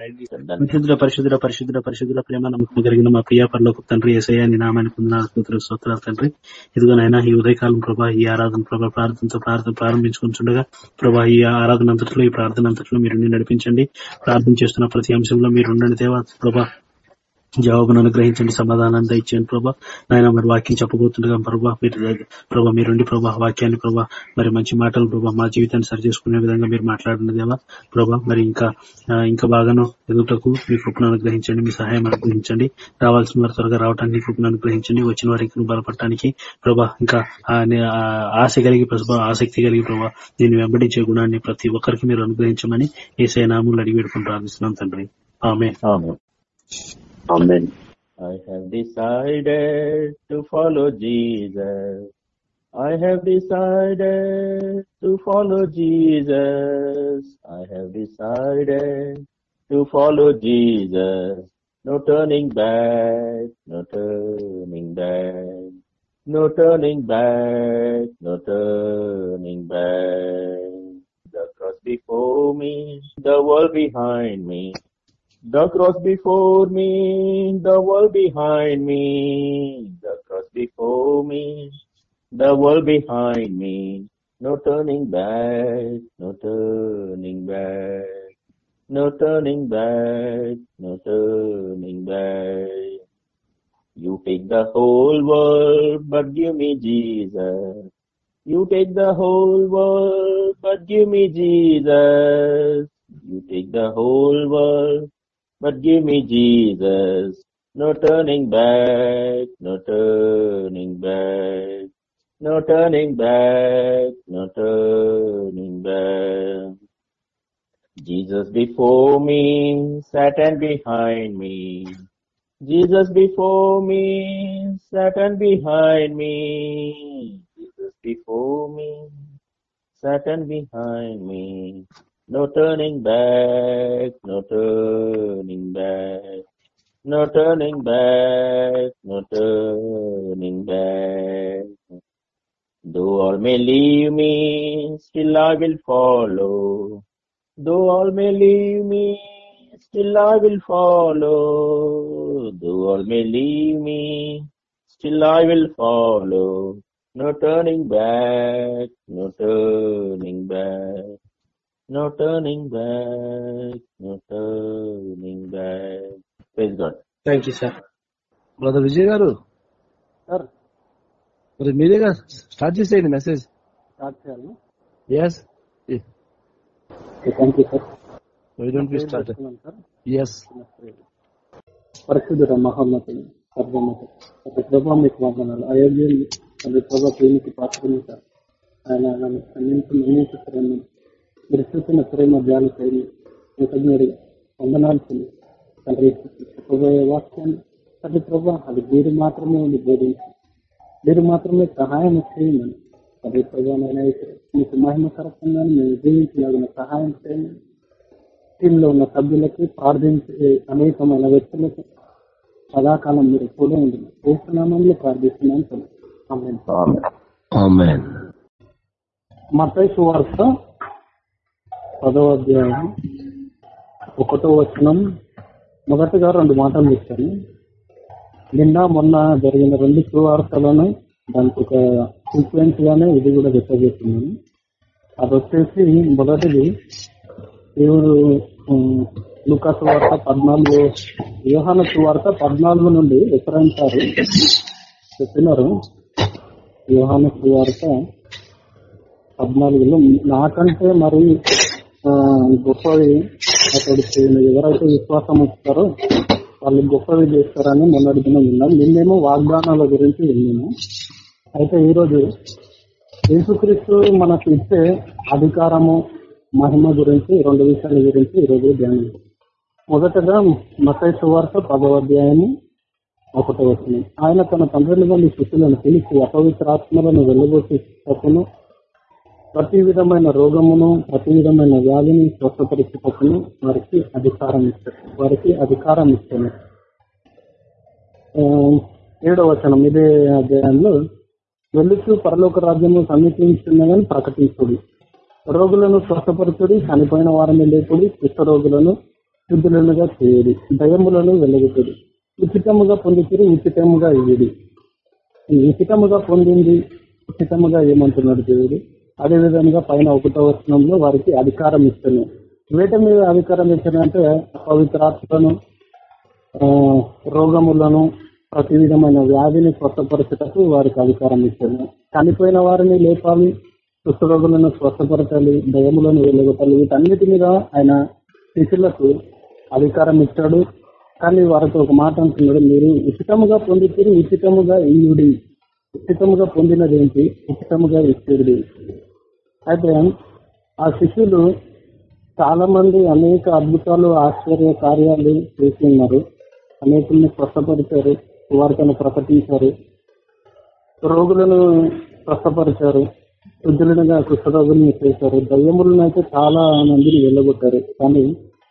పరిశుద్ధుల పరిశుద్ధుల పరిశుద్ధుల పరిశుద్ధుల ప్రేమ నమ్మకం కలిగిన మా ప్రియ పర్లకు తండ్రి ఏసయ్య నీ నామానికి పొందిన స్తోత్రాలు తండ్రి. ఇదిగోనైనా ఈ ఉదయకాలం ప్రభా ఈ ఆరాధన ప్రభా ప్రార్థనతో ప్రార్థన ప్రారంభించుకుంటుండగా ప్రభా ఈ ఆరాధన అంతట్లో ఈ ప్రార్థన అంతట్లో మీరు నడిపించండి. ప్రార్థన చేస్తున్న ప్రతి అంశంలో మీరు ఉండండి దేవా. ప్రభా జవాబును అనుగ్రహించండి సమాధానం దయచేయండి ప్రభా. నాయన మరి వాక్యం చెప్పబోతుండగా ప్రభా మీరు ప్రభా మీరుండి ప్రభా వాక్యాన్ని ప్రభా మరి మంచి మాటలు ప్రభా మా జీవితాన్ని సరి చేసుకునే విధంగా మీరు మాట్లాడిన దేవా. ప్రభా మరి ఇంకా ఇంకా బాగానో ఎదుటకు మీ కృపను అనుగ్రహించండి మీ సహాయం అనుగ్రహించండి. రావాల్సిన వారు త్వరగా రావడానికి కృపను అనుగ్రహించండి వచ్చిన వారికి బలపడటానికి ప్రభా ఇంకా ఆశ కలిగి ఆసక్తి కలిగి ప్రభా దీన్ని వెంబడించే గుణాన్ని ప్రతి ఒక్కరికి మీరు అనుగ్రహించమని ఏ సైనాములు అడిగి పెట్టుకుని ప్రార్థిస్తున్నాం తండ్రి. ఆమె Amen. I have decided to follow Jesus. I have decided to follow Jesus. I have decided to follow Jesus. No turning back, no turning back. No turning back, no turning back. The cross before me, the world behind me. The cross before me, the world behind me. The cross before me, the world behind me. No turning back, no turning back. No turning back, no turning back. You take the whole world, but give me Jesus. You take the whole world, but give me Jesus. You take the whole world, but give me Jesus. No turning back, no turning back, no turning back, no turning back. Jesus before me, Satan behind me. Jesus before me, Satan behind me. Jesus before me, Satan behind me. No turning back, no turning back, no turning back, no turning back. Though all may leave me, still I will follow. Though all may leave me, still I will follow. Though all may leave me, still I will follow. No turning back, no turning back. No turning back, no turning back. Praise God. Thank you sir brother Vijay garu? Sir మరి మీరేగా start చేసేయండి message start చేయాలి. Yes thank you sir why don't we start yes పరిశుద్ధ మహోన్నతి సర్వోన్నతి ప్రతి ప్రభావం మీకు వందనాలు. అయోగ్యం ప్రభావ ప్రేమికి పాత్రలు సార్ ఆయన అన్నింటి మీరు చూసిన ప్రేమ జాలి ప్రేమి కృతజ్ఞుడిగా వందనాలు తండ్రి చెప్పబోయే వాక్యాన్ని తండ్రి ప్రభా అది మీరు మాత్రమే ఉంది బోధించి మీరు మాత్రమే సహాయం చేయమని తండ్రి ప్రభావైనా మీకు మహిమకరకంగా మేము జీవించలాగిన సహాయం చేయండి. టీంలో ఉన్న సభ్యులకి ప్రార్థించే అనేకమైన వ్యక్తులకు సదాకాలం మీరు కూడా ఉంది చేస్తున్నామని ప్రార్థిస్తున్నాను. మత సువార్త పదవ అధ్యాయం ఒకటో వచనం. మొదటగా రెండు మాటలు ఇచ్చాను నిన్న మొన్న జరిగిన రెండు సువార్తలను దానికి ఒక సీక్వెన్స్ గానే ఇది కూడా చెప్పబోతున్నాను అది వచ్చేసి మొదటిది దేవుడు లుకా వార్త పద్నాలుగు వ్యూహాన సువార్త పద్నాలుగు నుండి విక్రయించారు చెప్పినారు. వ్యూహాన సువార్త పద్నాలుగులో నాకంటే మరి గొప్పవి. అతడు ఎవరైతే విశ్వాసం వస్తారో వాళ్ళు గొప్పవి చేస్తారని మొన్నటి దినం విన్నాం. నిన్నేమో వాగ్దానాల గురించి విన్నాము. అయితే ఈరోజు యేసుక్రీస్తు మనకు ఇచ్చే అధికారము మహిమ గురించి రెండు విషయాల గురించి ఈరోజు ధ్యానం మొదటగా మసై సువార్త పదవాధ్యాయము ఒకటో వచ్చింది ఆయన తన తండ్రిని వాళ్ళ శిష్యులను పిలిచి అపవిత్రాత్మలను వెళ్ళబోసి తప్పును ప్రతి విధమైన రోగమును ప్రతి విధమైన వ్యాధిని స్వస్థపరిచేటప్పుడు వారికి అధికారం ఇస్తారు వారికి అధికారం ఇస్తాను ఏడవ వచనం ఇదే అధ్యాయంలో వెలుచు పరలోక రాజ్యము సమీపించున్నదని ప్రకటించుడు. రోగులను స్వస్థపరచుడి చనిపోయిన వారిని లేపుడి రోగులను శుద్ధులనుగా చేయడి దయములను వెలుగుతుంది ఉచితముగా పొందుతుంది ఉచితముగా ఇవ్వడి ఉచితముగా పొందింది ఉచితముగా ఏమంటున్నాడు దేవుడు? అదే విధంగా పైన ఒకటో వచనంలో వారికి అధికారం ఇస్తున్నాయి వేట మీద అధికారం ఇచ్చాడంటే పవిత్రాత్మను ఆ, రోగములను ప్రతి విధమైన వ్యాధిని స్వస్థపరచటకు వారికి అధికారం ఇచ్చారు చనిపోయిన వారిని లేపాలి కుష్ఠరోగులను స్వస్థపరచాలి దయములను వెలుగుతాలి వీటన్నిటి మీద ఆయన శిష్యులకు అధికారం ఇచ్చాడు. కానీ వారికి ఒక మాట అంటున్నాడు మీరు ఉచితముగా పొందితే ఉచితముగా ఇయుడి ఉచితముగా పొందినది ఏంటి ఉచితముగా ఇచ్చేది అయితే ఆ శిష్యులు చాలా మంది అనేక అద్భుతాలు ఆశ్చర్య కార్యాలు చేసి ఉన్నారు అనేకుల్ని స్వస్థపరిచారు వార్తను ప్రకటించారు రోగులను స్వస్థపరిచారు వృద్ధులుగా కుష్ఠరోగుల్ని చేశారు. దయ్యములను అయితే చాలా మందిని వెళ్ళగొట్టారు. కానీ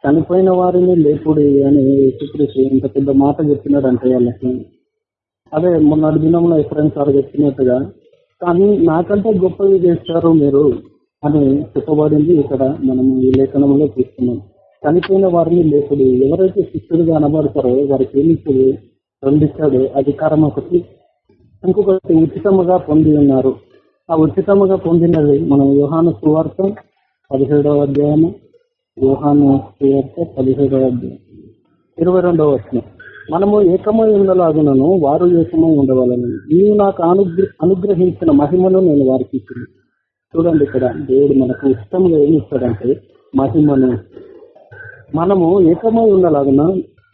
చనిపోయిన వారిని లేపుడి అని యేసుక్రీస్తు ఇంత పెద్ద మాట చెప్పినాడంటే వాళ్ళకి అదే మొన్నటి దినంలో ఎప్పుడైనా సార్ చెప్పినట్టుగా కానీ నాకంటే గొప్పవి చేస్తారు మీరు అని చెప్పబడింది ఇక్కడ మనం ఈ లేఖనంలో చూస్తున్నాం. చనిపోయిన వారిని లేకుడు ఎవరైతే శిష్యుడిగా అనబడతారో వారికి ఏమిచ్చాడు రెండిస్తాడు అధికారం ఒకటి. ఇంకొకటి ఉచితముగా పొంది ఉన్నారు. ఆ ఉచితముగా పొందినది మనం వ్యూహాను సువార్త పదిహేడవ అధ్యాయము వ్యూహాను సువార్త పదిహేడవ అధ్యాయం. ఇరవై రెండవ వచ్చినాం మనము ఏకమై ఉండలాగునను వారు ఏకమై ఉండవాలను. నీవు నాకు అనుగ్ర అనుగ్రహించిన మహిమను నేను వారికి ఇచ్చింది చూడండి ఇక్కడ దేవుడు మనకు ఇష్టంగా ఏమి ఇస్తాడంటే మహిమను. మనము ఏకమై ఉండలాగున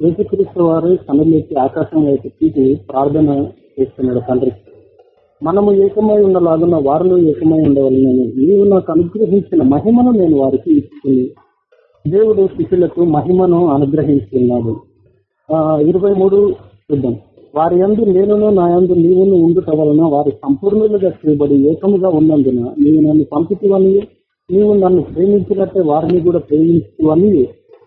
యేసుక్రీస్తు వారు తనలేసి ఆకాశం వైపు తీసి ప్రార్థన చేస్తున్నాడు తండ్రి. మనము ఏకమై ఉండలాగున వారిలో ఏకమై ఉండవాలని. నీవు నాకు అనుగ్రహించిన మహిమను నేను వారికి ఇచ్చుకుని దేవుడు శిష్యులకు మహిమను అనుగ్రహిస్తున్నాడు. ఇరవై మూడు చూద్దాం వారి యందు నేనును నా యందు నీవును ఉండుట వలన వారి సంపూర్ణులుగా చేయబడి ఏకముగా ఉన్నందున నీవు నన్ను పంపితివని నీవు నన్ను ప్రేమించినట్టే వారిని కూడా ప్రేమించువని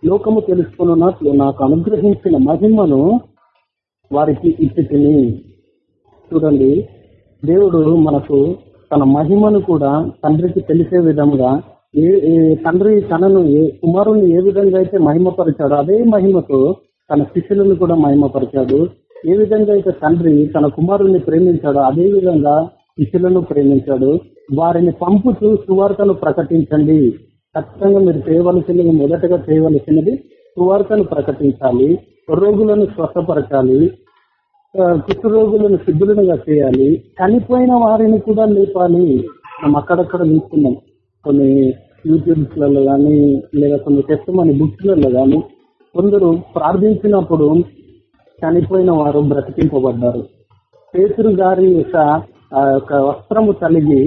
లోకము తెలుసుకున్నట్లు నాకు అనుగ్రహించిన మహిమను వారికి ఇచ్చి చూడండి దేవుడు మనకు తన మహిమను కూడా తండ్రికి తెలిసే విధంగా ఏ ఏ తండ్రి తనను ఏ కుమారుని ఏ విధంగా అయితే మహిమపరిచాడో అదే మహిమతో తన శిష్యులను కూడా మహిమపరిచాడు. ఏ విధంగా అయితే తండ్రి తన కుమారుని ప్రేమించాడో అదే విధంగా శిష్యులను ప్రేమించాడు. వారిని పంపుతూ సువార్తను ప్రకటించండి. ఖచ్చితంగా మీరు చేయవలసినది మొదటగా చేయవలసినది సువార్తను ప్రకటించాలి. రోగులను స్వస్థపరచాలి. ఆ, కుష్ఠరోగులను సిద్ధులుగా చేయాలి. చనిపోయిన వారిని కూడా లేపాలి. మనం అక్కడక్కడ చూస్తున్నాం కొన్ని యూట్యూబ్స్లలో కానీ లేదా కొన్ని టెస్ట్ మన బుక్స్లలో కానీ కొందరు ప్రార్థించినప్పుడు చనిపోయిన వారు బ్రతికింపబడ్డారు. పేతురు గారి యొక్క యొక్క వస్త్రము తలిగి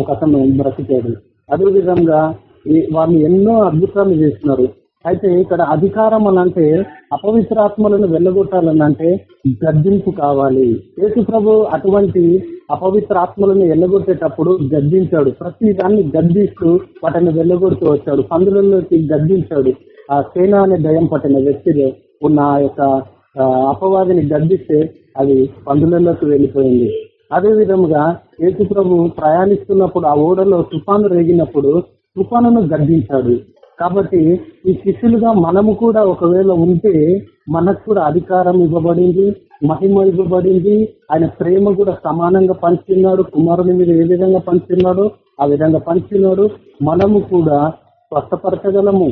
ఒక అతను బ్రతికాడు. అదే విధంగా వాళ్ళు ఎన్నో అద్భుతాలు చేస్తున్నారు. అయితే ఇక్కడ అధికారం అనంటే అపవిత్రాత్మలను వెళ్ళగొట్టాలనంటే గద్దింపు కావాలి. యేసు ప్రభు అటువంటి అపవిత్ర ఆత్మలను వెళ్ళగొట్టేటప్పుడు గద్దించాడు. ప్రతి దాన్ని గద్దిస్తూ వాటిని వెళ్ళగొడుతూ వచ్చాడు. పందులలోకి గద్దించాడు. ఆ సేన అనే దయం పట్టిన వ్యక్తిలో ఉన్న ఆ యొక్క అపవాదిని గద్దిస్తే అది పందులలోకి వెళ్ళిపోయింది. అదే విధముగా యేసు ప్రభు ప్రయాణిస్తున్నప్పుడు ఆ ఓడలో తుఫాను రేగినప్పుడు తుఫానును గద్దించాడు. కాబట్టి ఈ శిష్యులుగా మనము కూడా ఒకవేళ ఉంటే మనకు కూడా అధికారం ఇవ్వబడింది మహిమ ఇవ్వబడింది ఆయన ప్రేమ కూడా సమానంగా పంచుతున్నాడు కుమారుని మీద ఏ విధంగా పంచుతున్నాడో ఆ విధంగా పంచుతున్నాడు మనము కూడా స్వస్థపరచగలము.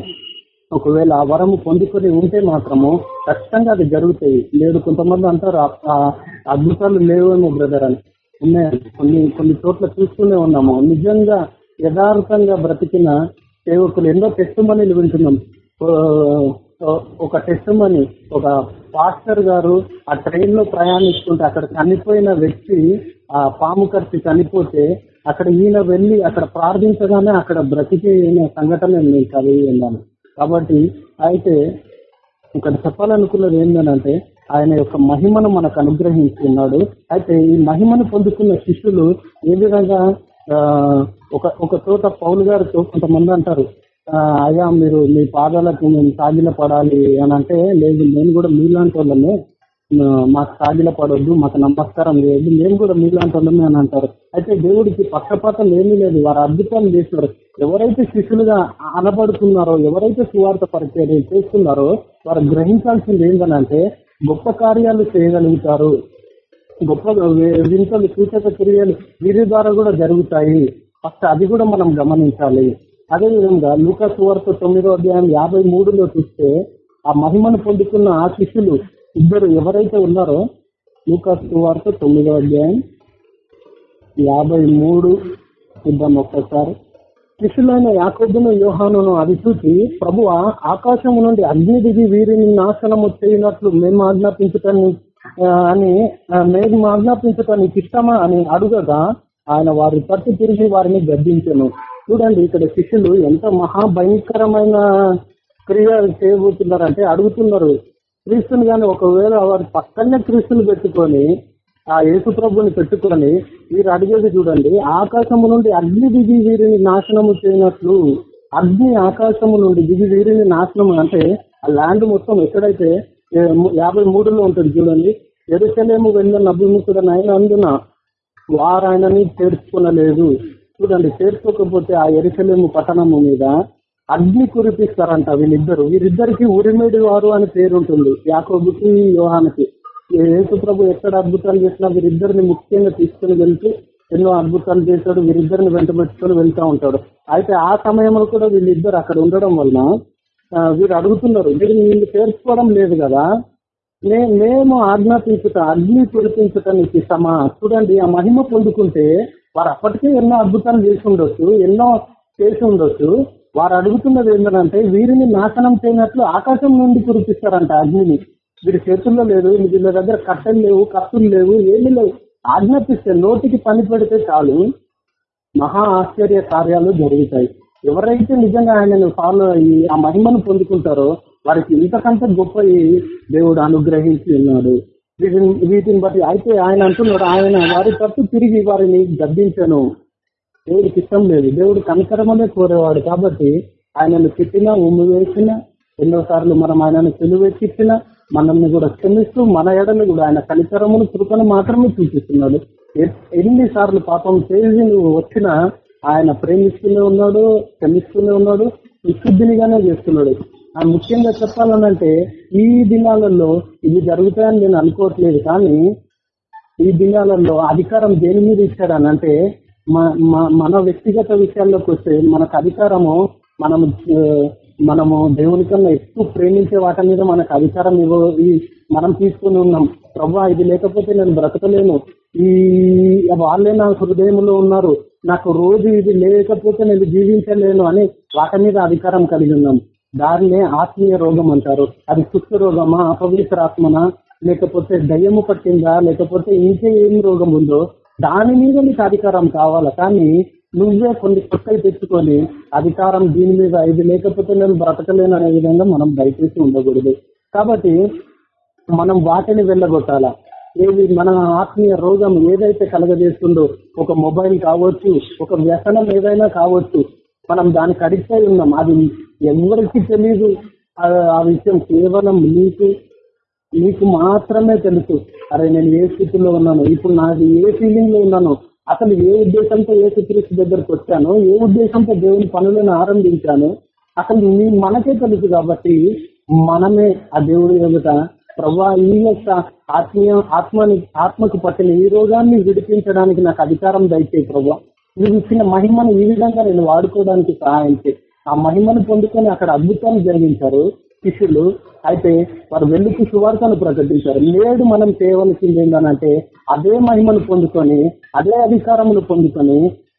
ఒకవేళ ఆ వరము పొందుకొని ఉంటే మాత్రము ఖచ్చితంగా అది జరుగుతాయి. లేదు కొంతమంది అంటారు "ఆ- అద్భుతాలు లేవేమో బ్రదర్ అని. ఉన్నాయని కొన్ని కొన్ని చోట్ల చూస్తూనే ఉన్నాము. నిజంగా యథార్థంగా బ్రతికిన సేవకులు ఎన్నో టెస్ట్ మనీలు వింటున్నాం. ఓ- ఒక టెస్ట్ మనీ ఒక పాస్టర్ గారు ఆ ట్రైన్లో ప్రయాణిస్తుంటే అక్కడ చనిపోయిన వ్యక్తి ఆ పాము కర్చి చనిపోతే అక్కడ ఈయన వెళ్ళి అక్కడ ప్రార్థించగానే అక్కడ బ్రతికే సంఘటన నేను చదివి ఉన్నాను కాబట్టి అయితే ఇక్కడ చెప్పాలనుకున్నది ఏంటంటే ఆయన యొక్క మహిమను మనకు అనుగ్రహించున్నాడు అయితే ఈ మహిమను పొందుకున్న శిష్యులు ఏ విధంగా ఆ, ఒక ఒక చోట పౌలు గారితో కొంతమంది అంటారు అయ్యా మీరు మీ పాదాలకు మేము సాగిల పడాలి అని అంటే లేదు నేను కూడా మీలాంటి వాళ్ళమే మాకు సాగిల పడొద్దు మాకు నమస్కారం లేదు మేము కూడా మీలాంటి వాళ్ళమే అని అంటారు. అయితే దేవుడికి పక్షపాతం ఏమీ లేదు వారు అద్భుతాలు చేస్తున్నారు ఎవరైతే శిష్యులుగా అనబడుతున్నారో ఎవరైతే సువార్త పరిచయం చేస్తున్నారో వారు గ్రహించాల్సింది ఏంటంటే గొప్ప కార్యాలు చేయగలుగుతారు. గొప్ప వింతలు సూచక క్రియలు వీరి ద్వారా కూడా జరుగుతాయి. ఫస్ట్ అది కూడా మనం గమనించాలి. అదే విధంగా లూకా సువార్త తొమ్మిదో అధ్యాయం యాభై మూడులో చూస్తే ఆ మహిమను పొందుకున్న ఆ శిష్యులు ఇద్దరు ఎవరైతే ఉన్నారో లూకా సువార్త తొమ్మిదో అధ్యాయం యాభై మూడు ఇద్దాం ఒక్కసారి శిష్యులైన యాకోబును యోహానును అది చూసి ప్రభు ఆకాశము నుండి అగ్ని దిగి వీరిని నాశనము చేయనట్లు మేము ఆజ్ఞాపించటాన్ని అని మేము ఆజ్ఞాపించటానికి ఇష్టమా అని అడుగగా ఆయన వారి పట్టు తిరిగి వారిని గద్దించను. చూడండి ఇక్కడ శిష్యులు ఎంత మహాభయంకరమైన క్రియ చేయబోతున్నారంటే అడుగుతున్నారు. క్రీస్తుని కానీ ఒకవేళ వారి పక్కనే క్రీస్తుని పెట్టుకొని ఆ యేసు ప్రభుని పెట్టుకొని వీరు అడిగేది చూడండి ఆకాశము నుండి అగ్ని దిగి వీరిని నాశనము చేయనట్లు అగ్ని ఆకాశము నుండి దిగి వీరిని నాశనం అంటే ఆ ల్యాండ్ మొత్తం ఎక్కడైతే యాభై మూడులో ఉంటుంది చూడండి ఎరుసలేము వెళ్ళిన నభిముఖుడని ఆయన అందున వారు ఆయనని చేర్చుకునలేదు. చూడండి చేర్చుకోకపోతే ఆ ఎరుసలేము పట్టణము మీద అగ్ని కురిపిస్తారంట వీళ్ళిద్దరు. వీరిద్దరికి ఉరిమేడి వారు అని పేరు ఉంటుంది యాకోబుకి యోహానికి. యేసు ప్రభు ఎక్కడ అద్భుతాలు చేసినా వీరిద్దరిని ముఖ్యంగా తీసుకుని వెళ్తూ ఎన్నో అద్భుతాలు చేశాడు. వీరిద్దరిని వెంట పెట్టుకొని వెళ్తా ఉంటాడు. అయితే ఆ సమయంలో కూడా వీళ్ళిద్దరు అక్కడ ఉండడం వలన వీరు అడుగుతున్నారు మీరు వీళ్ళు చేర్చుకోవడం లేదు కదా. మే- మేము ఆజ్ఞాపించుట అగ్ని కురిపించటానికి సమా చూడండి ఆ మహిమ పొందుకుంటే వారు అప్పటికే ఎన్నో అద్భుతాలు చేసి ఉండొచ్చు ఎన్నో చేసి ఉండొచ్చు. వారు అడుగుతున్నది ఏంటంటే వీరిని నాశనం చేయనట్లు ఆకాశం నుండి కురిపిస్తారంట అగ్నిని. వీరి చేతుల్లో లేదు వీళ్ళ దగ్గర కట్టలు లేవు కత్తులు లేవు ఏమీ లేవు. ఆజ్ఞాపిస్తే నోటికి పని పెడితే చాలు. మహా ఆశ్చర్య కార్యాలు జరుగుతాయి. ఎవరైతే నిజంగా ఆయనను ఫాలో అయ్యి ఆ మహిమను పొందుకుంటారో వారికి ఇంతకంటే గొప్ప దేవుడు అనుగ్రహించి ఉన్నాడు. వీటిని వీటిని బట్టి అయితే ఆయన అంటున్నాడు ఆయన వారి తట్టు తిరిగి వారిని గద్దించను. దేవుడికి ఇష్టం లేదు. దేవుడు కనకరమనే కోరేవాడు కాబట్టి ఆయనను తిట్టినా ఉమ్మి వేసిన ఎన్నోసార్లు మనం ఆయనను చెలువెక్కిచ్చినా మనల్ని కూడా క్షమిస్తూ మన ఎడని కూడా ఆయన కనికరమును కృపను మాత్రమే చూపిస్తున్నాడు. ఎన్నిసార్లు పాపం చేసి నువ్వు వచ్చినా ఆయన ప్రేమిస్తూనే ఉన్నాడు క్షమిస్తూనే ఉన్నాడు విశుద్ధినిగానే చేస్తున్నాడు. ఆ ముఖ్యంగా చెప్పాలనంటే ఈ దినాలలో ఇవి జరుగుతాయని నేను అనుకోవట్లేదు కానీ ఈ దినాలలో అధికారం దేని మీద ఇచ్చాడనంటే మన వ్యక్తిగత విషయాల్లోకి వస్తే మనకు అధికారము మనం మనము దేవుని కన్నా ఎక్కువ ప్రేమించే వాటి మీద మనకు అధికారం ఇవ్వ మనం తీసుకుని ఉన్నాం. ప్రభా ఇది లేకపోతే నేను బ్రతకలేను. ఈ వాళ్ళే నా హృదయంలో ఉన్నారు. నాకు రోజు ఇది లేకపోతే నేను జీవించలేను అని వాటి మీద అధికారం కలిగి ఉన్నాం. దాన్నే ఆత్మీయ రోగం అంటారు. అది కుష్ఠ రోగమా అపవిత్ర ఆత్మనా లేకపోతే దయ్యము పట్టిందా లేకపోతే ఇంకే ఏం రోగం ఉందో దాని మీద మీకు అధికారం కావాలా? కానీ నువ్వే కొన్ని కొత్తవి తెచ్చుకొని అధికారం దీని మీద ఇది లేకపోతే నేను బ్రతకలేను అనే విధంగా మనం దయచేసి ఉండకూడదు. కాబట్టి మనం వాటిని వెళ్ళగొట్టాల? ఏది మన ఆత్మీయ రోగం ఏదైతే కలగజేస్తుందో ఒక మొబైల్ కావచ్చు ఒక వ్యసనం ఏదైనా కావచ్చు మనం దానికి అడిక్ట్ అయి ఉన్నాం. అది ఎవరికి తెలియదు ఆ ఆ విషయం కేవలం నీకు నీకు మాత్రమే తెలుసు. అరే నేను ఏ స్థితిలో ఉన్నాను? ఇప్పుడు నాకు ఏ ఫీలింగ్లో ఉన్నాను? అసలు ఏ ఉద్దేశంతో ఏ క్రీస్తు దగ్గరకు వచ్చాను ఏ ఉద్దేశంతో దేవుని పనులను ఆరంభించాను అసలు మీ మనకే తెలుసు కాబట్టి మనమే ఆ దేవుడి ఎదుట ప్రభా ఈ యొక్క ఆత్మీయ ఆత్మని ఆత్మకు పట్టిన ఈ రోగాన్ని విడిపించడానికి నాకు అధికారం దయచేయి ప్రభా నువ్వు ఇచ్చిన మహిమను ఈ విధంగా నేను వాడుకోవడానికి సహాయం చేయి. ఆ మహిమను పొందుకొని అక్కడ అద్భుతాలు జరిగించారు. శిష్యులు అయితే వారు వెళ్ళికి సువార్తను ప్రకటించారు. నేడు మనం చేయవలసింది ఏంటంటే అదే మహిమను పొందుకొని అదే అధికారమును పొందుకొని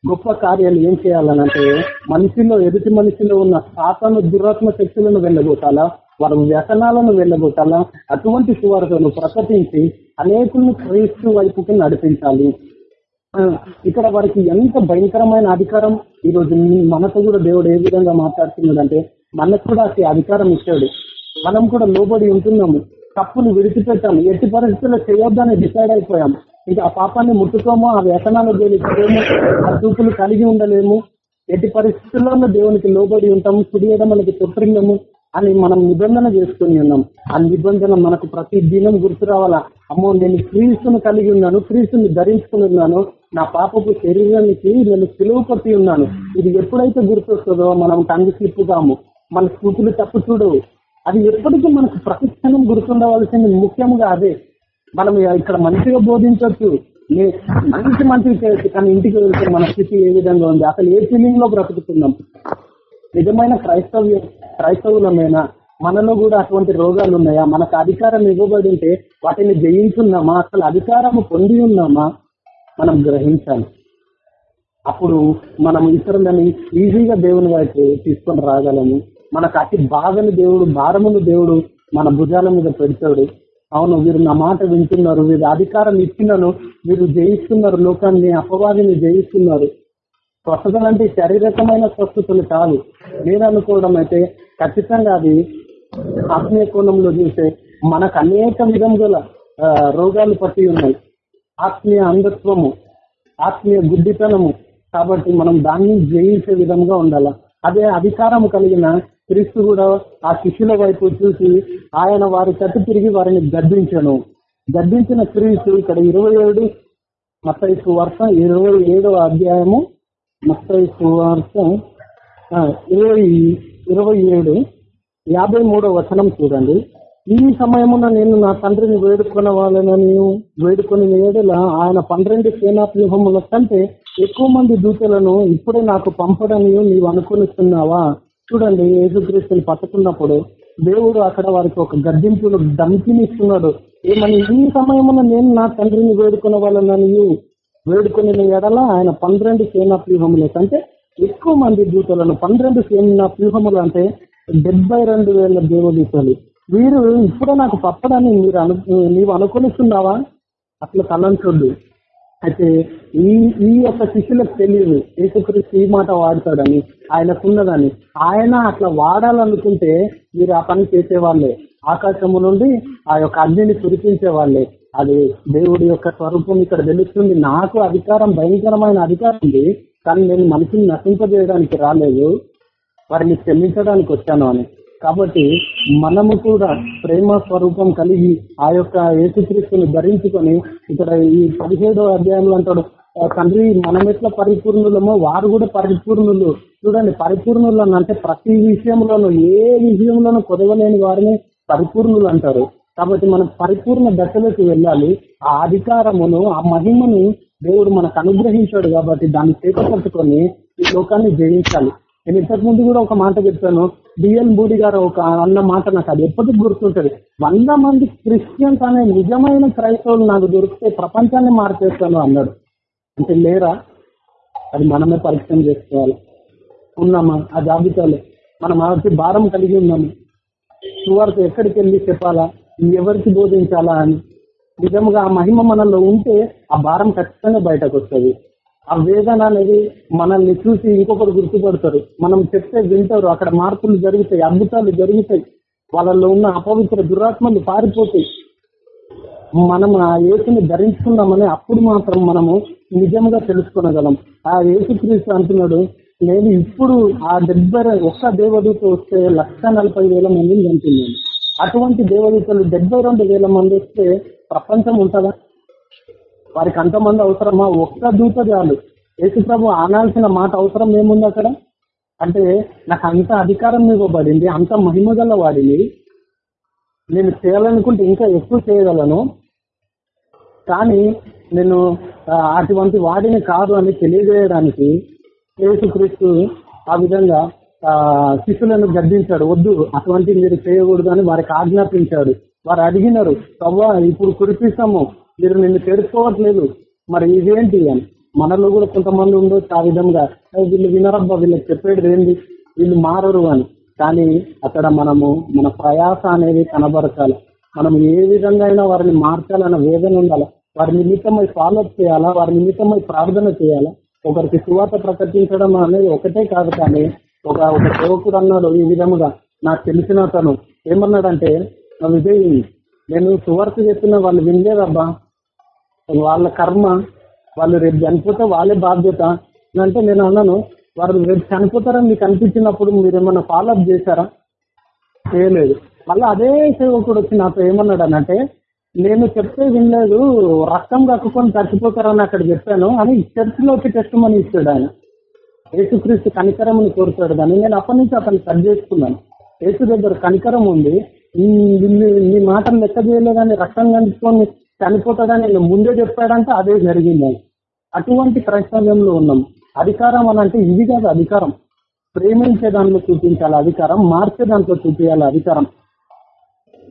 గొప్ప కార్యాలు ఏం చేయాలనంటే మనిషిలో ఎదుటి మనిషిలో ఉన్న శాతను దురాత్మ శక్తులను వెళ్ళగొట్టాలా? వారి వ్యసనాలను వెళ్ళగొట్టాలా? అటువంటి సువార్తను ప్రకటించి అనేకులను క్రీస్తు వైపుకి నడిపించాలి. ఇక్కడ వారికి ఎంత భయంకరమైన అధికారం? ఈ రోజు మనతో కూడా దేవుడు ఏ విధంగా మాట్లాడుతున్నాడంటే మనకు కూడా అధికారం ఇచ్చాడు. మనం కూడా లోబడి ఉంటున్నాము. తప్పును విడిచిపెట్టాము. ఎట్టి పరిస్థితుల్లో చేయొద్దని డిసైడ్ అయిపోయాము. ఇంకా ఆ పాపాన్ని ముట్టుకోము ఆ వ్యసనాలు జోలికి ఆ చూపులు కలిగి ఉండలేము. ఎట్టి పరిస్థితుల్లోనూ దేవునికి లోబడి ఉంటాము కుడియడం మనకి తొట్టిల్లము అని మనం నిబంధన చేసుకుని ఉన్నాం. ఆ నిబంధన మనకు ప్రతి దినం గుర్తు రావాలా? అమ్మో నేను క్రీస్తును కలిగి ఉన్నాను క్రీస్తుని ధరించుకుని ఉన్నాను. నా పాపపు శరీరానికి నేను పిలువ ఉన్నాను. ఇది ఎప్పుడైతే గుర్తొస్తుందో మనం టంగు స్లిప్పుగాము మన స్థూతులు తప్పు చూడవు అది ఎప్పటికీ మనకు ప్రతిక్షణం గుర్తుండవలసింది ముఖ్యంగా అదే. మనం ఇక్కడ మంచిగా బోధించవచ్చు. మంచి మంచిగా చేయొచ్చు కానీ ఇంటికి వెళ్తే మన స్థితి ఏ విధంగా ఉంది? అసలు ఏ ఫీలింగ్లో బ్రతుకుతున్నాం? నిజమైన క్రైస్తవ్య క్రైస్తవులమైనా? మనలో కూడా అటువంటి రోగాలు ఉన్నాయా? మనకు అధికారం ఇవ్వబడి ఉంటే వాటిని జయించున్నామా? అసలు అధికారం పొంది ఉన్నామా? మనం గ్రహించాలి. అప్పుడు మనం ఇతరులని ఈజీగా దేవుని వైపు తీసుకొని రాగలము. మనకు అతి బాధను దేవుడు భారమును దేవుడు మన భుజాల మీద పెడతాడు. అవును వీరు నా మాట వింటున్నారు వీరు అధికారం ఇచ్చినను వీరు జయిస్తున్నారు లోకాన్ని అపవాదిని జయిస్తున్నారు. స్వస్థతలు అంటే శారీరకమైన స్వస్థతలు కాదు. నేను అనుకోవడం అయితే ఖచ్చితంగా అది ఆత్మీయ కోణంలో చూస్తే మనకు అనేక విధముల రోగాలు పట్టి ఉన్నాయి. ఆత్మీయ అంధత్వము ఆత్మీయ గుడ్డితనము కాబట్టి మనం దాన్ని జయించే విధంగా ఉండాల. అదే అధికారం కలిగిన క్రీస్తు కూడా ఆ శిష్యుల వైపు చూసి ఆయన వారి తట్టు తిరిగి వారిని గర్భించను గర్భించిన క్రీస్తు ఇక్కడ ఇరవై ఏడు మత్తయి సువార్త ఇరవై ఏడవ అధ్యాయము మత్తయి సువార్త ఇరవై ఇరవై ఏడు యాభై మూడో వచనం చూడండి. ఈ సమయమున నేను నా తండ్రిని వేడుకున్న వాళ్ళని వేడుకొని ఏడల ఆయన పన్నెండు సేనాప్యూహముల కంటే ఎక్కువ మంది దూతలను ఇప్పుడే నాకు పంపడని నీవు అనుకునిస్తున్నావా చూడండి యేసుక్రీస్తుని పట్టుకున్నప్పుడు దేవుడు అక్కడ వారికి ఒక గద్దింపును ధమ్కినిస్తున్నాడు ఏమని ఈ సమయంలో నేను నా తండ్రిని వేడుకున్న వాళ్ళని వేడుకునే ఎడల ఆయన పన్నెండు సేనా వ్యూహముల. అంటే ఎక్కువ మంది దూతలను పన్నెండు సేనా వ్యూహములు అంటే డెబ్బై రెండు వేల దేవదూతలు. వీరు ఇప్పుడే నాకు పప్పడని మీరు అను నీవు అనుకొనిస్తున్నావా? అట్లా తలంచొద్దు. అయితే ఈ ఈ యొక్క శిష్యులకు తెలియదు. యేసుక్రీస్తు ఈ మాట వాడతాడని ఆయనకున్నదని. ఆయన అట్లా వాడాలనుకుంటే మీరు ఆ పని చేసేవాళ్ళే. ఆకాశము నుండి ఆ యొక్క అగ్నిని కురిపించే వాళ్ళే అది దేవుడి యొక్క స్వరూపం ఇక్కడ తెలుస్తుంది. నాకు అధికారం భయంకరమైన అధికారం ఉంది కానీ నేను మనిషిని నశింపజేయడానికి రాలేదు. వారిని క్షమించడానికి వచ్చాను అని. కాబట్టి మనము కూడా ప్రేమ స్వరూపం కలిగి ఆ యొక్క యేసుక్రీస్తుని ధరించుకొని ఇక్కడ ఈ పదిహేడో అధ్యాయంలో అంటాడు తండ్రి మనం ఎట్లా పరిపూర్ణులమో వారు కూడా పరిపూర్ణులు. చూడండి పరిపూర్ణులు అంటే ప్రతి విషయంలోనూ ఏ విషయంలోనూ కొదవలేని వారిని పరిపూర్ణులు అంటారు. కాబట్టి మనం పరిపూర్ణ దశలోకి వెళ్ళాలి. ఆ అధికారమును ఆ మహిమను దేవుడు మనకు అనుగ్రహించాడు కాబట్టి దాన్ని చేపట్టుకొని ఈ లోకాన్ని జయించాలి. నేను ఇంతకు ముందు కూడా ఒక మాట చెప్పాను. డిఎల్ బూడి గారు ఒక అన్న మాట నాకు అది ఎప్పటికి గుర్తుంటది. వంద మంది క్రిస్టియన్స్ అనే నిజమైన క్రైస్తవులు నాకు దొరికితే ప్రపంచాన్ని మార్చేస్తాను అన్నాడు. అంటే లేరా? అది మనమే పరిచయం చేసుకోవాలి. ఉన్నామా? ఆ జాబితాలో మనం ఆవిడ భారం కలిగి ఉన్నాము. సువార్త ఎక్కడికి వెళ్ళి చెప్పాలా? ఎవరికి బోధించాలా అని. నిజంగా ఆ మహిమ మనలో ఉంటే ఆ భారం ఖచ్చితంగా బయటకు వస్తుంది. ఆ వేదన అనేది మనల్ని చూసి ఇంకొకరు గుర్తుపడతారు. మనం చెప్తే వింటారు అక్కడ మార్పులు జరుగుతాయి అద్భుతాలు జరుగుతాయి. వాళ్ళలో ఉన్న అపవిత్ర దురాత్మలు పారిపోతాయి. మనం ఆ యేసుని ధరించుకున్నామని అప్పుడు మాత్రం మనము నిజంగా తెలుసుకునగలం. ఆ యేసుక్రీస్తు అంటున్నాడు నేను ఇప్పుడు ఆ డెబ్బై ఒక్క దేవదూత వస్తే లక్ష నలభై వేల మందిని చంపున్నాను అటువంటి దేవదూతలు డెబ్బై రెండు వేల మంది వస్తే ప్రపంచం ఉంటుందా? వారికి అంతమంది అవసరమా? ఒక్క దూత చాలు. యేసు ప్రభు ఆనాల్సిన మాట అవసరం ఏముంది అక్కడ? అంటే నాకు అంత అధికారం ఇవ్వబడింది అంత మహిమ గల వాడిని నేను చేయాలనుకుంటే ఇంకా ఎక్కువ చేయగలను. కానీ నేను అటువంటి వాడిని కాదు అని తెలియజేయడానికి యేసుక్రీస్తు ఆ విధంగా ఆ, శిష్యులను గద్దించాడు. వద్దు అటువంటి మీరు చేయకూడదు అని వారికి ఆజ్ఞాపించాడు. వారు అడిగినారు తవ్వ ఇప్పుడు కురిపిస్తాము మీరు నిన్ను తెలుసుకోవట్లేదు మరి ఇదేంటి అని. మనలో కూడా కొంతమంది ఉండొచ్చు ఆ విధంగా. వీళ్ళు వినరబ్బా వీళ్ళకి చెప్పేది ఏంటి వీళ్ళు మారరు అని. కానీ అక్కడ మనము మన ప్రయాస అనేది కనబరచాలి. మనం ఏ విధంగా అయినా వారిని మార్చాలన్న వేదన ఉండాలి. వారి నిమిత్తమై ఫాలో చేయాలా? వారి నిమిత్తమై ప్రార్థన చేయాలా? ఒకరికి సువార్త ప్రకటించడం అనేది ఒకటే కాదు కానీ ఒక ఒక సేవకుడు అన్నాడు ఈ విధముగా. నాకు తెలిసిన అతను ఏమన్నాడంటే "నా విజయ్ నేను సువార్త చెప్పిన వాళ్ళు వినలేదబ్బా. వాళ్ళ కర్మ వాళ్ళు రేపు చనిపోతే వాళ్ళే బాధ్యత. అంటే నేను అన్నాను వారు రేపు చనిపోతారని మీకు అనిపించినప్పుడు మీరు ఏమన్నా ఫాలో అప్ చేశారా? చేయలేదు. మళ్ళీ అదే సేవకుడు వచ్చి నాతో ఏమన్నాడు అంటే నేను చెప్తే వినలేదు రక్తం కక్కుకొని చచ్చిపోతారని అక్కడ చెప్పాను అని చర్చిలోకి టెస్ట్ మనీ ఇస్తాడు ఆయన. యేసుక్రీస్తు కనికరముని కోరుతాడు కానీ నేను అప్పటి నుంచి అతను కట్ చేసుకున్నాను. యేసు దగ్గర కనికరం ఉంది. ఈ- మాటలు లెక్క చేయలేదని రక్తం కనుకొని చనిపోతుందని నేను ముందే చెప్పాడంటే అదే జరిగింది. అటువంటి క్రైస్తవ్యంలో ఉన్నాం. అధికారం అనంటే ఇది కాదు అధికారం. ప్రేమించే దాంట్లో చూపించాలి అధికారం. మార్చే దాంట్లో చూపించాలి అధికారం.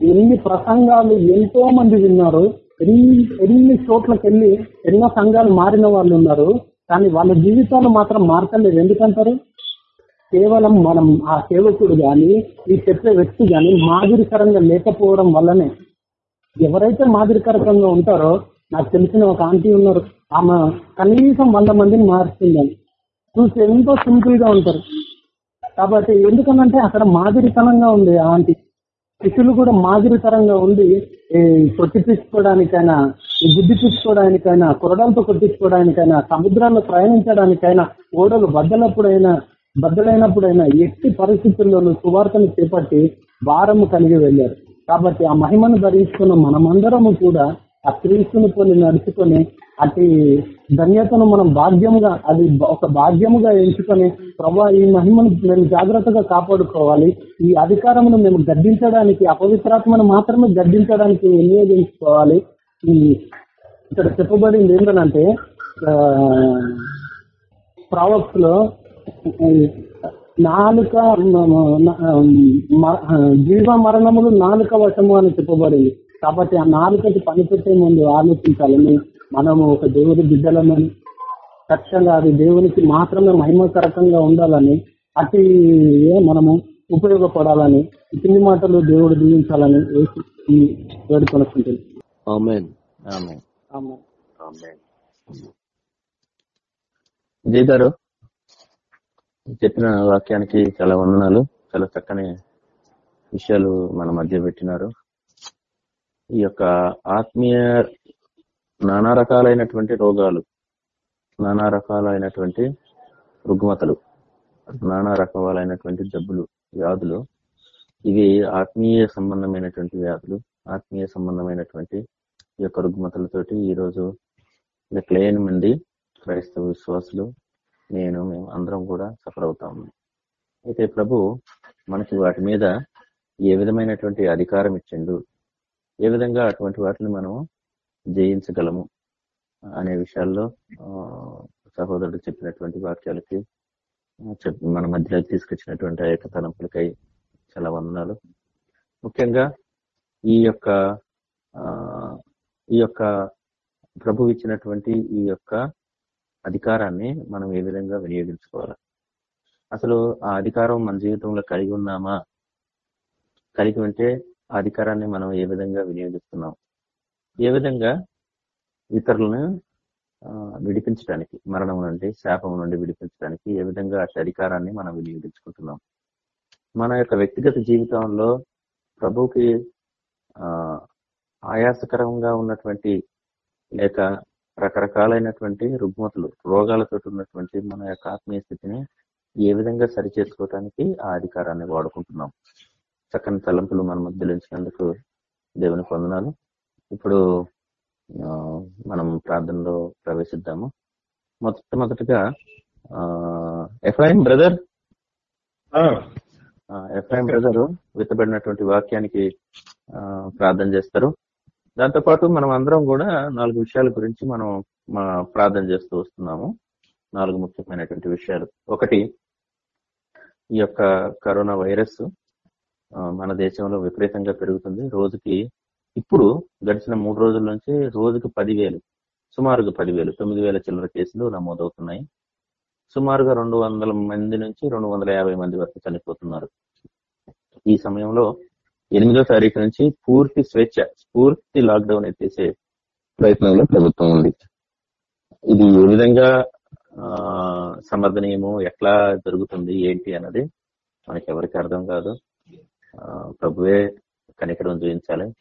ఎన్ని ప్రసంగాలు ఎంతో మంది విన్నారు. ఎన్ని ఎన్ని చోట్లకి వెళ్ళి ఎన్నో సంఘాలు మారిన వాళ్ళు ఉన్నారు. కానీ వాళ్ళ జీవితాలు మాత్రం మార్చలేదు. ఎందుకంటారు? కేవలం మనం ఆ సేవకుడు కానీ ఈ చెప్పే వ్యక్తి కానీ మాదిరికరంగా లేకపోవడం వల్లనే ఎవరైతే మాదిరికరకంగా ఉంటారో నాకు తెలిసిన ఒక ఆంటీ ఉన్నారు. ఆమె కనీసం వంద మందిని మారుస్తుందని. చూసి ఎంతో సింపుల్గా ఉంటారు. కాబట్టి ఎందుకనంటే అక్కడ మాదిరితనంగా ఉంది ఆ ఆంటీ. శిష్యులు కూడా మాదిరితరంగా ఉండి ఈ కొట్టిపించుకోవడానికైనా బుద్ధి తీసుకోవడానికైనా కొరడాలతో కొట్టించుకోవడానికైనా సముద్రాల్లో ప్రయాణించడానికైనా ఓడలు బద్దలప్పుడైనా బద్దలైనప్పుడైనా ఎట్టి పరిస్థితుల్లోనూ సువార్తను చేపట్టి భారము కలిగి వెళ్ళారు. కాబట్టి ఆ మహిమను ధరించుకున్న మనమందరము కూడా ఆ క్రీస్తుని పోలి నడుచుకొని అతి ధన్యతను మనం భాగ్యముగా అది ఒక భాగ్యముగా ఎంచుకొని ప్రభా ఈ మహిమను మేము జాగ్రత్తగా కాపాడుకోవాలి. ఈ అధికారమును మేము గద్దించడానికి అపవిత్రాత్మను మాత్రమే గద్దించడానికి వినియోగించుకోవాలి. ఈ ఇక్కడ చెప్పబడింది ఏంటంటే ప్రావక్స్లో నాలుక జీవ మరణములు నాలుక వశము అని చెప్పబడింది. కాబట్టి ఆ నాలుకకి పనిపెట్టే ముందు ఆలోచించాలని మనము ఒక దేవుడి బిడ్డలమని ఖచ్చితంగా అది దేవునికి మాత్రమే మహిమకరకంగా ఉండాలని అతి మనము ఉపయోగపడాలని ఈ చిన్ని మాటలు దేవుడు దీవించాలని వేసి ఈ వేడుకొనుకుంటుంది ఆమెన్. ఆమెన్. ఆమె. ఆమెన్. విజయ్ గారు. చెప్పిన వాక్యానికి చాలా వందనాలు చాలా చక్కని విషయాలు మన మధ్య పెట్టినారు. ఈ యొక్క ఆత్మీయ నానా రకాలైనటువంటి రోగాలు నానా రకాలైనటువంటి రుగ్మతలు నానా రకాలైనటువంటి జబ్బులు వ్యాధులు ఇవి ఆత్మీయ సంబంధమైనటువంటి వ్యాధులు ఆత్మీయ సంబంధమైనటువంటి ఈ యొక్క రుగ్మతలతోటి ఈ రోజు లెక్కలేని మంది క్రైస్తవ విశ్వాసులు నేను మేము అందరం కూడా సఫర్ అవుతాము అయితే ప్రభు మనకి వాటి మీద ఏ విధమైనటువంటి అధికారం ఇచ్చిండు? ఏ విధంగా అటువంటి వాటిని మనము జయించగలము? అనే విషయాల్లో సహోదరుడు చెప్పినటువంటి వాక్యాలకి చెప్- మన మధ్యలోకి తీసుకొచ్చినటువంటి ఆ యొక్క తలంపులకై చాలా వందనాలు. ముఖ్యంగా ఈ యొక్క ఈ యొక్క ప్రభు ఇచ్చినటువంటి ఈ యొక్క అధికారాన్ని మనం ఏ విధంగా వినియోగించుకోవాలి? అసలు ఆ అధికారం మన జీవితంలో కలిగి ఉన్నామా కలిగి ఉంటే ఆ అధికారాన్ని మనం ఏ విధంగా వినియోగిస్తున్నాం? ఏ విధంగా ఇతరులను విడిపించడానికి మరణం నుండి శాపం నుండి విడిపించడానికి ఏ విధంగా అటు అధికారాన్ని మనం వినియోగించుకుంటున్నాం? మన యొక్క వ్యక్తిగత జీవితంలో ప్రభుకి ఆయాసకరంగా ఉన్నటువంటి లేక రకరకాలైనటువంటి రుగ్మతులు రోగాలతో ఉన్నటువంటి మన యొక్క ఆత్మీయ స్థితిని ఏ విధంగా సరి చేసుకోవటానికి ఆ అధికారాన్ని వాడుకుంటున్నాం. చక్కని తలంపులు మన మధ్యలో దేవుని పొందనాలు ఇప్పుడు మనం ప్రార్థనలో ప్రవేశిద్దాము. మొట్టమొదటిగా ఎఫ్ఐఎం బ్రదర్. ఎఫ్ఐఎం బ్రదర్ విత్తబడినటువంటి వాక్యానికి ప్రార్థన చేస్తారు. దాంతో పాటు మనం అందరం కూడా నాలుగు విషయాల గురించి మనం మా ప్రార్థన చేస్తూ వస్తున్నాము. నాలుగు ముఖ్యమైనటువంటి విషయాలు. ఒకటి ఈ యొక్క కరోనా వైరస్ మన దేశంలో విపరీతంగా పెరుగుతుంది. రోజుకి ఇప్పుడు గడిచిన మూడు రోజుల నుంచి రోజుకి పదివేలు సుమారుగా పదివేలు తొమ్మిది వేల చిల్లర కేసులు నమోదవుతున్నాయి. సుమారుగా రెండు వందల మంది నుంచి రెండు వందల యాభై మంది వరకు చనిపోతున్నారు. ఈ సమయంలో ఎనిమిదో తారీఖు నుంచి పూర్తి స్వేచ్ఛ పూర్తి లాక్డౌన్ ఎత్తేసే ప్రయత్నంలో ప్రభుత్వం ఉంది. ఇది ఏ విధంగా ఆ, సమర్థనీయము ఎట్లా జరుగుతుంది ఏంటి అన్నది మనకి ఎవరికి అర్థం కాదు. ఆ, ప్రభువే కనికడం చూపించాలి.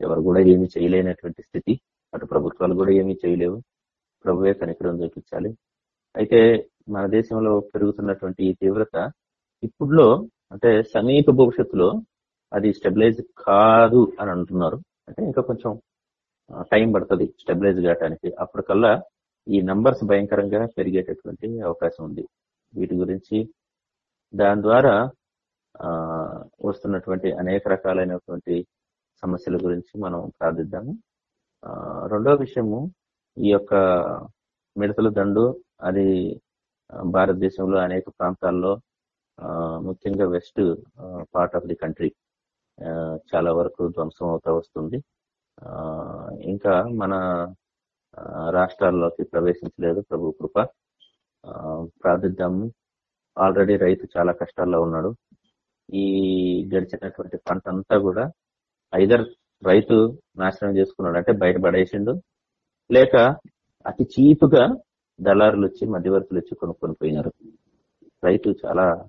ఎవరు కూడా ఏమి చేయలేనటువంటి స్థితి. అటు ప్రభుత్వాలు కూడా ఏమీ చేయలేవు. ప్రభువే కనికరం చూపించాలి. అయితే మన దేశంలో పెరుగుతున్నటువంటి ఈ తీవ్రత ఇప్పుడులో అంటే సమీప భవిష్యత్తులో అది స్టెబిలైజ్ కాదు అని అంటున్నారు. అంటే ఇంకా కొంచెం టైం పడుతుంది స్టెబిలైజ్ కావడానికి అప్పటికల్లా ఈ నంబర్స్ భయంకరంగా పెరిగేటటువంటి అవకాశం ఉంది. వీటి గురించి దాని ద్వారా వస్తున్నటువంటి అనేక రకాలైనటువంటి సమస్యల గురించి మనం ప్రార్థిద్దాము. రెండవ రెండో విషయము ఈ యొక్క మిడతల దండు అది భారతదేశంలో అనేక ప్రాంతాల్లో ముఖ్యంగా west part of the country. చాలా వరకు ధ్వంసం అవుతా వస్తుంది. ఇంకా మన రాష్ట్రాల్లోకి ప్రవేశించలేదు ప్రభు కృప. ప్రార్థిద్దాము ఆల్రెడీ రైతు చాలా కష్టాల్లో ఉన్నాడు. ఈ గడిచినటువంటి పంట అంతా కూడా ఐదర్ రైతు నాశనం చేసుకున్నాడు. అంటే బయట పడేసిండు. లేక అతి చీపుగా దళారులు వచ్చి మధ్యవర్తులు వచ్చి కొనుక్కొని పోయినారు. రైతు చాలా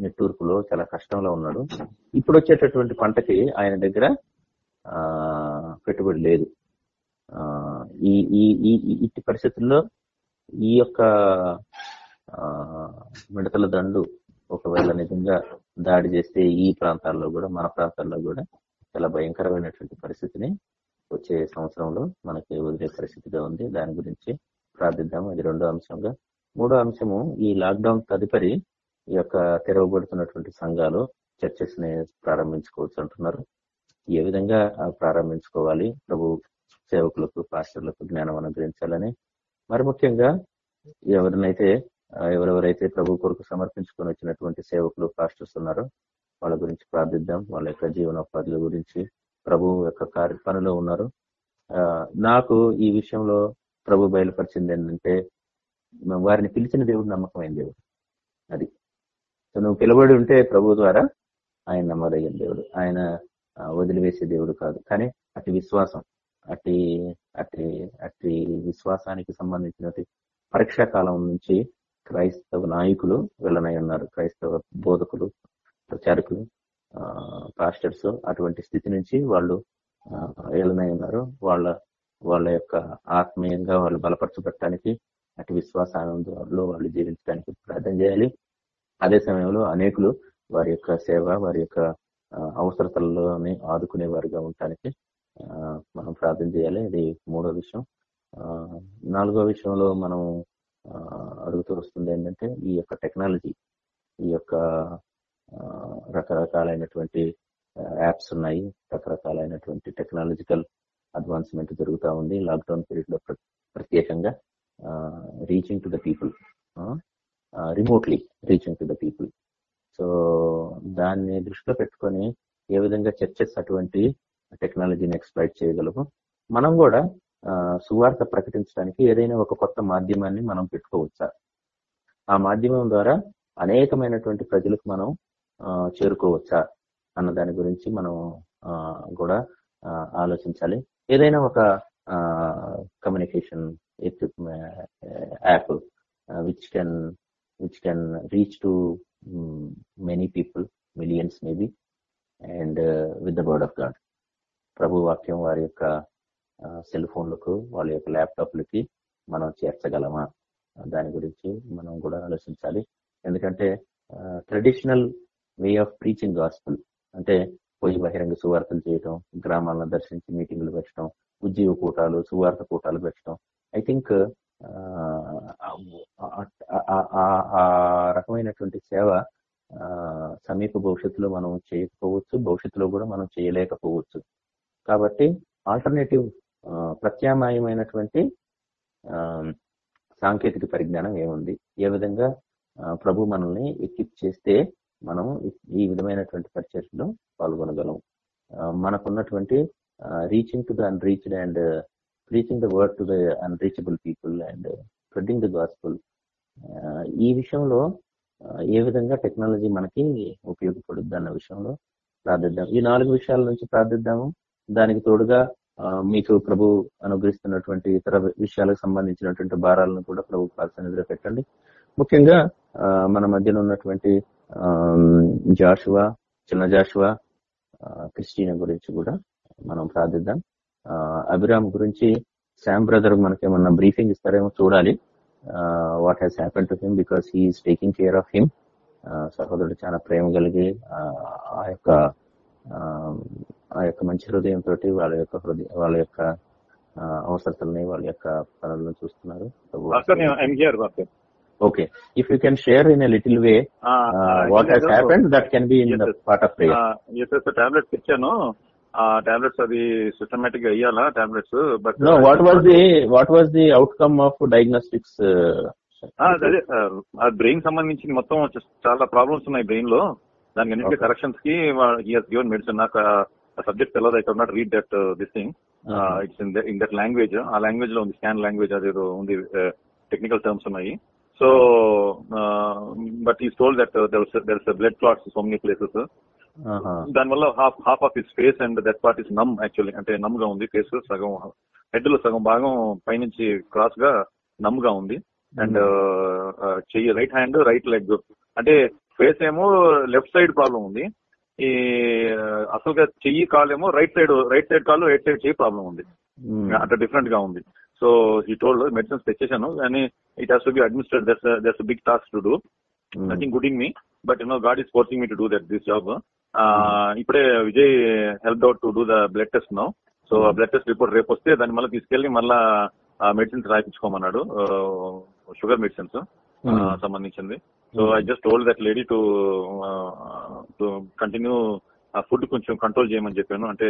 నిట్టూర్పులో చాలా కష్టంలో ఉన్నాడు. ఇప్పుడు వచ్చేటటువంటి పంటకి ఆయన దగ్గర ఆ పెట్టుబడి లేదు. ఈ ఈ ఇట్టి పరిస్థితుల్లో ఈ యొక్క మిడతల దండు ఒకవేళ నిజంగా దాడి చేస్తే ఈ ప్రాంతాల్లో కూడా మన ప్రాంతాల్లో కూడా చాలా భయంకరమైనటువంటి పరిస్థితిని వచ్చే సంవత్సరంలో మనకి వదిలే పరిస్థితిగా ఉంది. దాని గురించి ప్రార్థిద్దాము. అది రెండో అంశంగా. మూడో అంశము ఈ లాక్డౌన్ తదుపరి ఈ యొక్క తెరవబడుతున్నటువంటి సంఘాలు చర్చెస్ని ప్రారంభించుకోవచ్చు అంటున్నారు. ఏ విధంగా ప్రారంభించుకోవాలి? ప్రభు సేవకులకు పాస్టర్లకు జ్ఞానం అనుగ్రహించాలని. మరి ముఖ్యంగా ఎవరినైతే ఎవరెవరైతే ప్రభు కొరకు సమర్పించుకొని వచ్చినటువంటి సేవకులు పాస్టర్స్ ఉన్నారో వాళ్ళ గురించి ప్రార్థిద్దాం. వాళ్ళ యొక్క జీవనోపాధుల గురించి ప్రభు యొక్క కార్య పనిలో ఉన్నారు నాకు ఈ విషయంలో ప్రభు బయలుపరిచింది ఏంటంటే వారిని పిలిచిన దేవుడు నమ్మకమైన దేవుడు. అది. సో నువ్వు పిలబడి ఉంటే ప్రభు ద్వారా ఆయన నమ్మదగిన దేవుడు. ఆయన వదిలివేసే దేవుడు కాదు. కానీ అటు విశ్వాసం అట్టి అట్టి అట్టి విశ్వాసానికి సంబంధించినటువంటి పరీక్షా కాలం నుంచి క్రైస్తవ నాయకులు వెళ్ళనై ఉన్నారు. క్రైస్తవ బోధకులు ప్రచారకులు పాస్టర్స్ అటువంటి స్థితి నుంచి వాళ్ళు వెళ్ళనై ఉన్నారు. వాళ్ళ వాళ్ళ యొక్క ఆత్మీయంగా వాళ్ళు బలపరచబట్టడానికి అటు విశ్వాసంలో వాళ్ళు జీవించడానికి ప్రార్థన చేయాలి. అదే సమయంలో అనేకులు వారి యొక్క సేవ వారి యొక్క అవసరతల్లోనే ఆదుకునే వారిగా ఉండటానికి మనం ప్రార్థన చేయాలి. ఇది మూడో విషయం. నాలుగో విషయంలో మనం అడుగుతూ వస్తుంది ఏంటంటే ఈ యొక్క టెక్నాలజీ ఈ యొక్క రకరకాలైనటువంటి యాప్స్ ఉన్నాయి. రకరకాలైనటువంటి టెక్నాలజికల్ అడ్వాన్స్మెంట్ జరుగుతూ ఉంది. లాక్డౌన్ పీరియడ్లో ప్రత్యేకంగా reaching to the people. Remotely reaching to the people so దాన్ని దృష్టిలో పెట్టుకొని ఏ విధంగా చర్చెస్ అటువంటి టెక్నాలజీని ఎక్స్ప్లైట్ చేయగలము మనం కూడా సువార్త ప్రకటించడానికి ఏదైనా ఒక కొత్త మాధ్యమాన్ని మనం పెట్టుకోవచ్చా? ఆ మాధ్యమం ద్వారా అనేకమైనటువంటి ప్రజలకు మనం చేరుకోవచ్చా? అన్న దాని గురించి మనం కూడా ఆలోచించాలి. ఏదైనా ఒక communication app which can which can reach to people, people millions and and with the word of God ప్రభు వాక్యం వారి యొక్క సెల్ ఫోన్లకు వాళ్ళ యొక్క ల్యాప్టాప్లకి మనం చేర్చగలమా? దాని గురించి మనం కూడా ఆలోచించాలి. ఎందుకంటే traditional way of preaching gospel అంటే పోయి బహిరంగ సువార్తలు చేయటం గ్రామాలను దర్శించి మీటింగ్లు పెట్టడం ఉద్యోగ కూటాలు సువార్త కూటాలు పెట్టడం ఐ థింక్ ఆ రకమైనటువంటి సేవ సమీప భవిష్యత్తులో మనం చేయకపోవచ్చు భవిష్యత్తులో కూడా మనం చేయలేకపోవచ్చు. కాబట్టి ఆల్టర్నేటివ్ ప్రత్యామ్నాయమైనటువంటి సాంకేతిక పరిజ్ఞానం ఏముంది? ఏ విధంగా ప్రభు మనల్ని ఎక్కిప్ చేస్తే మనం ఈ విధమైనటువంటి పరిచర్లో పాల్గొనగలం? మనకున్నటువంటి reaching to the unreached and reaching the word to the unreachable people and spreading the gospel ఈ విషయంలో ఏ విధంగా టెక్నాలజీ మనకి ఉపయోగపడుద్ది అన్న విషయంలో ప్రార్థిద్దాం. ఈ నాలుగు విషయాల నుంచి ప్రార్థిద్దాము. దానికి తోడుగా మీకు ప్రభు అనుగ్రహిస్తున్నటువంటి ఇతర విషయాలకు సంబంధించినటువంటి భారాలను కూడా ప్రభు ప్రార్థన పెట్టండి. ముఖ్యంగా మన మధ్యలో ఉన్నటువంటి జాషువా చిన్న జాషువా క్రిస్టియన్ గురించి కూడా మనం ప్రార్థిద్దాం. అభిరామ్ గురించి శామ్ బ్రదర్ మనకేమన్నా బ్రీఫింగ్ ఇస్తారేమో చూడాలి. What has happen to him because he's taking care of him సహోదరుడు చాలా ప్రేమ కలిగి ఆ యొక్క ఆ యొక్క మంచి హృదయంతో వాళ్ళ యొక్క హృదయ వాళ్ళ యొక్క అవసరతల్ని వాళ్ళ యొక్క పనులను చూస్తున్నారు. Okay if you can share in little way what has happened that can be in part of prayer tablets ఇచ్చాను టాబ్లెట్స్ అది సిస్టమేటిక్గా ఇయ్యాలా tablets? But what was the what was the outcome of diagnostics అదే ఆ brain సంబంధించి మొత్తం చాలా problems ఉన్నాయి బ్రెయిన్లో. దానికి అన్నింటి కరెక్షన్స్కి గివన్ మెడిసిన్ నాకు సబ్జెక్ట్ తెలియదు I can not read that this thing it's in in that language ఆ లాంగ్వేజ్లో ఉంది స్కాన్ లాంగ్వేజ్ అదేదో ఉంది టెక్నికల్ టర్మ్స్ ఉన్నాయి. సో బట్ ఈ told that there is blood clots so many places దానివల్ల half half of his face and that part is numb actually అంటే నమ్గా ఉంది ఫేస్ సగం హెడ్లో సగం భాగం పైనుంచి క్రాస్గా నమ్గా ఉంది. అండ్ చెయ్యి రైట్ హ్యాండ్ రైట్ లెగ్ అంటే ఫేస్ ఏమో లెఫ్ట్ సైడ్ ప్రాబ్లం ఉంది. ఈ అసలుగా చెయ్యి కాలు ఏమో రైట్ సైడ్ రైట్ సైడ్ కాలు రైట్ సైడ్ చెయ్యి ప్రాబ్లం ఉంది. అట్లా డిఫరెంట్గా ఉంది. సో ఈ టోల్డ్ మెడిసిన్స్ తెచ్చేసాను కానీ it has to be administrate that's that's big task to do nothing gooding me but you know God is forcing me to do that this job ఇప్పుడే Vijay help out to do the blood test no. So blood test report రేపు వస్తే దాన్ని మళ్ళీ తీసుకెళ్ళి మళ్ళా medicines రాయించుకోమన్నాడు. Sugar medicines సంబంధించింది. So I just told that lady to continue food కొంచెం కంట్రోల్ చేయమని చెప్పాను. అంటే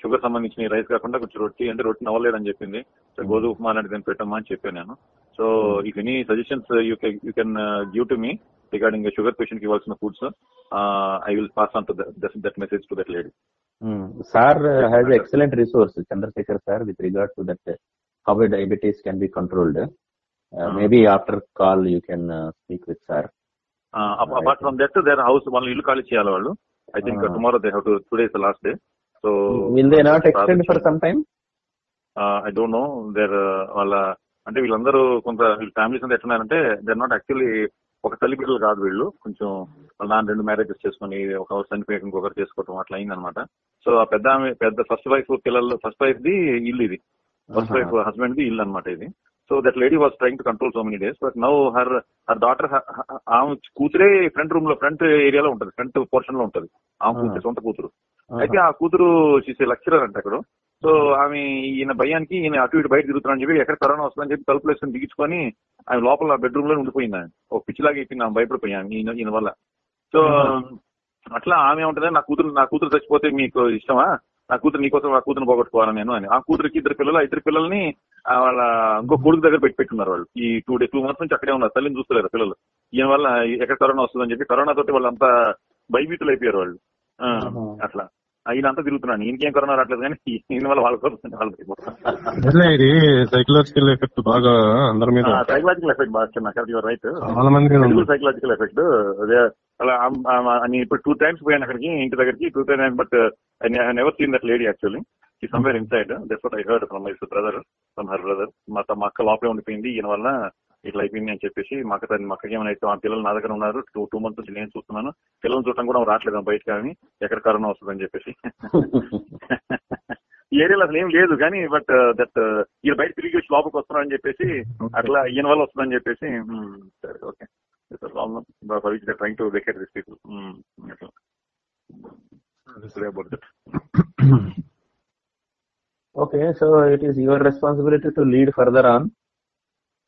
షుగర్ సంబంధించిన రైస్ కాకుండా కొంచెం రొట్టి అంటే రొట్టి నవ్వలేదని చెప్పింది. సో గోధుమ ఉప్మా లాంటిది పెట్టమ్మా అని చెప్పాను నేను. So if any suggestions you you can give to me regarding sugar పేషెంట్కి ఇవ్వాల్సిన foods I will pass on to that message to that lady sir has excellent resource Chandrashekar sir with regard to that how diabetes can be controlled. Uh, maybe after call you can uh, speak with sir. Apart from that their house వాళ్ళు ఇల్లు ఖాళీ చేయాలి వాళ్ళు. I think tomorrow they have to today is the last day so Will they not extend for some time? I don't know their వాళ్ళ అంటే వీళ్ళందరూ కొంత వీళ్ళ ఫ్యామిలీస్ అంతా ఎట్లున్నారంటే దేర్ నాట్ యాక్చువల్లీ ఒక తల్లి బిడ్డలు కాదు వీళ్ళు. కొంచెం వాళ్ళ నాన్న రెండు మ్యారేజెస్ చేసుకుని ఒక చనిపోయాక ఇంకొకరు చేసుకోవటం అట్లా అయిందనమాట. సో ఆ పెద్ద ఆమె పెద్ద ఫస్ట్ వైఫ్ పిల్లలు ఫస్ట్ వైఫ్ ది ఇల్లు ఇది. ఫస్ట్ వైఫ్ హస్బెండ్ ది ఇల్లు అనమాట ఇది so that lady was trying to control so many days but now her her daughter ఆమె కూతురే ఫ్రంట్ రూమ్లో ఫ్రంట్ ఏరియాలో ఉంటది ఫ్రంట్ పోర్షన్లో ఉంటది. ఆమె కూతురు సొంత కూతురు. అయితే ఆ కూతురు చేసే లెక్చరర్ అంట అక్కడ. సో ఆమె ఈయన భయానికి ఈయన అటు ఇటు బయట తిరుగుతున్నాను చెప్పి ఎక్కడ కరోనా వస్తుందని చెప్పి తలుపులు వేసుకొని బిగించుకొని ఆమె లోపల బెడ్రూమ్లో ఉండిపోయింది ఆమె. ఒక పిచ్చిలాగా అయిపోయింది ఆమె భయపడిపోయాను ఈయన ఈయన వల్ల. సో అట్లా ఆమె ఉంటది నా కూతురు నా కూతురు చచ్చిపోతే మీకు ఇష్టమా? నా కూతురు నీకోసం నా కూతురు పోగొట్టుకోవాలని నేను అని. ఆ కూతురికి ఇద్దరు పిల్లలు ఇద్దరు పిల్లల్ని వాళ్ళ ఇంకో కొడుకు దగ్గర పెట్టి పెట్టుకున్నారు వాళ్ళు. ఈ టూ డే టూ మంత్స్ నుంచి అక్కడే ఉన్నారు తల్లిని చూస్తలేరు పిల్లలు. ఈయన వల్ల ఎక్కడ కరోనా వస్తుందని చెప్పి కరోనా తోటి వాళ్ళంతా భయభీతులు అయిపోయారు వాళ్ళు అట్లా. ఈయన అంతా తిరుగుతున్నాను ఈయనకేం కరోనా రావట్లేదు కానీ ఈయన వల్ల వాళ్ళ కోసం వాళ్ళు ఇది. సైకలాజికల్ ఎఫెక్ట్ బాగా అందరి మీద సైకలాజికల్ ఎఫెక్ట్ బాగా రైట్ చాలా మంది సైకలాజికల్ ఎఫెక్ట్ అలా నేను ఇప్పుడు టూ టైమ్స్ పోయాను అక్కడికి ఇంటి దగ్గరికి. Two times but I never seen that lady actually ఈ somewhere inside that's what I heard from my brother from her brother మా మా అక్క లోపలే ఉండిపోయింది. ఈయన వల్ల ఇట్లా అయిపోయింది అని చెప్పేసి మా అక్క తల్లి- మా అక్కకి ఏమైనా ఆ పిల్లలు నా దగ్గర ఉన్నారు టూ టూ మంత్స్ నుంచి నేను చూస్తున్నాను. పిల్లలు చూడటం కూడా రావట్లేదు బయట కానీ ఎక్కడ కరోనా వస్తుందని చెప్పేసి. ఈ ఏరియాలో అసలు ఏం లేదు కానీ బట్ దట్ ఈయన బయట తిరిగి వచ్చి లోపలికి వస్తున్నారని చెప్పేసి అట్లా ఈయన వల్ల వస్తుందని చెప్పేసి సరే okay trying to vacate this people అట్లా. About that Okay, so it is your responsibility to lead further on.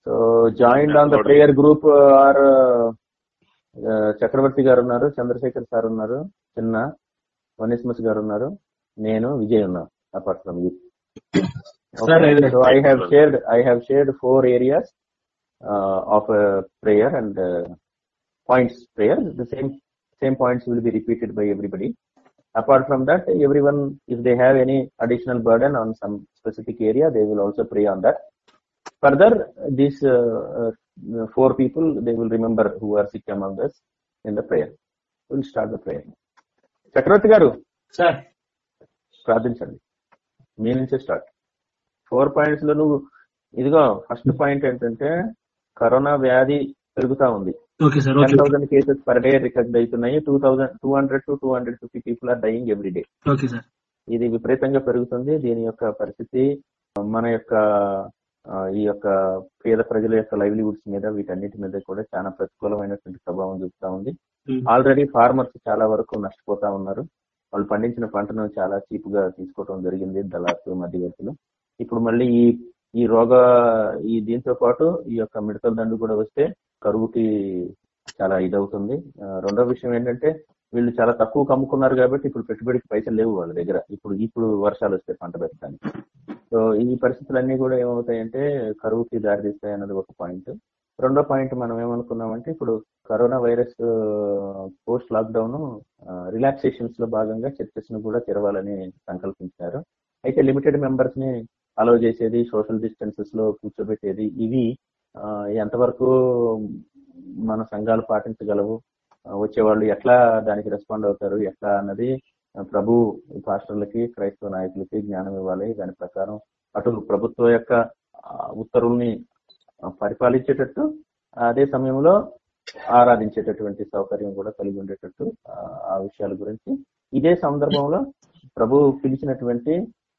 So joined on the Absolutely. prayer group uh, are uh, uh, Chakravarthi garu ఉన్నారు Chandrasekhar sir ఉన్నారు చిన్న వనిస్మస్ గారు ఉన్నారు నేను విజయ్ ఉన్నా apart from you so I have shared I have shared four areas of prayer and points prayer the same same points will be repeated by everybody apart from that everyone if they have any additional burden on some specific area they will also pray on that further these four people they will remember who are sick among us in the prayer. We'll start the prayer. Chakravarthi garu sir ప్రార్థించండి మీ నుంచే start four పాయింట్స్లో నువ్వు ఇదిగో first point ఏంటంటే corona వ్యాధి పెరుగుతా ఉంది. Ten thousand cases per day record అవుతున్నాయి. Two thousand two hundred to two hundred fifty people are dying every day okay sir ఇది విపరీతంగా పెరుగుతుంది. దీని యొక్క పరిస్థితి మన యొక్క ఈ యొక్క పేద ప్రజల యొక్క లైవ్లీవుడ్స్ మీద వీటన్నిటి మీద కూడా చాలా ప్రతికూలమైనటువంటి ప్రభావం చూపుతా ఉంది. ఆల్రెడీ ఫార్మర్స్ చాలా వరకు నష్టపోతా ఉన్నారు. వాళ్ళు పండించిన పంటను చాలా చీప్గా తీసుకోవడం జరిగింది దళార్లు మధ్యవర్తులు. ఇప్పుడు మళ్ళీ ఈ ఈ రోగ ఈ దీంతో పాటు ఈ యొక్క మిడతల దండు కూడా వస్తే కరువుకి చాలా ఇదవుతుంది. రెండో విషయం ఏంటంటే వీళ్ళు చాలా తక్కువ కమ్ముకున్నారు కాబట్టి ఇప్పుడు పెట్టుబడికి పైసలు లేవు వాళ్ళ దగ్గర. ఇప్పుడు ఇప్పుడు వర్షాలు వస్తాయి పంట పెట్టడానికి. సో ఈ పరిస్థితులన్నీ కూడా ఏమవుతాయంటే కరువుకి దారితీస్తాయి అన్నది ఒక పాయింట్. రెండో పాయింట్ మనం ఏమనుకున్నామంటే ఇప్పుడు కరోనా వైరస్ పోస్ట్ లాక్డౌన్ రిలాక్సేషన్స్లో భాగంగా చర్చెస్ను కూడా తెరవాలని సంకల్పించారు. అయితే లిమిటెడ్ మెంబర్స్ని అలౌ చేసేది సోషల్ డిస్టెన్సెస్లో కూర్చోబెట్టేది ఇవి ఎంతవరకు మన సంఘాలు పాటించగలవు వచ్చేవాళ్ళు ఎట్లా దానికి రెస్పాండ్ అవుతారు ఎట్లా అన్నది ప్రభు పాస్టర్లకి క్రైస్తవ నాయకులకి జ్ఞానం ఇవ్వాలి. దాని ప్రకారం అటు ప్రభుత్వం యొక్క ఉత్తర్వుల్ని పరిపాలించేటట్టు అదే సమయంలో ఆరాధించేటటువంటి సౌకర్యం కూడా కలిగి ఉండేటట్టు ఆ విషయాల గురించి. ఇదే సందర్భంలో ప్రభు పిలిచినటువంటి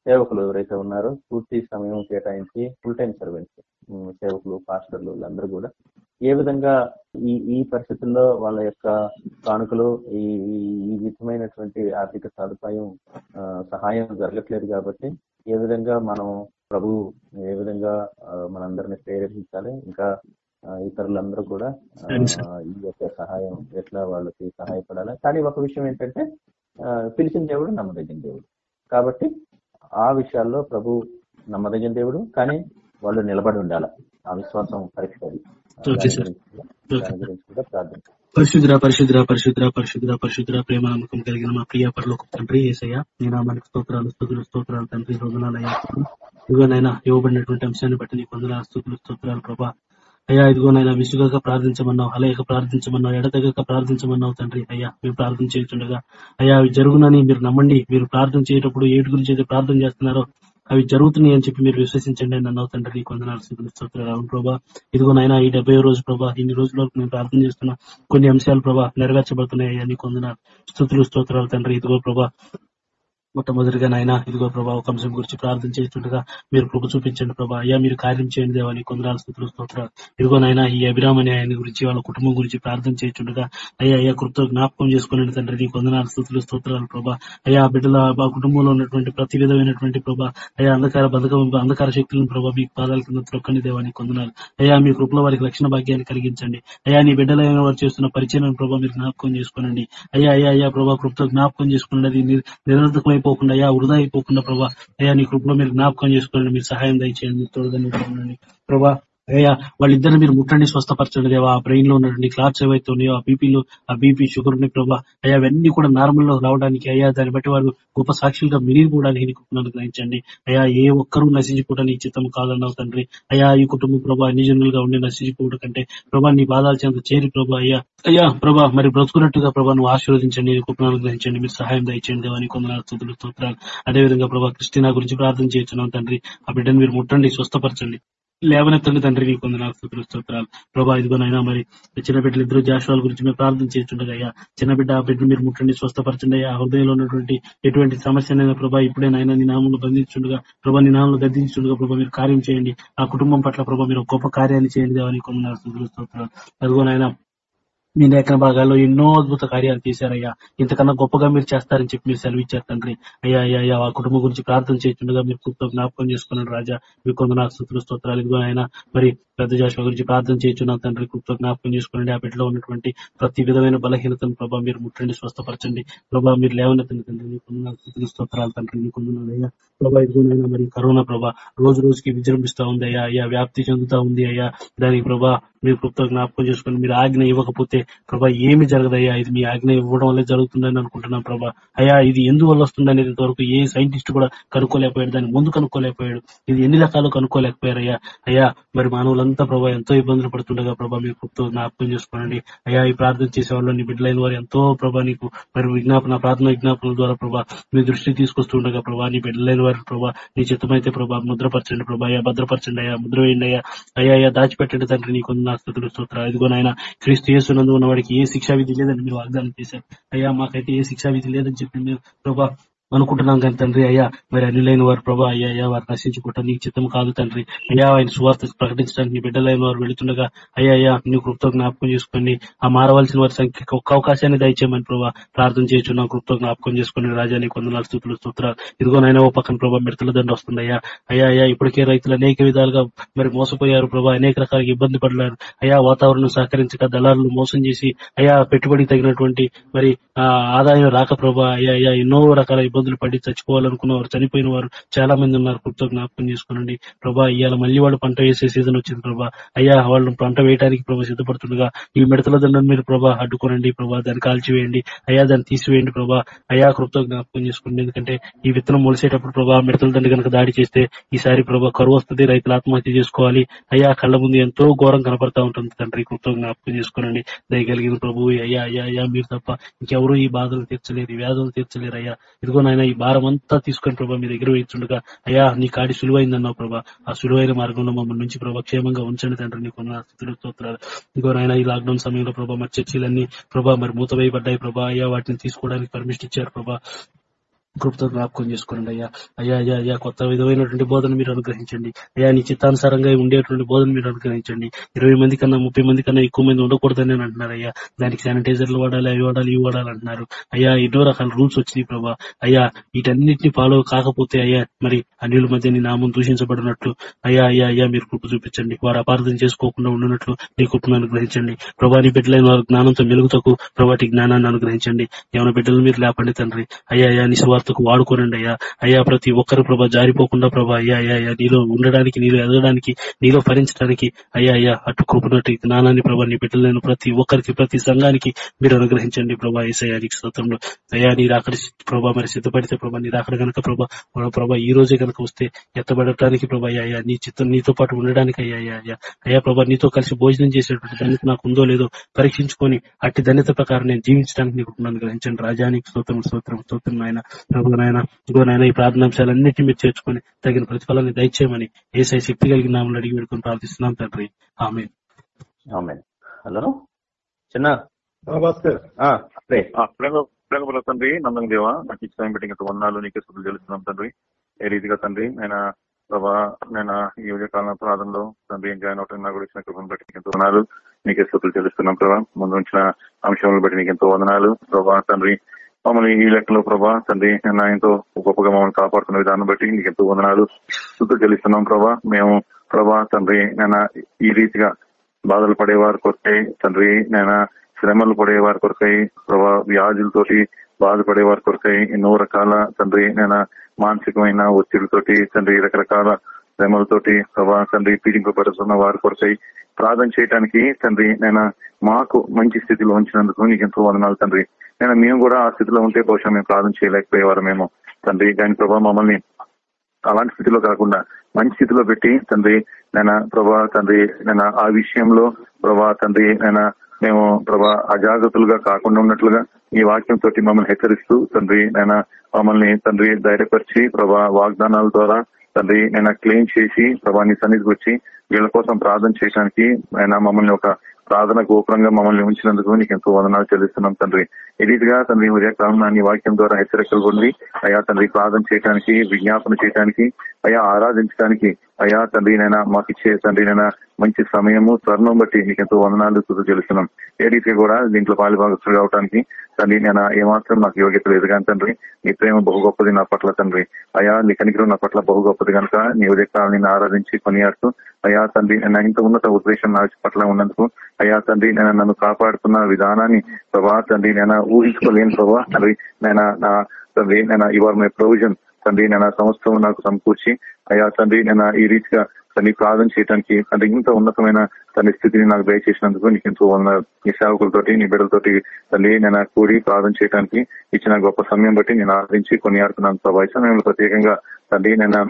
సేవకులు ఎవరైతే ఉన్నారో పూర్తి సమయం కేటాయించి ఫుల్ టైం సర్వెంట్స్ సేవకులు పాస్టర్లు వీళ్ళందరూ కూడా ఏ విధంగా ఈ ఈ పరిస్థితుల్లో వాళ్ళ యొక్క కానుకలు ఈ ఈ- విధమైనటువంటి ఆర్థిక సదుపాయం సహాయం జరగట్లేదు కాబట్టి ఏ విధంగా మనం ప్రభు ఏ విధంగా మనందరినీ ప్రేరేపించాలి ఇంకా ఇతరులందరూ కూడా. ఈ యొక్క సహాయం ఎట్లా వాళ్ళకి సహాయపడాలి కానీ ఒక విషయం ఏంటంటే పిలిచిన దేవుడు నమ్మదగిన దేవుడు కాబట్టి ఆ విషయాల్లో ప్రభు నమ్మదగిన దేవుడు కానీ వాళ్ళు నిలబడి ఉండాలి. ఆ విశ్వాసం పరీక్ష పరిశుద్ర పరిశుద్ర పరిశుద్ర పరిశుద్ర పరిశుద్ర ప్రేమ నమ్మకం కలిగిన మా ప్రియ పరలోక తండ్రి ఏసయ్య నీ నామానికి స్తోత్రాలు స్తుతులు స్తోత్రాలు తండ్రి ఇదిగోనైనా ఇవ్వబడినటువంటి అంశాన్ని బట్టి నీకు వందనాలు స్తుతులు స్తోత్రాలు ప్రభా. అయ్యా ఇదిగోనైనా విసుగక ప్రార్థించమన్నావు అలయక ప్రార్థించమన్నావు ఎడతెగక ప్రార్థించమన్నావు తండ్రి. అయ్యా మేము ప్రార్థన చేస్తుండగా అయ్యా అవి జరుగునని మీరు నమ్మండి. మీరు ప్రార్థన చేయటప్పుడు ఏటి గురించి అయితే ప్రార్థన చేస్తున్నారో అవి జరుగుతున్నాయి అని చెప్పి మీరు విశ్వసించండి అని అన్నావు తండ్రి. కొందరు అవును ప్రభా. ఇదిగో నాయన ఈ డెబ్బై రోజు ప్రభా ఇన్ని రోజుల వరకు మేము ప్రార్థన చేస్తున్నా కొన్ని అంశాలు ప్రభా నెరవేర్చబడుతున్నాయి. అని నీకు స్థుతులు స్తోత్రాలు తండ్రి. ఇదిగో ప్రభా మొట్టమొదటిగా నాయన ఇదిగో ప్రభా ఒక అంశం గురించి ప్రార్థన చేస్తుండగా మీరు కృప చూపించండి ప్రభా. అయ్యా మీరు కార్యం చేయండి దేవాని కొందరాల స్థుతులు స్తోత్రాలు. ఇదిగో నాయన ఈ అభిరామ్ అనే ఆయన గురించి వాళ్ళ కుటుంబం గురించి ప్రార్థన చేస్తుండగా అయ్యా అయ్యా కృపతో జ్ఞాపకం చేసుకునే తండ్రి. నీ కొందనాలు స్థుతులు స్తోత్రాలు ప్రభా. అయ్యా బిడ్డల ఆ కుటుంబంలో ఉన్నటువంటి ప్రతి విధమైనటువంటి ప్రభా అయ్యా అంధకార బంధకం అంధకార శక్తులను ప్రభా మీకు పాదాల కింద త్రొక్కని దేవాని కొందనాలు అయ్యా మీ కృపలో వారికి రక్షణ భాగ్యాన్ని కలిగించండి. అయ్యా నీ బిడ్డలైన వారు చేస్తున్న పరిచయం ప్రభా మీరు జ్ఞాపకం చేసుకోనండి. అయ్యా అయ్యా అయ్యా ప్రభా కృప్త జ్ఞాపకం చేసుకోండి అది నిరర్థకమైపోకుండా అయ్యా వృధా అయిపోకుండా ప్రభా అయ్యా నీ కృపలో మీరు జ్ఞాపకం చేసుకోండి మీరు సహాయం దయచేయండి మీరు తోడుగా ప్రభా అయ్యా వాళ్ళిద్దరిని మీరు ముట్టండి స్వస్థపరచండి దేవా. ఆ బ్రెయిన్లో ఉన్నటువంటి క్లాట్స్ ఏవైతే ఉన్నాయో ఆ బీపీలు ఆ బీపీ షుగర్ని ప్రభా. అయ్యా అవన్నీ కూడా నార్మల్లో రావడానికి అయ్యా దాన్ని బట్టి వారు గొప్ప సాక్షులుగా మిగిలిపోవడానికి నీకు గ్రహించండి. అయ్యా ఏ ఒక్కరూ నశించుకోవడానికి చిత్తం కాదన్నావు తండ్రి. అయ్యా ఈ కుటుంబం ప్రభా నిజనులుగా ఉండి నశించుకోవడం కంటే ప్రభా నీ బాధాల చెంత చేరి ప్రభా అయ్యా. అయ్యా ప్రభా మరి బ్రతుకున్నట్టుగా ప్రభా నువ్వు ఆశీర్వదించండి నీ గ్రహించండి. మీరు సహాయం దయచేయండి దేవాని కొందరు స్థుతులు స్తోత్రాలు. అదేవిధంగా ప్రభా క్రిస్టినా గురించి ప్రార్థన చేస్తున్నాం తండ్రి. ఆ బిడ్డను మీరు ముట్టండి స్వస్థపరచండి. లేవనెత్తండి తండ్రి నీకు వందనాలు స్తుతులు స్తోత్రాలు. ప్రభా ఇదిగోనైనా మరి చిన్న బిడ్డలు ఇద్దరు జాషువాల గురించి మేము ప్రార్థన చేస్తుండగా అయ్యా చిన్న బిడ్డ ఆ బిడ్డను మీరు ముట్టండి స్వస్థపరచండి అయ్యా. హృదయంలో ఉన్నటువంటి ఎటువంటి సమస్యనైనా ప్రభా ఇప్పుడే నాయన నీ నామంలో బంధించుండగా ప్రభా నీ నామంలో గద్దించుండగా ప్రభా మీరు కార్యం చేయండి. ఆ కుటుంబం పట్ల ప్రభా మీరు గొప్ప కార్యాన్ని చేయండి దేవా నీకు వందనాలు స్తుతులు స్తోత్రాలు. అదిగోనైనా మీ లేఖన భాగాల్లో ఎన్నో అద్భుత కార్యాలు చేశారయ్యా. ఇంతకన్నా గొప్పగా మీరు చేస్తారని చెప్పి మీరు సెలవిచ్చారు తండ్రి. అయ్యా అయ్యా అయ్యా ఆ కుటుంబం గురించి ప్రార్థన చేస్తుండగా మీరు జ్ఞాపకం చేసుకున్నాడు రాజా. మీ కొందరు స్థుతులు స్తోత్రాలు. ఇదిగో ఆయన మరి పెద్ద జాషువా గురించి ప్రార్థన చేస్తున్నాం తండ్రి కృపతో జ్ఞాపకం చేసుకోండి ఆ బిడ్డలో ఉన్నటువంటి ప్రతి విధమైన బలహీనతను ప్రభావ మీరు ముట్టండి స్వస్థపరచండి. ప్రభావ మీరు లేవనెత్తండి తండ్రి స్తోత్రాలు తండ్రి మీ కొందరు అయ్యా ప్రభా ఇదిగోనైనా మరి కరోనా ప్రభా రోజు రోజుకి విజృంభిస్తా ఉంది అయ్యా అయ్యా వ్యాప్తి చెందుతా ఉంది అయ్యా. దానికి ప్రభా మీరు కృప్తో జ్ఞాపకం చేసుకుని మీరు ఆజ్ఞ ఇవ్వకపోతే ప్రభా ఏమి జరగదయ్యా? ఇది మీ ఆజ్ఞ ఇవ్వడం వల్లే జరుగుతుందని అనుకుంటున్నాం ప్రభా. అయ్యా ఇది ఎందువల్ల వస్తుంది అనేది ఇంతవరకు ఏ సైంటిస్ట్ కూడా కనుక్కోలేకపోయాడు దాన్ని ముందు కనుక్కోలేకపోయాడు. ఇది ఎన్ని రకాలు కనుక్కోలేకపోయారు అయ్యా అయ్యా మరి మానవులంతా ప్రభా ఎంతో ఇబ్బందులు పడుతుండగా ప్రభా మీ కృప్తో జ్ఞాపకం చేసుకోనండి. అయ్యా ఈ ప్రార్థన చేసే వాళ్ళు నీ బిడ్డలైన వారు ఎంతో ప్రభా నీకు మరి విజ్ఞాపన ప్రార్థన విజ్ఞాపనల ద్వారా ప్రభా మీ దృష్టికి తీసుకొస్తుండగా ప్రభా నీ బిడ్డలైన వారి ప్రభా నీ చిత్తమైతే ప్రభా ముద్రపరచండి ప్రభా. అయ్యా భద్రపరచండి అయ్యా ముద్ర వేయండి అయ్యా. అయ్యా అయ్యా దాచిపెట్టండి తండ్రి నీకు నా స్థుతులు స్తోత్ర ఇదిగోనైనా క్రీస్తు యేసునందు ఉన్నవాడికి ఏ శిక్షా విధి లేదని మీరు వాగ్దానం చేశారు. అయ్యా మాకైతే ఏ శిక్షా విధి లేదని చెప్పి మీరు ప్రభా అనుకుంటున్నాం కానీ తండ్రి అయ్యా మరి అన్యులైన వారు ప్రభా అయ్యా అయ్యా వారు నశించుకుంటా నీకు చిత్తం కాదు తండ్రి. అయ్యా ఆయన సువార్త ప్రకటించడానికి బిడ్డలైన వారు వెళుతుండగా అయ్యా అయ్యా నీ కృప్తో జ్ఞాపకం చేసుకుని ఆ మారవలసిన వారి సంఖ్య ఒక్క అవకాశాన్ని దయచేయమని ప్రభా ప్రార్థన చేస్తున్నాం కృప్తో జ్ఞాపకం చేసుకుని రాజా నీ కొందనాలు స్థుతులు స్తోత్రాలు. ఇదిగోనైనా ఓ పక్కన ప్రభా మిడతల దండ వస్తుంది. అయ్యా అయ్యా అయ్యా ఇప్పటికే రైతులు అనేక విధాలుగా మరి మోసపోయారు ప్రభా అనేక రకాలుగా ఇబ్బంది పడ్డారు అయ్యా వాతావరణం సహకరించక దళారులు మోసం చేసి అయ్యా పెట్టుబడికి తగినటువంటి మరి ఆ ఆదాయం రాక ప్రభా అయ్యా అయ్యా ఎన్నో రకాల ఇబ్బందులు పడి చచ్చిపోవాలనుకున్న వారు చనిపోయిన వారు చాలా మంది ఉన్నారు. కృప్తో జ్ఞాపకం చేసుకోనండి. ప్రభా ఇవాళ మళ్ళీ వాళ్ళు పంట వేసే సీజన్ వచ్చింది ప్రభా. అయ్యా వాళ్ళు పంట వేయడానికి ప్రభా సిద్ధపడుతుండగా ఈ మిడతల దండను మీరు ప్రభా అడ్డుకోనండి ప్రభా. దాన్ని కాల్చివేయండి. అయ్యా దాన్ని తీసివేయండి ప్రభా. అయ్యా కృప్తో జ్ఞాపకం చేసుకోండి. ఎందుకంటే ఈ విత్తనం మొలిసేటప్పుడు ప్రభా మిడతల దండ కనుక దాడి చేస్తే ఈసారి ప్రభా కరువు వస్తుంది. రైతులు ఆత్మహత్య చేసుకోవాలి. అయ్యా కళ్ళ ముందు ఎంతో ఘోరం కనపడతా ఉంటుంది తండ్రి. కృప్తో జ్ఞాపకం చేసుకోనండి. దయగలిగిన ప్రభు అయ్యా అయ్యా అయ్యా మీరు తప్ప ఇంకెవరూ ఈ బాధలు తీర్చలేరు ఈ వ్యాధులు తీర్చలేరు అయ్యా. ఇదిగో నాయన ఈ భారం అంతా తీసుకొని ప్రభా మీ దగ్గర వేయించుండగా అయ్యా నీ కాడి సులువైందన్నావు ప్రభా. ఆ సులువైన మార్గంలో మమ్మల్ని నుంచి ప్రభా క్షేమంగా ఉంచండి తండ్రి నీకు ఉన్న స్తోత్రాలు. ఇంకో నాయన ఈ లాక్డౌన్ సమయంలో ప్రభా మరి చర్చీలన్నీ ప్రభా మరి మూతవేయబడ్డాయి ప్రభా. అయ్యా వాటిని తీసుకోవడానికి పర్మిషన్ ఇచ్చారు ప్రభా. కృపతో జ్ఞాపకం చేసుకోండి అయ్యా. అయ్యా అయ్యా అయ్యా కొత్త విధమైనటువంటి బోధన మీరు అనుగ్రహించండి. అయ్యా నీ చిత్తానుసారంగా ఉండేటువంటి బోధన మీరు అనుగ్రహించండి. ఇరవై మంది కన్నా ముప్పై మంది కన్నా ఎక్కువ మంది ఉండకూడదని అంటున్నారు అయ్యా. దానికి శానిటైజర్లు వాడాలి అవి వాడాలి ఇవి వాడాలి అంటున్నారు. అయ్యా ఎన్నో రకాల రూల్స్ వచ్చినాయి ప్రభా. అయ్యా వీటన్నిటిని ఫాలో కాకపోతే అయ్యా మరి అన్యుల మధ్య నీ నామం దూషించబడినట్లు. అయ్యా అయ్యా అయ్యా మీరు కృప చూపించండి. వారు అపార్థం చేసుకోకుండా ఉండినట్లు నీ కృపను అనుగ్రహించండి. ప్రభా నీ బిడ్డలైన వారి జ్ఞానంతో మెలుగుతకు ప్రభాటి జ్ఞానాన్ని అనుగ్రహించండి. ఏమైనా బిడ్డలు మీరు లేపండి తండ్రి. అయ్యా అయ్యా నీ స్వార్థకు వాడుకోనండి అయ్యా. అయ్యా ప్రతి ఒక్కరు ప్రభా జారిపోకుండా ప్రభా అయ్యా అయ్యా అయ్యా నీలో ఉండడానికి నీలో ఎదగడానికి నీలో ఫలించడానికి అయ్యా అయ్యా అటు కృపనట్టు జ్ఞానాన్ని ప్రభా నీ బిడ్డలను ప్రతి ఒక్కరికి ప్రతి సంఘానికి మీరు అనుగ్రహించండి ప్రభా. ఏసయానికి స్తోత్రంలో. అయ్యా నీ రాకడ ప్రభా మరి సిద్ధపడితే ప్రభా నీ రాకడ గనక ప్రభా మన ప్రభా ఈ రోజే గనక వస్తే ఎత్తబడటానికి ప్రభా అయ్యా నీ చిత్తం నీతో పాటు ఉండడానికి అయ్యా అయ్యా అయ్యా. అయ్యా ప్రభా నీతో కలిసి భోజనం చేసేటువంటి ధన్యత నాకు ఉందో లేదో పరీక్షించుకొని అట్టి ధన్యత ప్రకారం నేను జీవించడానికి నీకు అనుగ్రహించండి. రాజానికి స్తోత్రం స్తోత్రం స్తోత్రం ఆయన ప్రభు నాయన ఇంకో నాయన ఈ ప్రార్థనాంశాలన్నింటినీ మీరు చేర్చుకొని తగిన ప్రతిఫలాన్ని దయచేయమని ఏసై శక్తి కలిగిన నామలు అడిగి పెట్టుకుని ప్రార్థిస్తున్నాం తండ్రి. ఆమె ఆమె హలో? చిన్న? తండ్రి నందన దేవా నాకు ఇచ్చిన టైం పెట్టి ఇంకా వందనాలు నీకే శుద్ధులు తెలుస్తున్నాం తండ్రి. ఏ రీతిగా తండ్రి నేను ప్రభా నేను ఈ ఉదయకాలం ప్రారంభంలో తండ్రి జాయిన్ అవుతున్న నాకు ఇచ్చిన కృపను బట్టి నీకు ఎంతో వందనాలు నీకే శుద్ధులు తెలుస్తున్నాం ప్రభా. ముందు ఉంచిన అంశాలను బట్టి నీకు ఎంతో వందనాలు ప్రభా తండ్రి. మమ్మల్ని ఈ లెక్కలో ప్రభా తండ్రి నేను ఎంతో గొప్పగా మమ్మల్ని కాపాడుతున్న విధానం బట్టి నీకు ఎంతో వందనాలు. శుద్ధి చెల్లిస్తున్నాం ప్రభా. మేము ప్రభా తండ్రి నేను ఈ రీతిగా బాధలు పడేవారి కొరకై తండ్రి నేను శ్రమలు పడేవారి కొరకై ప్రభా వ్యాధులతోటి బాధపడేవారి కొరకై ఎన్నో రకాల తండ్రి నేను మానసికమైన ఒత్తిడితోటి తండ్రి రకరకాల శ్రమలతోటి ప్రభా తండ్రి పీడింపబడుతున్న వారి కొరకై ప్రార్థన చేయడానికి తండ్రి నేను మాకు మంచి స్థితిలో ఉంచినందుకు నీకు ఎంతో వందనాలు తండ్రి. నేను మేము కూడా ఆ స్థితిలో ఉంటే బహుశా మేము ప్రార్థన చేయలేకపోయేవారు మేము. తండ్రి దాని ప్రభా మమ్మల్ని అలాంటి స్థితిలో కాకుండా మంచి స్థితిలో పెట్టి తండ్రి నేను ప్రభా తండ్రి నేను ఆ విషయంలో ప్రభా తండ్రి నేను మేము ప్రభా అజాగ్రత్తలుగా కాకుండా ఉన్నట్లుగా ఈ వాక్యం తోటి మమ్మల్ని హెచ్చరిస్తూ తండ్రి నేను మమ్మల్ని తండ్రి ధైర్యపరిచి ప్రభా వాగ్దానాల ద్వారా తండ్రి నేను క్లెయిమ్ చేసి ప్రభాని సన్నిధికి వచ్చి వీళ్ళ కోసం ప్రార్థన చేయడానికి ఆయన మమ్మల్ని ఒక ప్రార్థన గోపురంగా మమ్మల్ని ఉంచినందుకు నీకు ఎంతో వందనాలు చెల్లిస్తున్నాం తండ్రి. ఈ రీతిగా తండ్రి ఉదయకాలం నీ వాక్యం ద్వారా హెచ్చరికలు పొంది అయా తండ్రి ప్రార్థన చేయడానికి విజ్ఞాపన చేయడానికి అయా ఆరాధించడానికి అయా తండ్రి నైనా మాకు ఇచ్చే తండ్రి నైనా మంచి సమయము స్వర్ణం బట్టి నీకు ఎంతో వందనాలు కృత తెలుస్తున్నాం ఏ రీతిగా కూడా దీంట్లో పాలుభాగస్తులు కావడానికి తండ్రి నేను ఏమాత్రం నాకు యోగ్యత లేదు కానీ తండ్రి నీ ప్రేమ బహు గొప్పది నా పట్ల తండ్రి. అయా నీ కనికరం నా పట్ల బహు గొప్పది కనుక నీ ఉదయకాలని ఆరాధించి కొనియాడుతూ అయా తండ్రి నేను ఇంత ఉన్నత ఉద్దేశం నా పట్ల ఉన్నందుకు అయా తండ్రి నేను నన్ను కాపాడుతున్న విధానాన్ని ప్రభా తండ్రి నేను ఊహించుకోలేను ప్రభావ తండ్రి నేను నా తండ్రి నేను ఇవాళ మై ప్రొవిజన్ తండ్రి నేను సంవత్సరం నాకు సమకూర్చి అయ్యా తండ్రి నేను ఈ రీతిగా తండ్రి ప్రార్థన చేయడానికి తండ్రి ఇంత ఉన్నతమైన తన స్థితిని నాకు దయచేసినందుకు నీకు ఎంతో ఉన్న నీ సేవకులతోటి నీ బిడ్డలతోటి తండ్రి నేను కూడి ప్రార్థన చేయడానికి ఇచ్చిన గొప్ప సమయం బట్టి నేను ఆదరించి కొన్ని ఆడుతున్నాను ప్రభా సమయంలో ప్రత్యేకంగా తండ్రి నేను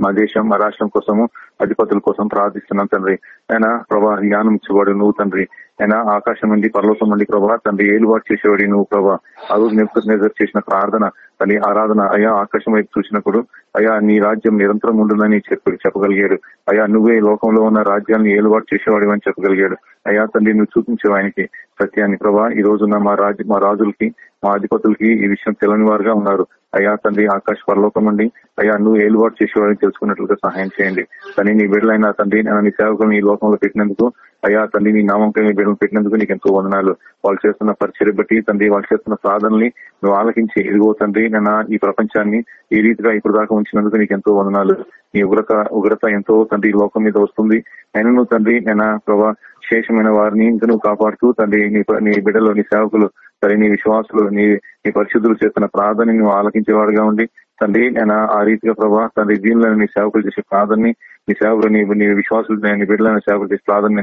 మా దేశం మా రాష్ట్రం కోసము అధిపతుల కోసం ప్రార్థిస్తున్నాం తండ్రి. ఆయన ప్రభా జ్ఞానం ఇచ్చేవాడు నువ్వు తండ్రి. ఆయన ఆకాశం నుండి పరలోకం నుండి ప్రభా తండ్రి ఏలుబాటు చేసేవాడి నువ్వు ప్రభా. ఆ రోజు నెప్పుకు చేసిన ప్రార్థన తల్లి ఆరాధన అయా ఆకాశం వైపు చూసినప్పుడు అయా నీ రాజ్యం నిరంతరం ఉంటుందని చెప్పి చెప్పగలిగాడు. అయా నువ్వే లోకంలో ఉన్న రాజ్యాన్ని ఏలుబాటు చేసేవాడు అని చెప్పగలిగాడు. అయా తండ్రి నువ్వు చూపించావు ఆయనకి సత్యాన్ని ప్రభా. ఈ రోజున మా రాజు మా రాజులకి మా అధిపతులకి ఈ విషయం తెలియని వారుగా ఉన్నారు. అయ్యా తండ్రి ఆకాశ పరలోకం అండి. అయ్యా నువ్వు ఏలుబాటు చేసేవాడిని తెలుసుకున్నట్లుగా సహాయం చేయండి. కానీ నీ బిడ్డలైన తండ్రి నేను నీ సేవకులు నీ లోకంలో పెట్టినందుకు అయ్యా తండ్రి నీ నామంకై నీ బిడ్డలు పెట్టినందుకు నీకు ఎంతో వందనాలు. వాళ్ళు చేస్తున్న పరిచయం బట్టి తండ్రి వాళ్ళు చేస్తున్న సాధనల్ని నువ్వు ఆలకించి ఇదిగో తండ్రి నేను ఈ ప్రపంచాన్ని ఈ రీతిగా ఇప్పుడు దాకా ఉంచినందుకు నీకు ఎంతో వందనాలు. నీ ఉగ్రత ఉగ్రత ఎంతో తండ్రి లోకం మీద వస్తుంది. అయినా నువ్వు తండ్రి నేను ప్రభా శేషమైన వారిని ఇంకా నువ్వు కాపాడుతూ తండ్రి నీ నీ బిడ్డలు నీ సేవకులు సరే నీ విశ్వాసులు నీ నీ పరిశుద్ధులు చేస్తున్న ప్రార్థన నువ్వు ఆలకించేవాడుగా ఉండి తండ్రి నేను ఆ రీతిగా ప్రభా తండ్రి దీనిలో నీ సేవకులు చేసే ప్రార్థనని నీ సేవలు నీ నీ విశ్వాసులు నీ బిడ్డలైన సేవలు చేసే ప్రార్థన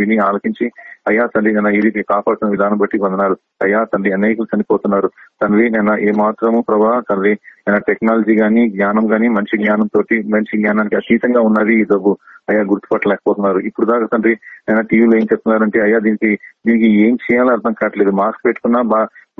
విని ఆలకించి అయ్యా తండ్రి నన్న ఈ రీతి కాపాడుతున్న విధానం బట్టి వందనాలు. అయ్యా తండ్రి అనేకులు చనిపోతున్నారు. తండ్రి నేను ఏ మాత్రము ప్రభా తండ్రి నేను టెక్నాలజీ గానీ జ్ఞానం గానీ మంచి జ్ఞానం తోటి మంచి జ్ఞానానికి అతీతంగా ఉన్నది ఈ డబ్బు అయ్యా గుర్తుపట్టలేకపోతున్నారు. ఇప్పుడు దాకా తండ్రి నేను టీవీలో ఏం చెప్తున్నారంటే అయ్యా దీనికి దీనికి ఏం చేయాలో అర్థం కావట్లేదు. మాస్క్ పెట్టుకున్నా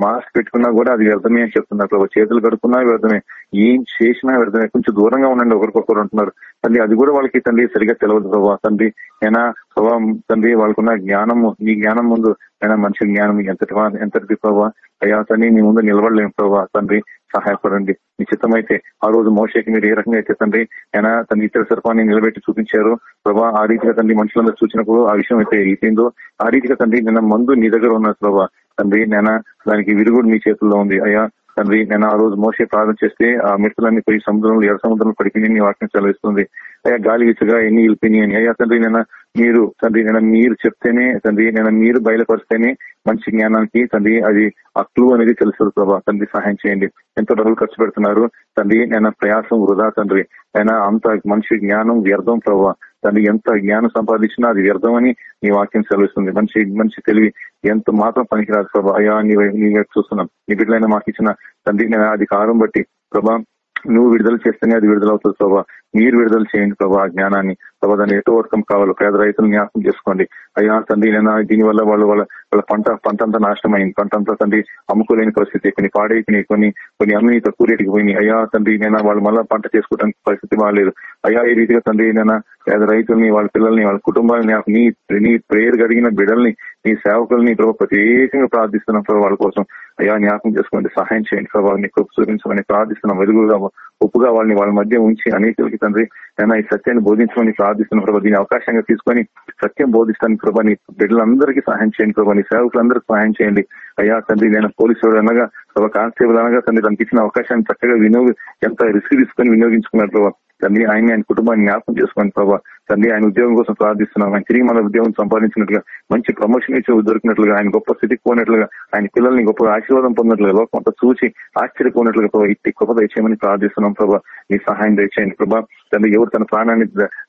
మాస్క్ పెట్టుకున్నా కూడా అది వ్యర్థమే అని చెప్తున్నారు. ప్రభావ చేతులు కడుక్కున్నా వ్యర్థమే. ఏం చేసినా వ్యర్థమే. కొంచెం దూరంగా ఉండండి. ఒకరికొకరు అంటున్నారు. తండ్రి అది కూడా వాళ్ళకి తండ్రి సరిగా తెలియదు ప్రభావ తండ్రి అయినా ప్రభావ తండ్రి వాళ్ళకున్న జ్ఞానము నీ జ్ఞానం ముందు అయినా మనిషి జ్ఞానం ఎంతటి ఎంతటి ప్రభావ అయ్యా తండ్రి నీ ముందు నిలబడలేము ప్రభావ తండ్రి సహాయపడండి. మీ చిత్తమైతే ఆ రోజు మోషేకి మీరు ఏ రకంగా అయితే తండ్రి అయినా తండ్రి ఇతర సర్పాన్ని నిలబెట్టి చూపించారు. ప్రభా ఆ రీతిగా తండ్రి మనుషులందరూ చూసినప్పుడు ఆ విషయం అయితే అయిపోయిందో ఆ రీతిగా తండ్రి నిన్న మందు నీ దగ్గర ఉన్నారు ప్రభా. తండ్రి నేను దానికి విరుగుడు మీ చేతుల్లో ఉంది. అయ్యా తండ్రి నేను ఆ రోజు మోసే ప్రార్థన చేస్తే ఆ మిడతలన్నీ పోయి సముద్రంలో ఎర్ర సముద్రంలో పడిపోయి వాక్యం సెలవిస్తుంది. అయ్యా గాలి విసుగా ఎన్ని వెళ్ళిపోయినాయి అయ్యా తండ్రి నేను మీరు తండ్రి నేను మీరు చెప్తేనే తండ్రి నేను మీరు బయలుపరిస్తేనే మంచి జ్ఞానానికి తండ్రి అది ఆ క్లూ అనేది తెలుస్తుంది ప్రభా. తండ్రి సహాయం చేయండి. ఎంతో డబ్బులు ఖర్చు పెడుతున్నారు. తండ్రి నేను ప్రయాసం వృధా తండ్రి. అయినా అంత మనిషి జ్ఞానం వ్యర్థం ప్రభావ తను ఎంత జ్ఞానం సంపాదించినా అది వ్యర్థం అని నీ వాక్యం సెలవిస్తుంది. మనిషి మనిషి తెలివి ఎంత మాత్రం పనికిరాదు ప్రభా. అయ్యా నీ చూస్తున్నాం. నీ బిడ్డలైనా మాకు ఇచ్చిన తండ్రి నేను అది బట్టి ప్రభా నువ్వు విడుదల చేస్తేనే అది విడుదల అవుతుంది ప్రభా. మీరు విడుదల చేయండి ప్రభా ఆ జ్ఞానాన్ని. ప్రభా దాన్ని ఎటు వర్కం కావాలి పేద రైతులు జ్ఞాపకం చేసుకోండి. అయ్యా తండ్రి నేను దీని వల్ల వాళ్ళు వాళ్ళ వాళ్ళ పంట పంట అంతా నాశనం అయింది పంట అంతా తండ్రి అమ్ముకోలేని పరిస్థితి. కొన్ని పాడైపోయినాయి. కొన్ని కొన్ని అమ్మిని తక్కువ రేటుకి పోయినాయి. అయ్యా తండ్రి నేను వాళ్ళు మళ్ళీ పంట చేసుకోవడానికి పరిస్థితి బాగాలేదు అయ్యా ఈ రీతిగా తండ్రి నేను పేద రైతుల్ని వాళ్ళ పిల్లల్ని వాళ్ళ కుటుంబాలని నీ నీ ప్రేయర్ కలిగిన బిడ్డల్ని నీ సేవకుల్ని ప్రభావ ప్రత్యేకంగా ప్రార్థిస్తున్నాం ప్రభావ వాళ్ళ కోసం. అయ్యా జ్ఞాపకం చేసుకోండి సహాయం చేయండి ప్రభావ నీ కృప చూపించమని ప్రార్థిస్తున్నాం. వెలుగుగా ఒప్పుగా వాళ్ళని వాళ్ళ మధ్య ఉంచి అనేకలకి తండ్రి నేను ఈ సత్యాన్ని బోధించమని ప్రార్థిస్తున్న ప్రభావ దీని అవకాశంగా తీసుకొని సత్యం బోధిస్తాను ప్రభా నీ బిడ్డలందరికీ సహాయం చేయండి ప్రభా నీ సేవకులందరికీ సహాయం చేయండి. అయ్యా తండ్రి నేను పోలీసులు అనగా ప్రభావ కానిస్టేబుల్ అనగా తండ్రి తనకి ఇచ్చిన అవకాశాన్ని చక్కగా వినియోగ ఎంత రిస్క్ తీసుకొని వినియోగించుకున్నారు ప్రభావ తండ్రి ఆయన ఆయన కుటుంబాన్ని జ్ఞాపకం చేసుకోండి ప్రభావ తండ్రి ఆయన ఉద్యోగం కోసం ప్రార్థిస్తున్నాం. ఆయన తిరిగి మన ఉద్యోగం సంపాదించినట్లుగా మంచి ప్రమోషన్ ఇచ్చి దొరికినట్లుగా ఆయన గొప్ప స్థితికి పోయినట్లుగా ఆయన పిల్లల్ని గొప్ప ఆశీర్వాదం పొందినట్లుగా లోకం అంతా చూసి ఆశ్చర్యపోయినట్లుగా ప్రభావ ఇట్టి గొప్ప దయచేయమని ప్రార్థిస్తున్నాం ప్రభా. నీ సహాయం దయచేయండి ప్రభా. తండ్రి ఎవరు తన ప్రాణాన్ని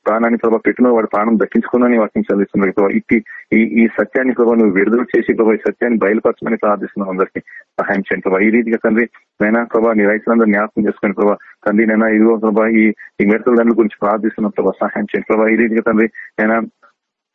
ప్రాణాన్ని ప్రభావ పెట్టిన వాడు ప్రాణం దక్కించుకుందని వాక్యం చదివిస్తున్నారు ప్రభావ ఇట్టి ఈ ఈ సత్యాన్ని ప్రభావ నువ్వు విడుదల చేసి ప్రభావ ఈ సత్యాన్ని బయలుపరచమని ప్రార్థిస్తున్నాం అందరికి. సహాయం చేయండి ప్రభావ ఈ రీతిగా తండ్రి నైనా ప్రభా నీ రైతులందరూ జ్ఞాపకం చేసుకుని ప్రభా తండ్రి నైనా ఇదిగో ప్రభా ఈ ఈ మెడతల గురించి ప్రార్థిస్తున్నాం ప్రభా సహాయం చేయండి. ప్రభా ఈ రీతిగా తండ్రి నైనా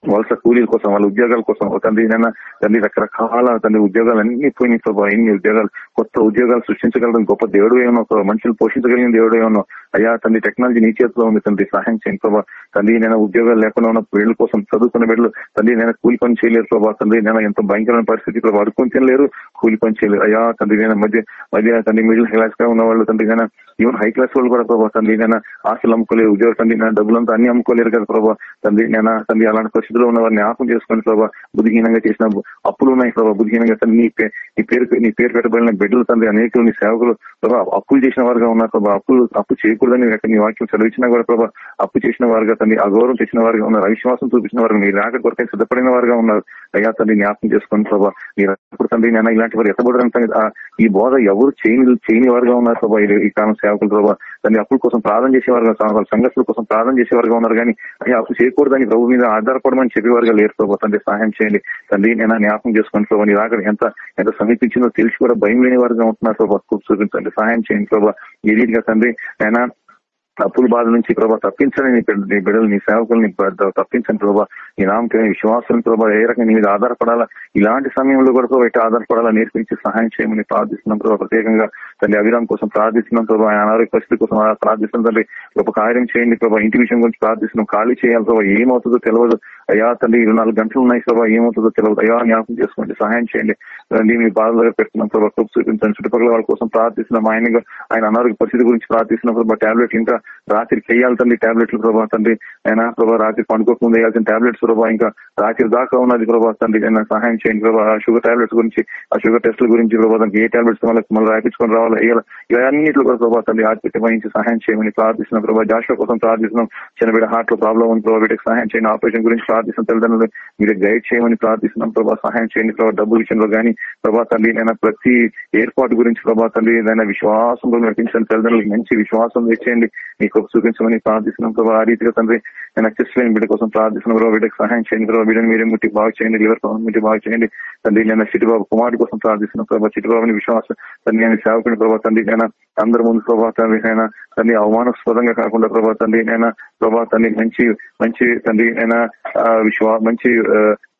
వలస కూలీల కోసం వాళ్ళ ఉద్యోగాల కోసం తండ్రి నైనా తండ్రి రకరకాల తండ్రి ఉద్యోగాలు అన్ని పోయినాయి ప్రభావ ఎన్ని ఉద్యోగాలు కొత్త ఉద్యోగాలు సృష్టించగలడం గొప్ప దేవుడు ఏమో మనుషులు పోషించగలిగిన దేవుడు ఏమన్నా? అయ్యా తండ్రి టెక్నాలజీ నీ చేతిలో ఉంది తండ్రి సహాయం చేయండి ప్రభావ తండ్రి నేను ఉద్యోగాలు లేకుండా ఉన్న బిడ్డల కోసం చదువుకున్న బిడ్డలు తండ్రి నేను కూలి పని చేయలేరు ప్రభావ తండ్రి నేను ఎంత భయంకరమైన పరిస్థితి ఇక్కడ వాడుకొని తినలేరు కూలి పని చేయలేరు. అయ్యా తండ్రి నేను మధ్య మధ్య తండ్రి మిడిల్ క్లాస్గా ఉన్న వాళ్ళు తండ్రి నేను ఈవెన్ హై క్లాస్ వాళ్ళు కూడా ప్రభావ తండ్రి నేను ఆశలు అమ్ముకోలేరు ఉద్యోగం తండ్రి నేను డబ్బులంతా అన్ని అమ్ముకోలేరు కదా ప్రభావ తండ్రి నేను తండ్రి అలాంటి పరిస్థితిలో ఉన్న వారిని ఆపం చేసుకుని ప్రభావ బుద్ధిహీనంగా చేసిన అప్పులు ఉన్నాయి ప్రభావ బుద్ధిహీనంగా నీ నీ పేరు నీ పేరు పెట్టబడిన బిడ్డలు తండ్రి అనేకులు నీ సేవకులు ప్రభావ అప్పులు చేసిన వారుగా ఉన్నారు ప్రభావ అప్పులు అప్పు చేయకూడదని నీ వాక్యం చదివించినా కూడా ప్రభావ అప్పు చేసిన వారుగా తండ్రి అగౌరవం చేసిన వారుగా ఉన్నారు అవిశ్వాసం చూపించిన వారు మీ రాక కొరకై సిద్ధపడిన వారుగా ఉన్నారు. అయ్యా తండ్రి జ్ఞాపకం చేసుకుని ప్రభావ నీ అప్పుడు తండ్రి నేను ఇలాంటి వారు ఎత్తబడడం ఈ బోధ ఎవరు చేయని చేయని వారుగా ఉన్నారు ప్రభావ ఈ కాలం సేవకులు ప్రభావ తండ్రి అప్పుల కోసం ప్రార్థన చేసేవారుగా సంఘర్షణ కోసం ప్రార్థన చేసేవారుగా ఉన్నారు కానీ అయ్యా అప్పు చేయకూడదని ప్రభు మీద ఆధారపడమని చెప్పేవారుగా లేరు ప్రభావ తండ్రి సహాయం చేయండి. తండ్రి నేను జ్ఞాపకం చేసుకుని ప్రభావ నీ రాక ఎంత ఎంత సమీపించిందో తెలిసి కూడా భయం లేని వారుగా ఉంటున్నారు ప్రభావ చూపించండి సహాయం చేయండి ప్రభావ ఈ రీతిగా తండ్రి నేను అప్పుల బాధ నుంచి ప్రభా తప్పించండి నీ బిడ్డలు నీ సేవకుల్ని బ- తప్పించండి ప్రభా ఈ నామకమైన విశ్వాసం ప్రభా ఏ రకంగా నీ మీద ఆధారపడాలా? ఇలాంటి సమయంలో కూడా ప్రభా ఎట్లా ఆధారపడాలా? నేర్పించి సహాయం చేయమని ప్రార్థిస్తున్నాం ప్రభావ ప్రత్యేకంగా తండ్రి అభిరామ్ కోసం ప్రార్థిస్తున్నాం ప్రభా. ఆయన అనారోగ్య పరిస్థితి కోసం ప్రార్థిస్తున్నాం తండ్రి ఒక కార్యం చేయండి ప్రభా. ఇంటి విషయం గురించి ప్రార్థిస్తున్నాం. ఖాళీ చేయాలి ప్రభావ ఏమవుతుందో తెలియదు అయ్యా తండ్రి ఇరవై నాలుగు గంటలు ఉన్నాయి ప్రభావ ఏమవుతుందో తెలియదు అయ్యా జ్ఞాపకం చేసుకోండి. సహాయం చేయండి. తండ్రి మీ బాధలుగా పెడుతున్నాం ప్రభావ చూపించండి. చుట్టుపక్కల వాళ్ళ కోసం ప్రార్థిస్తున్నాం. ఆయన ఆయన అనారోగ్య పరిస్థితి గురించి ప్రార్థిస్తున్నాం ప్రభావ టాబ్లెట్ ఇంకా రాత్రికి వేయాలి తండ్రి టాబ్లెట్లు ప్రభా తండ్రి. ఆయన ప్రభా రాత్రి పండుకోకుండా వేయాల్సిన టాబ్లెట్స్ ప్రభా ఇంకా రాత్రి దాకా ఉన్నది ప్రభా తండ్రి. ఆయన సహాయం చేయండి ప్రభా. ఆ షుగర్ టాబ్లెట్స్ గురించి ఆ షుగర్ టెస్ట్ల గురించి ప్రభా దానికి ఏ టాబ్లెట్స్ మళ్ళీ మళ్ళీ రాయించుకొని రావాలి వేయాలి? కూడా ప్రభా తండ్రి ఆర్థిక వహించి సహాయం చేయమని ప్రార్థిస్తున్నాం ప్రభా. జాషువా కోసం ప్రార్థిస్తున్నాం. చిన్న బిడ్డ హార్ట్లో ప్రాబ్లం ఉంది ప్రభావ వీటికి సహాయం చేయండి. ఆపరేషన్ గురించి ప్రార్థిస్తున్నాం. తల్లిదండ్రులు మీరు గైడ్ చేయమని ప్రార్థిస్తున్నాం ప్రభా. సహాయం చేయండి ప్రభావ డబ్బు విషయంలో కానీ ప్రభా తండ్రి నేను ప్రతి ఏర్పాటు గురించి ప్రభా తండ్రి ఏదైనా విశ్వాసంలో నడిపించండి. తల్లిదండ్రులకు మంచి విశ్వాసం తెచ్చేయండి. మీ కృప చూపించమని ప్రార్థిస్తున్నాం ప్రభా. ఆ రీతిగా తండ్రి నేను అక్సెస్ లేని బిడ్డ కోసం ప్రార్థిస్తున్నాం ప్రభావ బిడ్డకు సహాయం చేయండి ప్రభావ బిడ్డను మీరే ముట్టి బాగు చేయండి లివర్ ప్రాబ్లం ముట్టి బాగు చేయండి. తండ్రి నేను చిటిబాబు కుమారుడు కోసం ప్రార్థిస్తున్నాం ప్రభావ చిటిబాబుని విశ్వాసం తండ్రి నేను సేవకుని ప్రభా. తండ్రి నేను అందరి ముందు ప్రభావ తండ్రి నేను తండ్రి అవమానాస్పదంగా కాకుండా ప్రభావ తండ్రి నేను ప్రభావ తండ్రి మంచి మంచి తండ్రి నేను విశ్వా మంచి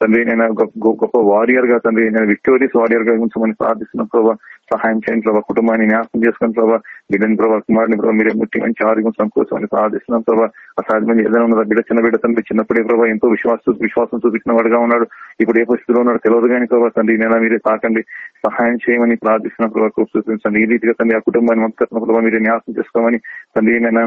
తండ్రి నేను గొప్ప గొప్ప వారియర్గా తండ్రి నేను విక్టోరియస్ వారియర్గా ఉంచమని ప్రార్థిస్తున్నాం ప్రభావ సహాయం చేయండి ప్రభావ కుటుంబాన్ని న్యాసం చేసుకుని ప్రభావ బిడ్డని ప్రభావ కుమారుని ప్రభావ మీరే ముట్టి మంచి ఆరోగ్యం సమకూర్చమని ప్రార్థిస్తున్నాం ప్రభావ అసాధ్యమైన ఏదైనా ఉన్నదా? బిడ్డ చిన్న బిడ్డ తండ్రి చిన్నప్పుడే ప్రభావ ఎంతో విశ్వాస విశ్వాసం చూపించిన వాడుగా ఉన్నాడు. ఇప్పుడు ఏ పరిస్థితిలో ఉన్నాడు తెలియదు కానీ ప్రభావ తండ్రి నేను మీరే తాకండి. సహాయం చేయమని ప్రార్థిస్తున్నాం ప్రభావ చూపించండి. ఈ రీతిగా తండ్రి ఆ కుటుంబాన్ని మొత్తం ప్రభావ మీరే న్యాసం చేసుకోమని తండ్రి నేను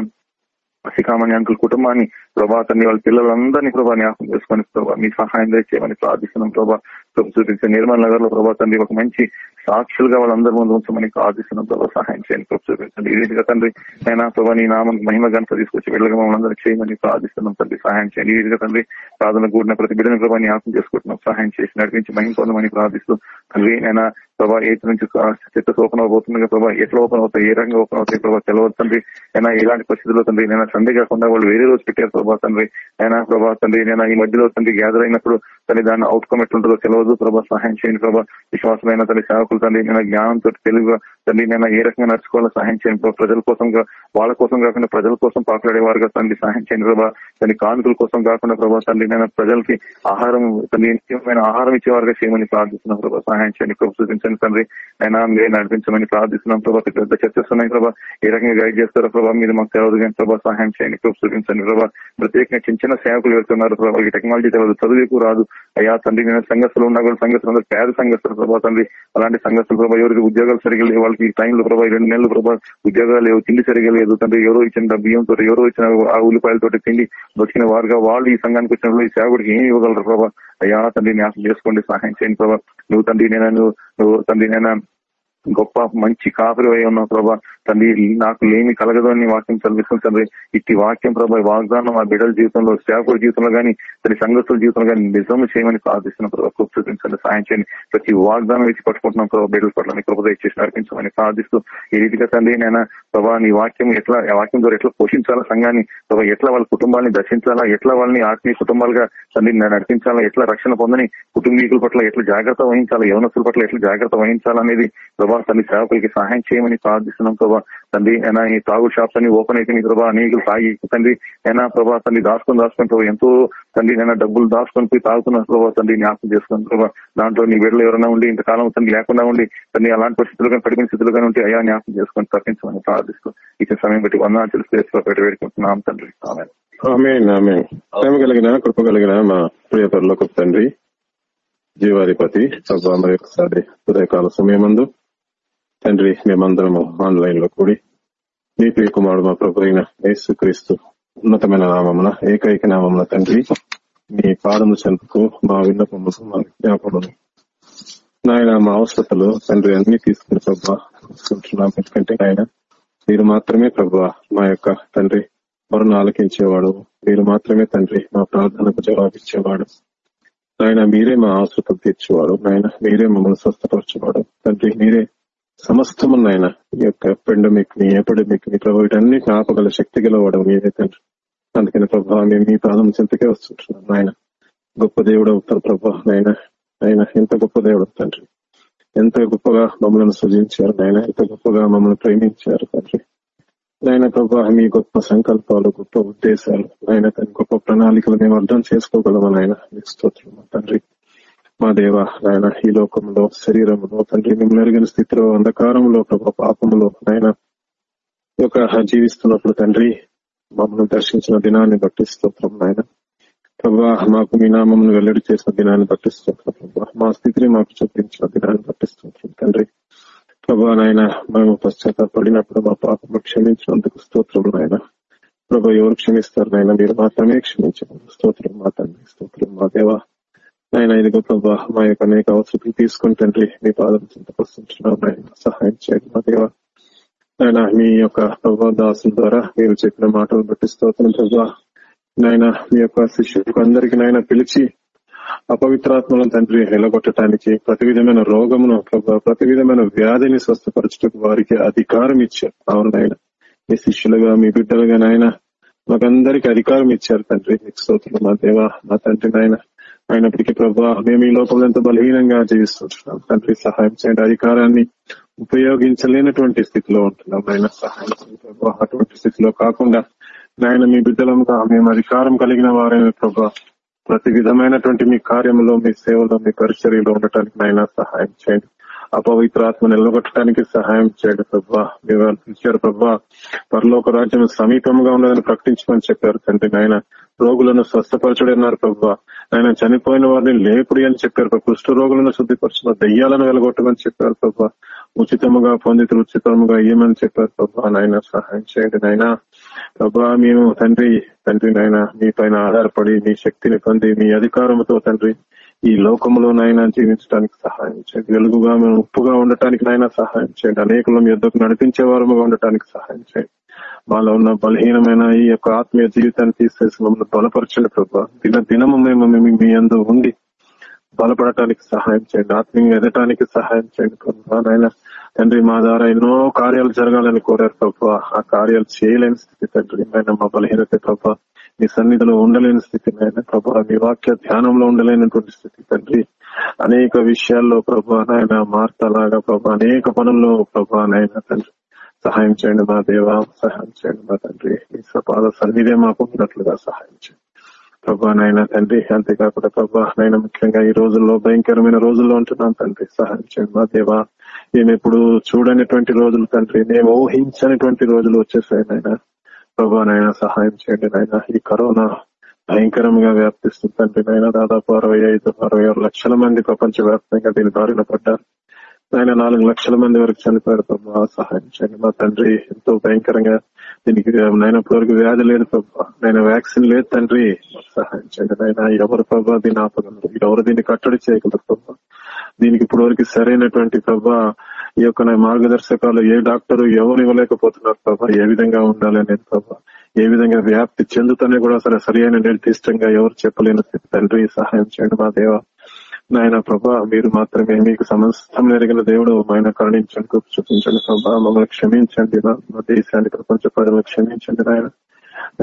శిఖామణి అంకుల్ కుటుంబాన్ని ప్రభా తండ్రి వాళ్ళ పిల్లలందరినీ ప్రభా జ్ఞాపకం చేసుకొని ప్రభా మీ సహాయం చేయమని ప్రార్థిస్తున్నాం ప్రభా. చూపించే నిర్మల్ నగర్లో ప్రభా తండ్రి ఒక మంచి సాక్షులుగా వాళ్ళందరి ముందు ఉంచమని ప్రార్థిస్తున్నాం ప్రభా సహాయం చేయండి కృప చూపించండి. ఈ రీతిగా తండ్రి అయినా ప్రభా నీ నామం మహిమ గంట తీసుకొచ్చి వెళ్ళగా మమ్మల్ని అందరూ చేయమని ప్రార్థిస్తున్నాం తండ్రి సహాయం చేయండి. ఈ రీతిగా తండ్రి ప్రార్థన కూడిన ప్రతి బిడ్డని ప్రభా జ్ఞాపకం చేసుకుంటున్నాం. సహాయం చేసి నడిపించి మహిమ పొందమని ప్రార్థిస్తూ తండ్రి అయినా ప్రభా ఎయిత్ నుంచి చెత్త ఓపెన్ అవబోతుంది ప్రభా ఎట్లా ఓపెన్ అవుతాయి ఏ రంగం ఓపెన్ అవుతాయి ప్రభా తెలియదు తండ్రి. అయినా ఎలాంటి పరిస్థితుల్లో తండ్రి నేను సండే కాకుండా వాళ్ళు వేరే రోజు పెట్టారు ప్రభా తండ్రి. అయినా ప్రభా తండ్రి నేను ఈ మధ్యలో తండ్రి గ్యాదర్ అయినప్పుడు తండ్రి దాని అవుట్కమ్ ఎట్లుంటుందో తెలవదు ప్రభా సహాయం చేయండి ప్రభా. విశ్వాసమైన తల్లి సేవకు తండ్రి నేను జ్ఞానంతో తెలుగుగా తండ్రి నేను ఏ రకంగా నడుచుకోవాలో సహాయం చేయండి ప్రజల కోసం వాళ్ళ కోసం కాకుండా ప్రజల కోసం పాకులాడేవారుగా తండ్రి సహాయం చేయండి ప్రభా. తండ్రి కానుకల కోసం కాకుండా ప్రభా తండ్రి నేను ప్రజలకి ఆహారం తండ్రి నిత్యమైన ఆహారం ఇచ్చేవారుగా చేయమని ప్రార్థిస్తున్నాం ప్రభా. సహాయం చేయండి ప్రభు చూపించండి తండ్రి. అయినా మీరు నడిపించమని ప్రార్థిస్తున్నాం ప్రభా. పెద్ద చర్చస్ ఉన్నాయి ప్రభా. ఏ రకంగా గైడ్ చేస్తారో ప్రభా మీరు మాకు తెలియదు కానీ ప్రభా సహాయం చేయండి ప్రభు చూపించండి ప్రభా. ప్రత్యేకంగా చిన్న చిన్న సేవకులు వెళ్తున్నారు ప్రభా. వాళ్ళకి టెక్నాలజీ తెలియదు చదువుకు రాదు. అయ్యా తండ్రి నేను సంఘస్థలు ఉన్నా కూడా సంఘస్థలు అందరూ పేద సంఘస్థలు ప్రభా తండ్రి. అలాంటి సంఘస్థలు ప్రభా ఎవరికి ఉద్యోగాలు సరిగ్గా వాళ్ళకి టైంలో ప్రభా రెండు నెలలు ప్రభా ఉద్యోగాలు లేవు తిండి సరిగా లేదు. తండ్రి ఎవరో ఇచ్చిన బియ్యంతో ఎవరో ఇచ్చిన ఆ ఉల్లిపాయలతో తిండి బతికిన వారుగా వాళ్ళు ఈ సంఘానికి వచ్చినప్పుడు ఈ సేవకుడికి ఏమి ఇవ్వగలరు ప్రభా? అయ్యా తండ్రి న్యాసం చేసుకోండి సహాయం చేయండి ప్రభా. నువ్వు తండ్రి నేను నువ్వు నువ్వు తండ్రి నేను గొప్ప మంచి కాపురి అయి ఉన్నావు ప్రభా. తండ్రి నాకు లేమి కలగదు అని వాక్యం చదివిస్తుంది తండ్రి ఇట్టి వాక్యం ప్రభా వాగ్దానం ఆ బిడ్డల జీవితంలో సేవకుల జీవితంలో కానీ తన సంఘస్థుల జీవితంలో కానీ నిజం చేయమని ప్రార్థిస్తున్నాం ప్రభావ కృప చూపించండి సాయం చేయండి. ప్రతి వాగ్దానం వేసి పట్టుకుంటున్నాం ప్రభావ బిడ్డల పట్ల మీ కృపద ఇచ్చేసి నడిపించమని ప్రార్థిస్తూ ఈ రీతిగా తండ్రి నేను ప్రభా నీ వాక్యం ఎట్లా వాక్యం ద్వారా ఎట్లా పోషించాలా సంఘాన్ని ప్రభావ ఎట్లా వాళ్ళ కుటుంబాన్ని దర్శించాలా ఎట్లా వాళ్ళని ఆత్మీయ కుటుంబాలుగా తండ్రి నడిపించాలా ఎట్లా రక్షణ పొందని కుటుంబీకుల పట్ల ఎట్లా జాగ్రత్త వహించాలా యవనస్తుల పట్ల ఎట్లా జాగ్రత్త వహించాలనేది ప్రభా తల్లి సేవకులకి సహాయం చేయమని ప్రార్థిస్తున్నాం ప్రభా తండ్రి అయినా ఈ తాగు షాప్స్ అన్ని ఓపెన్ అయితే ప్రభా అనేకులు తాగి తండ్రి అయినా ప్రభా తండ్రి దాచుకొని దాచుకొని ప్రభా ఎంతో తండ్రి అయినా డబ్బులు దాచుకొని పోయి తాగుతున్నారు ప్రభా తండ్రి జ్ఞాపకం చేసుకుని ప్రభా దాంట్లో నీ బిడ్డలు ఎవరైనా ఉండి ఇంతకాలం తండ్రి లేకుండా ఉండి తండ్రి అలాంటి పరిస్థితులు కానీ పడిపోయిన స్థితులు కానీ ఉంటే అయ్యా జ్ఞాపకం చేసుకొని తప్పించమని ప్రార్థిస్తూ ఇచ్చిన సమయం బట్టి వందనాలు తెలుసు పెట్టి వేడుకుంటున్నాం తండ్రి. ప్రేమ కలిగిన కృప కలిగిన మా ప్రియ పరలోక తండ్రి జీవాధిపతి సభ మరి ఒకసారి ఉదయకాల సమయమందు తండ్రి మేమందరము ఆన్లైన్లో కూడి మీ ప్రియ కుమారుడు మా ప్రభు అయిన యేసు క్రీస్తు ఉన్నతమైన నామమున ఏకైక నామమున తండ్రి మీ పాదము చెందుకు మా విన్నపములు మా జ్ఞాపములు నాయన మా అవసరతలు తండ్రి అన్ని తీసుకుని ప్రభా ఎందుకంటే ఆయన మీరు మాత్రమే ప్రభా మా యొక్క తండ్రి మరణ ఆలకించేవాడు. మీరు మాత్రమే తండ్రి మా ప్రార్థనకు జవాబిచ్చేవాడు. నాయన మీరే మా అవసరతలు తీర్చేవాడు. నాయన మీరే మమ్మల్ని స్వస్థపరచేవాడు. తండ్రి మీరే సమస్తము నాయన ఈ యొక్క పెండమిక్ని ఎపిడమిక్ని ప్రభావ వీటన్నిటిని ఆపగల శక్తి గలవాడు మీరే తండ్రి అందుకని ప్రభావ మేము మీ పాదం చింతకే వస్తుంటున్నాం నాయన. గొప్ప దేవుడు అవుతారు ప్రభా నాయన ఆయన ఎంత గొప్ప దేవుడు తండ్రి. ఎంత గొప్పగా మమ్మల్ని సృజించారు నాయన. ఎంత గొప్పగా మమ్మల్ని ప్రేమించారు తండ్రి. నాయన ప్రభా మీ గొప్ప సంకల్పాలు గొప్ప ఉద్దేశాలు ఆయన తన గొప్ప ప్రణాళికలు మేము అర్థం చేసుకోగలమని ఆయన స్తోత్రం తండ్రి. మా దేవ నాయన ఈ లోకంలో శరీరంలో తండ్రి మిమ్మల్ని ఎరిగిన స్థితిలో అంధకారంలో ప్రభా పాపములో నాయన యొక్క జీవిస్తున్నప్పుడు తండ్రి మమ్మల్ని దర్శించిన దినాన్ని బట్టి స్తోత్రం నాయన. ప్రభా మాకు మీ నామమును వెల్లడి చేసిన దినాన్ని బట్టి స్తోత్రం ప్రభా. మా స్థితిని మాకు చూపించిన దినాన్ని బట్టి స్తోత్రం తండ్రి. ప్రభా నాయన మేము పశ్చాత్తాపడినప్పుడు మా పాపము క్షమించినందుకు స్తోత్రం నాయన. ప్రభా ఎవరు క్షమిస్తారు నాయన? మీరు మాత్రమే క్షమించండి స్తోత్రం మా తండ్రి స్తోత్రం మా దేవా. ఆయన ఇదిగో ప్రభా మా యొక్క అనేక అవసరం తీసుకుని తండ్రి మీ పాదం చింతపరుస్తుంటున్నాం సహాయం చేయండి మా దేవ. ఆయన మీ యొక్క ప్రభా దాసుల ద్వారా మీరు చెప్పిన మాటలు బట్టి స్తోత్రం ప్రభా. నాయన మీ యొక్క శిష్యులకు అందరికి నాయన పిలిచి అపవిత్రాత్మలను తండ్రి నిలగొట్టడానికి ప్రతి విధమైన రోగమును ప్రభా ప్రతి విధమైన వ్యాధిని స్వస్థపరచడానికి వారికి అధికారం ఇచ్చారు. అవును నాయన మీ శిష్యులుగా మీ బిడ్డలుగా నాయన మాకందరికి అధికారం ఇచ్చారు తండ్రి. మీకు స్తోత్రం మా దేవ మా తండ్రి నాయన. అయినప్పటికీ ప్రభా మేము ఈ లోపల ఎంతో బలహీనంగా జీవిస్తుంటున్నాం. తండ్రి సహాయం చేయండి. అధికారాన్ని ఉపయోగించలేనటువంటి స్థితిలో ఉంటున్నాం. ఆయన సహాయం ప్రభా. అటువంటి స్థితిలో కాకుండా నాయన మీ బిడ్డలంగా మేము అధికారం కలిగిన వారైన ప్రభా ప్రతి విధమైనటువంటి మీ కార్యంలో మీ సేవలో మీ పరిచర్యలో ఉండటానికి నాయన సహాయం చేయండి. అపవిత్రాత్మ నిలబెట్టడానికి సహాయం చేయండి ప్రభా. మీరు అనిపించారు ప్రభా. పరలోక రాజ్యం సమీపంగా ఉన్నదని ప్రకటించమని చెప్పారు తండ్రి నాయన. రోగులను స్వస్థపరచుడు అన్నారు ప్రభా. ఆయన చనిపోయిన వారిని లేపుడి అని చెప్పారు ప్రభా. కుష్ఠ రోగులను శుద్ధిపరచిన దయ్యాలను వెలగొట్టమని చెప్పారు ప్రభా. ఉచితముగా పొందితులు ఉచితముగా ఇయ్యమని చెప్పారు ప్రభా. నాయన సహాయం చేయండి నాయన. ప్రభా మేము తండ్రి తండ్రి నాయన మీ పైన ఆధారపడి మీ శక్తిని పొంది మీ అధికారంతో తండ్రి ఈ లోకంలో నైనా జీవించడానికి సహాయం చేయండి. వెలుగుగా మేము ఉప్పుగా ఉండటానికి నైనా సహాయం చేయండి. అనేకులు మీ యొద్దకు నడిపించే వారముగా ఉండటానికి సహాయం చేయండి. మాలో ఉన్న బలహీనమైన ఈ యొక్క ఆత్మీయ జీవితాన్ని తీసేసి మమ్మల్ని బలపరచండి ప్రభావ దిన దినము మేము మీ- అందు ఉండి బలపడటానికి సహాయం చేయండి. ఆత్మీయంగా ఎదటానికి సహాయం చేయండి ప్రభా. నాయన తండ్రి మా ద్వారా ఎన్నో కార్యాలు జరగాలని కోరారు ప్రభా. ఆ కార్యాలు చేయలేని స్థితి తండ్రి. నాయన మా బలహీనత ప్రభావ మీ సన్నిధిలో ఉండలేని స్థితి నాయన ప్రభా మీ వాక్య ధ్యానంలో ఉండలేనటువంటి స్థితి తండ్రి. అనేక విషయాల్లో ప్రభా నాయన మార్తలాగా ప్రభా అనేక పనుల్లో ప్రభా నాయన తండ్రి. సహాయం చేయండి మా దేవ సహాయం చేయండి మా తండ్రి. మీ సపాద సన్నిధే మాకు ఉన్నట్లుగా సహాయం చేయండి. ప్రభా నాయన తండ్రి అంతేకాకుండా ప్రభా నాయన ముఖ్యంగా ఈ రోజుల్లో భయంకరమైన రోజుల్లో ఉంటున్నాం తండ్రి. సహాయం చేయండి మా దేవా. మేము ఎప్పుడు చూడనిటువంటి రోజులు తండ్రి. మేము ఊహించనిటువంటి రోజులు వచ్చేసాయి నాయన. ప్రభా నాయన సహాయం చేయండి నాయన. ఈ కరోనా భయంకరంగా వ్యాప్తిస్తుంది. తండ్రి నాయన దాదాపు అరవై ఐదు అరవై ఆరు లక్షల మంది ప్రపంచ వ్యాప్తంగా దీని బారిన పడ్డారు. ఆయన నాలుగు లక్షల మంది వరకు చనిపోయారు. ప్రభా సహాయం చేయండి మా తండ్రి. ఎంతో భయంకరంగా దీనికి నాయన వరకు వ్యాధి లేదు ప్రభా. నేను వ్యాక్సిన్ లేదు తండ్రి. సహాయం చేయండి నాయన. ఎవరు ప్రభా దీని ఆపగలరు? ఎవరు దీన్ని కట్టడి చేయగలరు ప్రభా? దీనికి ఇప్పుడు వరకు సరైనటువంటి ప్రభా ఈ యొక్క మార్గదర్శకాలు ఏ డాక్టర్ ఎవరు ఇవ్వలేకపోతున్నారు ప్రభా? ఏ విధంగా ఉండాలి అనేది ప్రభా? ఏ విధంగా వ్యాప్తి చెందుతనే కూడా సరి సరైన నిర్దిష్టంగా ఎవరు చెప్పలేని తండ్రి సహాయం చేయండి మా దేవ. నాయన ప్రభా మీరు మాత్రమే మీకు సమస్తం ఎరిగిన దేవుడు. ఆయన కరుణించండి కృప చూపించండి ప్రభా. మమ్మల్ని క్షమించండి మా దేశాన్ని ప్రపంచ ప్రజలను క్షమించండి నాయన.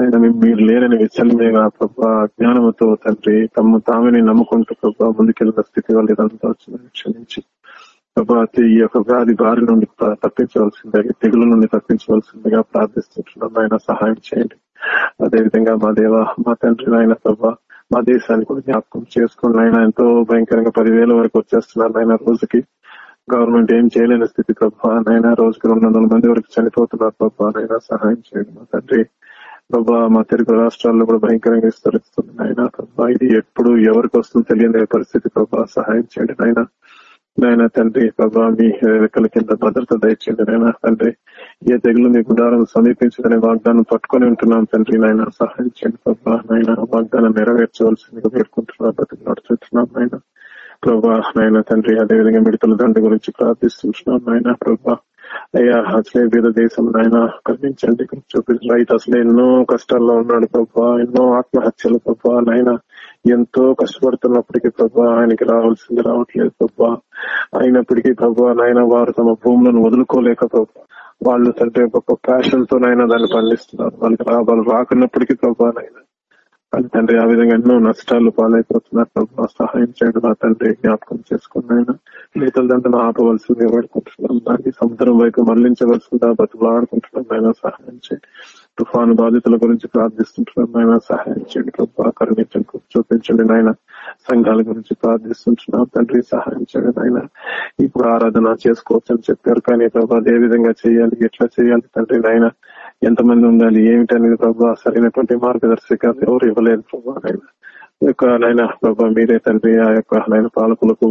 ఆయన మీరు లేరని విచలమేగా ప్రభా. అజ్ఞానంతో తండ్రి తమ తామని నమ్ముకుంటూ ప్రభా ముందుకెళ్ళిన స్థితి వాళ్ళు ఇదంతా వచ్చిందని క్షమించి ప్రభా ఈ యొక్క వ్యాధి బారి నుండి త- తప్పించవలసిందిగా తెగుల నుండి తప్పించవలసిందిగా ప్రార్థిస్తుంటున్నాం. ఆయన సహాయం చేయండి. అదేవిధంగా మా దేవ మా తండ్రి నాయన ప్రభా మా దేశాన్ని కూడా జ్ఞాపకం చేసుకుని ఆయన ఎంతో భయంకరంగా పదివేల వరకు వచ్చేస్తున్నారు ఆయన రోజుకి. గవర్నమెంట్ ఏం చేయలేని స్థితి ప్రభా. నైనా రోజుకి రెండు వందల మంది వరకు చనిపోతున్నారు ప్రభా. నైనా సహాయం చేయండి మా తండ్రి. ప్రభా మా తెలుగు రాష్ట్రాల్లో కూడా భయంకరంగా విస్తరిస్తుంది ఆయన ప్రభా. ఇది ఎప్పుడు ఎవరికి వస్తుందో తెలియని పరిస్థితి ప్రభా. సహాయం చేయండి ఆయన నాయన తండ్రి ప్రభా మీ రెక్కల కింద భద్రత దయచేయండి నాయన తండ్రి. ఏ తెగులు మీ గుడారం సమీపించదనే వాగ్దానం పట్టుకొని ఉంటున్నాం తండ్రి నాయన. సహాయించండి ప్రభా నాయన. వాగ్దానం నెరవేర్చవలసిందిగా పేర్కొంటున్నా బతుకు నడుచుతున్నాం నాయన. ప్రభా నాయన తండ్రి అదేవిధంగా మిడతల దండ గురించి ప్రార్థిస్తున్నాం నాయన ప్రభా. అయ్యా అసలే బీద దేశం ఆయన కనిపించండి చూపించి రైతు అసలే ఎన్నో కష్టాల్లో ఉన్నాడు ప్రభా ఎన్నో ఆత్మహత్యలు ప్రభా నాయన. ఎంతో కష్టపడుతున్నప్పటికీ ప్రభా ఆయనకి రావాల్సింది రావట్లేదు ప్రభా. అయినప్పటికీ ప్రభా నాయన వారు తమ భూములను వదులుకోలేక ప్రభా వాళ్ళు తండ్రి గొప్ప ప్యాషన్తో నైనా దాన్ని పండిస్తున్నారు. వాళ్ళకి లాభాలు రాకున్నప్పటికీ ప్రభా నాయన. తండ్రి ఆ విధంగా ఎన్నో నష్టాలు పాలైపోతున్నారు. ప్రభా సహాయం చేయడం నా తండ్రి జ్ఞాపకం చేసుకున్నాయన. ఆయన నేతల దండను ఆపవలసింది వేడుకుంటున్నాం. దాన్ని సముద్రం వైపు మళ్ళించవలసిందా బతులాడుకుంటున్నాం సహాయం చేయండి. తుఫాను బాధితుల గురించి ప్రార్థిస్తుంటున్నాం. ఆయన సహాయం చేయండి ప్రభా. కరుణించండి చూపించండి నాయన. సంఘాల గురించి ప్రార్థిస్తుంటున్నాం. తండ్రి సహాయం చేయండి నాయన. ఇప్పుడు ఆరాధన చేసుకోవచ్చు అని చెప్పారు. కానీ ప్రభా అదే విధంగా చేయాలి ఎట్లా చేయాలి తండ్రి నాయన? ఎంతమంది ఉండాలి ఏమిటి అనేది ప్రభావ సరైనటువంటి మార్గదర్శకాలు ఎవరు ఇవ్వలేదు ప్రభావం యొక్క నాయన ప్రభా మీరే తండ్రి ఆ యొక్క నాయన పాలకులకు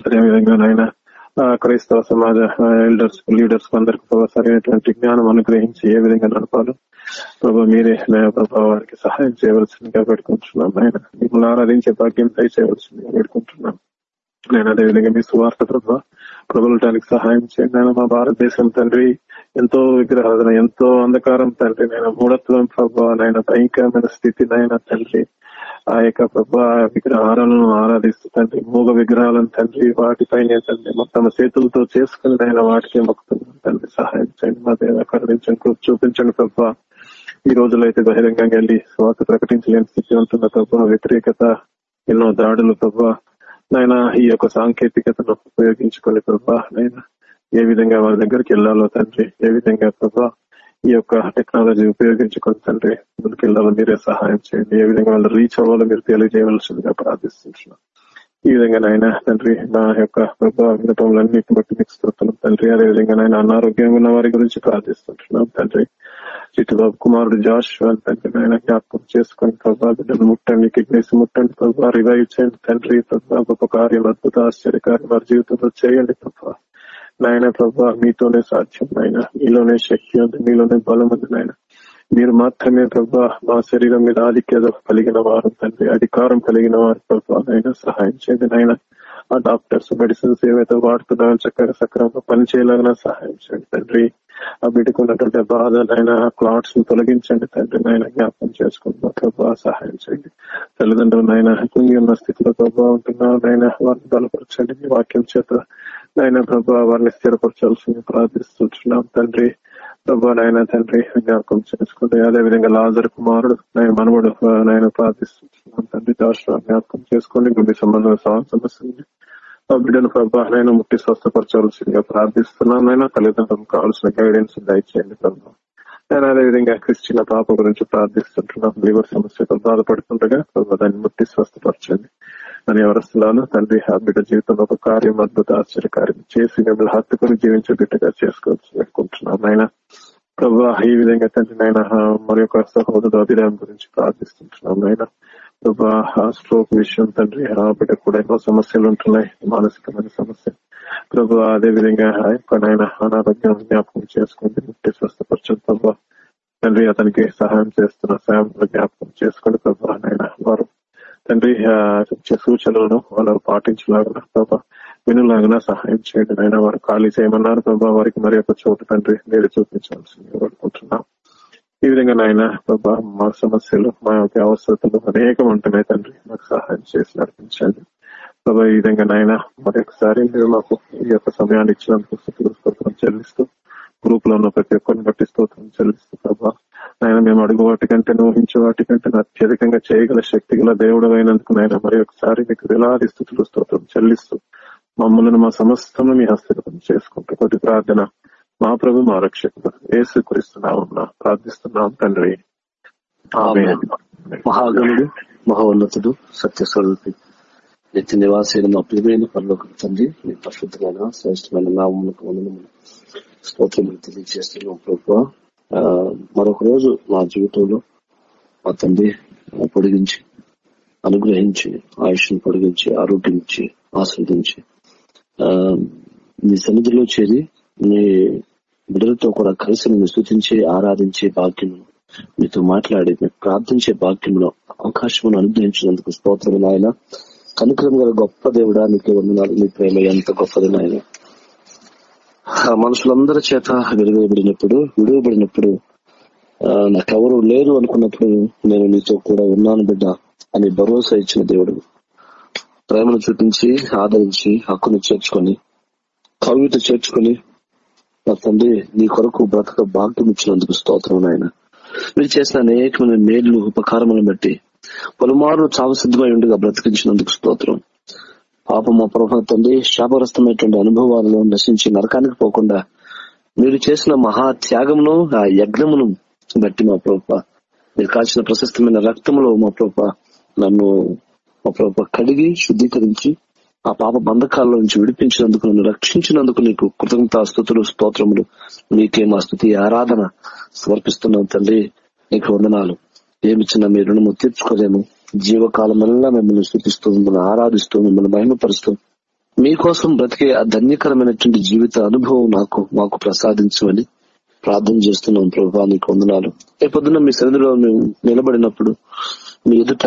అదేవిధంగా నాయన ఆ క్రైస్తవ సమాజ ఎల్డర్స్ లీడర్స్ అందరికి ప్రభావ సరైనటువంటి జ్ఞానం అనుగ్రహించి ఏ విధంగా నడపాలో ప్రభా మీరే నాయ ప్రభావ వారికి సహాయం చేయవలసిందిగా పెట్టుకుంటున్నాం ఆయన మిమ్మల్ని ఆరాధించే భాగ్యం దయచేయవలసిందిగా పెట్టుకుంటున్నాం నేను అదేవిధంగా మీ సువార్త ప్రభావ ప్రబలటానికి సహాయం చేయండి నేను మా భారతదేశం తండ్రి. ఎంతో విగ్రహాధన ఎంతో అంధకారం తండ్రి. నేను మూఢత్వం ప్రభా నాయన భయంకరమైన స్థితి నాయన తండ్రి. ఆ యొక్క ప్రభా విగ్రహాలను ఆరాధిస్తూ తండ్రి మూగ విగ్రహాలను తండ్రి వాటిపైనే తండ్రి తమ చేతులతో చేసుకుని ఆయన వాటికి మొక్కుతున్నాను తండ్రి. సహాయం చేయండి మా దేవ కరుణించండి కృప చూపించండి ప్రభా. ఈ రోజులో అయితే బహిరంగంగా వెళ్ళి స్వాత ప్రకటించలేని స్థితి ఉంటున్న ప్రభా వ్యతిరేకత ఎన్నో దాడులు ప్రభా. నాయన ఈ యొక్క సాంకేతికతను ఉపయోగించుకొని ప్రభా నైనా ఏ విధంగా వారి దగ్గరికి వెళ్ళాలో తండ్రి ఏ విధంగా ప్రభా ఈ యొక్క టెక్నాలజీ ఉపయోగించుకొని తండ్రి ముందుకెళ్ళాలో మీరే సహాయం చేయండి. ఏ విధంగా వాళ్ళు రీచ్ అవ్వాలో మీరు తెలియజేయవలసిందిగా ప్రార్థిస్తున్నాం. ఈ విధంగా నాయన తండ్రి నా యొక్క ప్రభావ వినపములన్నిటిని బట్టి మీకు తండ్రి. అదే విధంగా నాయన అనారోగ్యంగా ఉన్న వారి గురించి ప్రార్థిస్తుంటున్నాం తండ్రి. చిట్టుబాబు కుమారుడు జాష్ తండ్రి నాయన జ్ఞాపకం చేసుకొని ప్రభా బిడ్డను ముట్టండి కిడ్నీస్ ముట్టండి ప్రభా రివైవ్ చేయండి తండ్రి ప్రభా గొప్ప కార్యం అద్భుత ఆశ్చర్యకార్యం వారి జీవితంలో చేయండి ప్రభా నాయన ప్రభా మీతోనే సాధ్యం నాయన మీలోనే శక్తి ఉంది మీలోనే బలం ఉంది నాయన మీరు మాత్రమే ప్రభా మా శరీరం మీద ఆధిక్యత కలిగిన వారు తండ్రి అధికారం కలిగిన వారు ప్రభా. సహాయం చేయండి నాయన. ఆ డాక్టర్స్ మెడిసిన్స్ ఏవైతే వాడుతున్నారో చక్కగా సక్రమంగా పనిచేయాలని సహాయం చేయండి తండ్రి. ఆ బిడ్డకున్నటువంటి బాధ నాయన క్లాట్స్ని తొలగించండి తండ్రి నాయన. జ్ఞాపకం చేసుకుంటున్నా ప్రభా సహాయం చేయండి. తల్లిదండ్రులు నాయన కుంగి ఉన్న స్థితిలో ప్రభావ ఉంటున్నారు నాయన. వారిని బలపరచండి వాక్యం చేత. నాయన ప్రభా వారిని స్థిరపరచాల్సింది ప్రార్థిస్తున్నాం తండ్రి. నాయన తండ్రి జ్ఞాపకం చేసుకుంటే అదే విధంగా లాజర్ కుమారుడు నాయన మనవడు నాయన ప్రార్థిస్తున్నాం తండ్రి దాశ జ్ఞాపకం చేసుకోండి గుండె సంబంధం సమస్య ఆ బిడ్డను ప్రభా నాయన ముట్టి స్వస్థపరచాల్సిందిగా ప్రార్థిస్తున్నాం నాయన తల్లిదండ్రులకు కావాల్సిన గైడెన్స్ దయచేయండి ప్రభా. నేను అదే విధంగా క్రిస్టియన్ పాప గురించి ప్రార్థిస్తుంటున్నాం. లివర్ సమస్యతో బాధపడుతుండగా దాన్ని ముట్టి స్వస్థపరచండి. అని ఎవరస్తున్నాను తండ్రి ఆ బిడ్డ జీవితంలో ఒక కార్యం అద్భుత ఆశ్చర్యకార్యం చేసి మిమ్మల్ని హత్తుకుని జీవించే బిడ్డగా చేసుకోవచ్చు అనుకుంటున్నాం ఆయన ప్రభా ఈ విధంగా తండ్రి నాయన మరి యొక్క సహోదరు అభిరామ్ గురించి ప్రార్థిస్తుంటున్నాం. ఆయన ప్రభా స్ట్రోక్ విషయం తండ్రి ఆ బిడ్డ కూడా ఎన్నో సమస్యలు ఉంటున్నాయి మానసికమైన సమస్య. ప్రభు అదే విధంగా ఆయన అనారోగ్యం జ్ఞాపకం చేసుకుంటే ముట్టి స్వస్థపరచం ప్రభా. తండ్రి అతనికి సహాయం చేస్తున్న సాయం జ్ఞాపకం చేసుకుని ప్రభా ఆయన వారు తండ్రి ఇచ్చే సూచనలను వాళ్ళు పాటించలాగా ప్రభా వినులాగా సహాయం చేయండి. అయినా వారు ఖాళీ చేయమన్నారు ప్రభా వారికి మరి ఒక చోటు తండ్రి మీరు చూపించాల్సింది కోరుకుంటున్నాం. ఈ విధంగా నాయన ప్రభా మా సమస్యలు మా యొక్క అవసరతలు అనేకం ఉంటున్నాయి తండ్రి. మాకు సహాయం చేసి నడిపించండి. ప్రభా ఈ విధంగా నాయన మరొకసారి మీరు మాకు ఈ యొక్క సమయాన్ని ఇచ్చినందుకు స్తోత్రం చెల్లిస్తూ గ్రూప్లో ఉన్న ప్రతి ఒక్కరిని బట్టి స్తోత్రం చెల్లిస్తూ ప్రభా. ఆయన మేము అడుగు వాటికంటే ఊహించే వాటికంటే అత్యధికంగా చేయగల శక్తి గల దేవుడు అయినందుకు నాయన మరి ఒకసారి మీకు వేలాది స్థుతులు స్తోత్రం చెల్లిస్తూ మమ్మల్ని మా సమస్తము మీ హస్తగతం చేసుకుంటూ కొద్ది ప్రార్థన మా ప్రభు మా రక్షకుడు ఏసు కురిస్తున్నాం ప్రార్థిస్తున్నాం తండ్రి. మహాగణుడు మహోన్నతుడు సత్యస్వరూపి నిత్య నివాసైన మా ప్రియమైన పనులకు తండ్రి మీ పరిశుద్ధమైన శ్రేష్టమైన నామములకు వందనములు. స్తోత్రములు తెలియజేస్తున్నాం ప్రభు మరొక రోజు మా జీవితంలో మా తండ్రి పొడిగించి అనుగ్రహించి ఆయుష్ను పొడిగించి ఆరోగ్యం ఇచ్చి ఆస్వాదించి ఆ, మీ సన్నిధిలో చేరి మీ బిడ్డలతో కూడా కలిసి నిన్ను స్థుతించి ఆరాధించే భాగ్యము మీతో మాట్లాడి మీకు ప్రార్థించే భాగ్యంలో అవకాశం అనుగ్రహించినందుకు స్తోత్రం నాయన. కనుక్రమ గల గొప్ప దేవుడా నీకు వందనాలు నీ ప్రేమ ఎంత గొప్పది నాయన. ఆ మనుషులందరి చేత విడుదలబడినప్పుడు విడువబడినప్పుడు ఆ, నాకెవరు లేరు అనుకున్నప్పుడు నేను నీతో కూడా ఉన్నాను బిడ్డ అని భరోసా ఇచ్చిన దేవుడు. ప్రేమను చూపించి ఆదరించి హక్కును చేర్చుకొని కవిత చేర్చుకొని నా తండ్రి నీ కొరకు బ్రతక భాగ్యం ఇచ్చినందుకు స్తోత్రం నాయన. మీరు చేసిన అనేకమైన మేళ్ళు ఉపకారములను బట్టి పలుమారు చావు సిద్ధమై ఉండగా బ్రతికించినందుకు స్తోత్రం. పాప మా ప్రభా తండ్రి శాపగ్రస్తమైనటువంటి అనుభవాలను నశించి నరకానికి పోకుండా మీరు చేసిన మహా త్యాగమును ఆ యజ్ఞమును బట్టి మా ప్రభా మీరు కాల్చిన ప్రశస్తమైన రక్తములో మా ప్రభా నన్ను మా ప్రభా కడిగి శుద్ధీకరించి ఆ పాప బంధకాల నుంచి విడిపించినందుకు నన్ను రక్షించినందుకు నీకు కృతజ్ఞత స్థుతులు స్తోత్రములు. మీకే మా స్థుతి ఆరాధన సమర్పిస్తున్నాం తండ్రి. నీకు వందనాలు. ఏమిచ్చినా మీ రుణము తీర్చుకోలేము. జీవకాలమెల్లా మిమ్మల్ని స్థుతిస్తూ మిమ్మల్ని ఆరాధిస్తూ మిమ్మల్ని మహిమపరుస్తూ మీకోసం బ్రతికే ఆ ధన్యకరమైనటువంటి జీవిత అనుభవం నాకు మాకు ప్రసాదించమని ప్రార్థన చేస్తున్నాం. ప్రభా నీకు వందనాలు. రేపొద్దున మీ సన్నిధిలో మేము నిలబడినప్పుడు మీ ఎదుట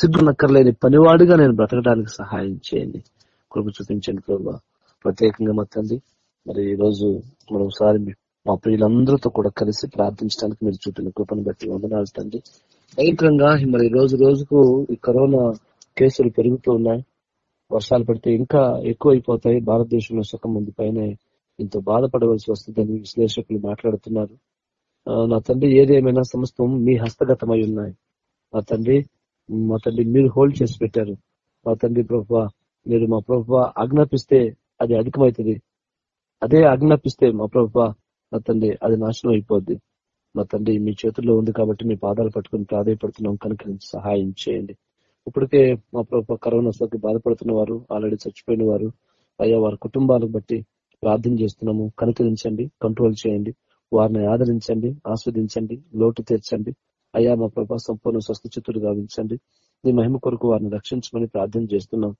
సిగ్గునక్కర్లేని పనివాడుగా నేను బ్రతకడానికి సహాయం చేయండి. కృప చూపించండి ప్రభా. ప్రత్యేకంగా మా తండ్రి మరి ఈ రోజు మరోసారి మా ప్రియులందరితో కూడా కలిసి ప్రార్థించడానికి మీరు చూపిన కృపను బట్టి వందనాలు తండ్రి. భయంకరంగా మరి రోజు రోజుకు ఈ కరోనా కేసులు పెరుగుతూ ఉన్నాయి. వర్షాలు పడితే ఇంకా ఎక్కువ అయిపోతాయి భారతదేశంలో సగం మంది పైన ఇంత బాధపడవలసి వస్తుందని విశ్లేషకులు మాట్లాడుతున్నారు. నా తండ్రి ఏదేమైనా సమస్తం మీ హస్తగతమై ఉన్నాయి. మా తండ్రి మా తండ్రి మీరు హోల్డ్ చేసి పెట్టారు. మా తండ్రి ప్రభు మీరు మా ప్రభు ఆజ్ఞాపిస్తే అది అధికమవుతుంది. అదే ఆజ్ఞాపిస్తే మా ప్రభు మా తండ్రి అది నాశనం అయిపోద్ది. మా తండ్రి మీ చేతుల్లో ఉంది కాబట్టి మీ పాదాలు పట్టుకుని ప్రాధాయపడుతున్నాం. కనుక సహాయం చేయండి. ఇప్పటికే మా ప్రభు కరోనా సోకి బాధపడుతున్న వారు ఆల్రెడీ చచ్చిపోయిన వారు అయ్యా వారి కుటుంబాలను బట్టి ప్రార్థన చేస్తున్నాము. కనుకరించండి కంట్రోల్ చేయండి. వారిని ఆదరించండి ఆస్వాదించండి లోటు తీర్చండి. అయ్యా మా ప్రభా సంపూర్ణ స్వస్థ చిత్తులు గావించండి. మీ మహిమ కొరకు వారిని రక్షించమని ప్రార్థన చేస్తున్నాం.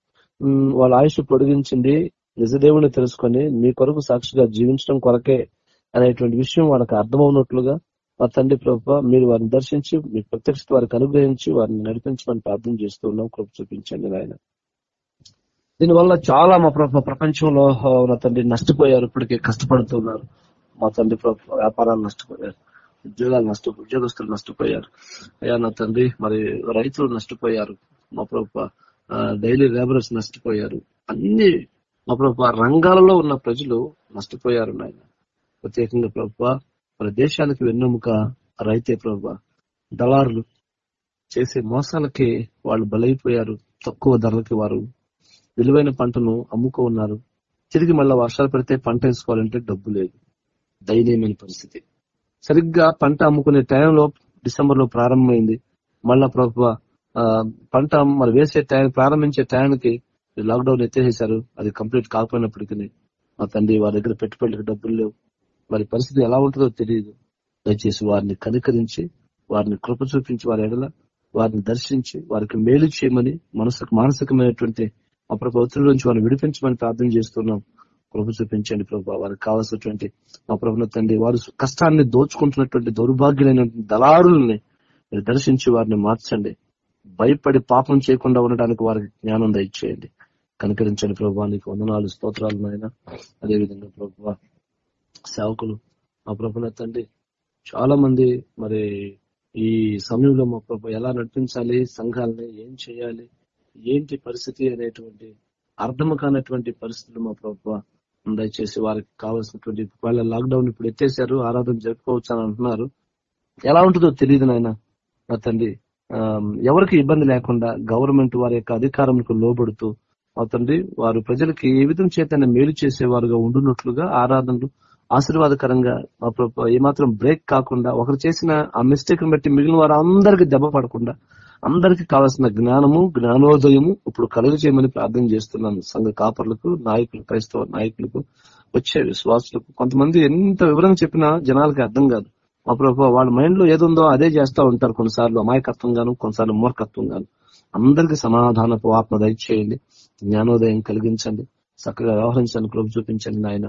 వాళ్ళ ఆయుష్ పొడిగించింది. నిజదేవుని తెలుసుకొని మీ కొరకు సాక్షిగా జీవించడం కొరకే అనేటువంటి విషయం వాళ్ళకి అర్థమవునట్లుగా మా తండ్రి ప్రభు మీరు వారిని దర్శించి మీ ప్రత్యక్షత వారికి అనుగ్రహించి వారిని నడిపించమని ప్రార్థన చేస్తూ ఉన్నాం. కృప చూపించండి ఆయన దీనివల్ల చాలా మా ప్రభు ప్రపంచంలో నా తండ్రి నష్టపోయారు. ఇప్పటికే కష్టపడుతున్నారు మా తండ్రి ప్రభు వ్యాపారాలు నష్టపోయారు. ఉద్యోగాలు నష్ట ఉద్యోగస్తులు నష్టపోయారు. అయ్యా నా తండ్రి మరి రైతులు నష్టపోయారు. మా ప్రభు డైలీ లేబరర్స్ నష్టపోయారు. అన్ని మా ప్రభు రంగాలలో ఉన్న ప్రజలు నష్టపోయారు నాయన. ప్రత్యేకంగా ప్రభు మన దేశానికి వెన్నెముక రైతే ప్రభు దళారులు చేసే మోసాలకి వాళ్ళు బలైపోయారు. తక్కువ ధరలకి వారు విలువైన పంటను అమ్ముకో ఉన్నారు. తిరిగి మళ్ళీ వర్షాలు పెడితే పంట వేసుకోవాలంటే డబ్బు లేదు. దయనీయమైన పరిస్థితి. సరిగ్గా పంట అమ్ముకునే టైంలో డిసెంబర్లో ప్రారంభమైంది. మళ్ళా ప్రభు పంట మరి వేసే టైం ప్రారంభించే టైంకి లాక్డౌన్ ఎత్తేసేశారు. అది కంప్లీట్ కాకపోయినప్పటికీ మా తండ్రి వారి దగ్గర పెట్టుబడులకు డబ్బులు లేవు. వారి పరిస్థితి ఎలా ఉంటుందో తెలియదు. దయచేసి వారిని కనికరించి వారిని కృప చూపించి వారి ఎడల వారిని దర్శించి వారికి మేలు చేయమని మనసుకు మానసికమైనటువంటి మా ప్రభు నుంచి వారిని విడిపించమని ప్రార్థన చేస్తున్నాం. కృప చూపించండి ప్రభు. వారికి కావాల్సినటువంటి మా ప్రభుల తండ్రి వారు కష్టాన్ని దోచుకుంటున్నటువంటి దౌర్భాగ్యులైన దళారుల్ని మీరు దర్శించి వారిని మార్చండి. భయపడి పాపం చేయకుండా ఉండడానికి వారికి జ్ఞానం దయచేయండి. కనుకరించండి ప్రభు. నీకు వందనాలు స్తోత్రాలు నాయన. అదేవిధంగా ప్రభు సేవకులు మా ప్రభుల తండ్రి చాలా మంది మరి ఈ సమయంలో మా ప్రభు ఎలా నడిపించాలి సంఘాలని ఏం చేయాలి ఏంటి పరిస్థితి అనేటువంటి అర్థం కానటువంటి పరిస్థితులు మా ప్రభు దయచేసి వారికి కావాల్సినటువంటి వాళ్ళ లాక్డౌన్ ఇప్పుడు ఎత్తేసారు ఆరాధన జరుపుకోవచ్చు అని అంటున్నారు. ఎలా ఉంటుందో తెలియదు నాయన. నా తండ్రి ఆ, ఎవరికి ఇబ్బంది లేకుండా గవర్నమెంట్ వారి యొక్క అధికారంకు లోబడుతూ మా తండ్రి వారు ప్రజలకి ఏ విధం చేతనే మేలు చేసేవారుగా ఉండున్నట్లుగా ఆరాధనలు ఆశీర్వాదకరంగా ఏమాత్రం బ్రేక్ కాకుండా ఒకరు చేసిన ఆ మిస్టేక్ బట్టి మిగిలిన వారు అందరికి దెబ్బ పడకుండా అందరికి కావాల్సిన జ్ఞానము జ్ఞానోదయము ఇప్పుడు కలుగు చేయమని ప్రార్థన చేస్తున్నాను. సంఘ కాపర్లకు నాయకులు క్రైస్తవ నాయకులకు వచ్చే విశ్వాసులకు. కొంతమంది ఎంత వివరంగా చెప్పినా జనాలకి అర్థం కాదు. మా ప్రభావ వాళ్ళ మైండ్లో ఏదుందో అదే చేస్తా ఉంటారు కొన్నిసార్లు. అమాయకత్వం గాను కొన్నిసార్లు మూర్ఖత్వం గాను అందరికి సమాధానపు ఆత్మ దయచేయండి. జ్ఞానోదయం కలిగించండి. చక్కగా వ్యవహరించండి కృప చూపించండి నాయన.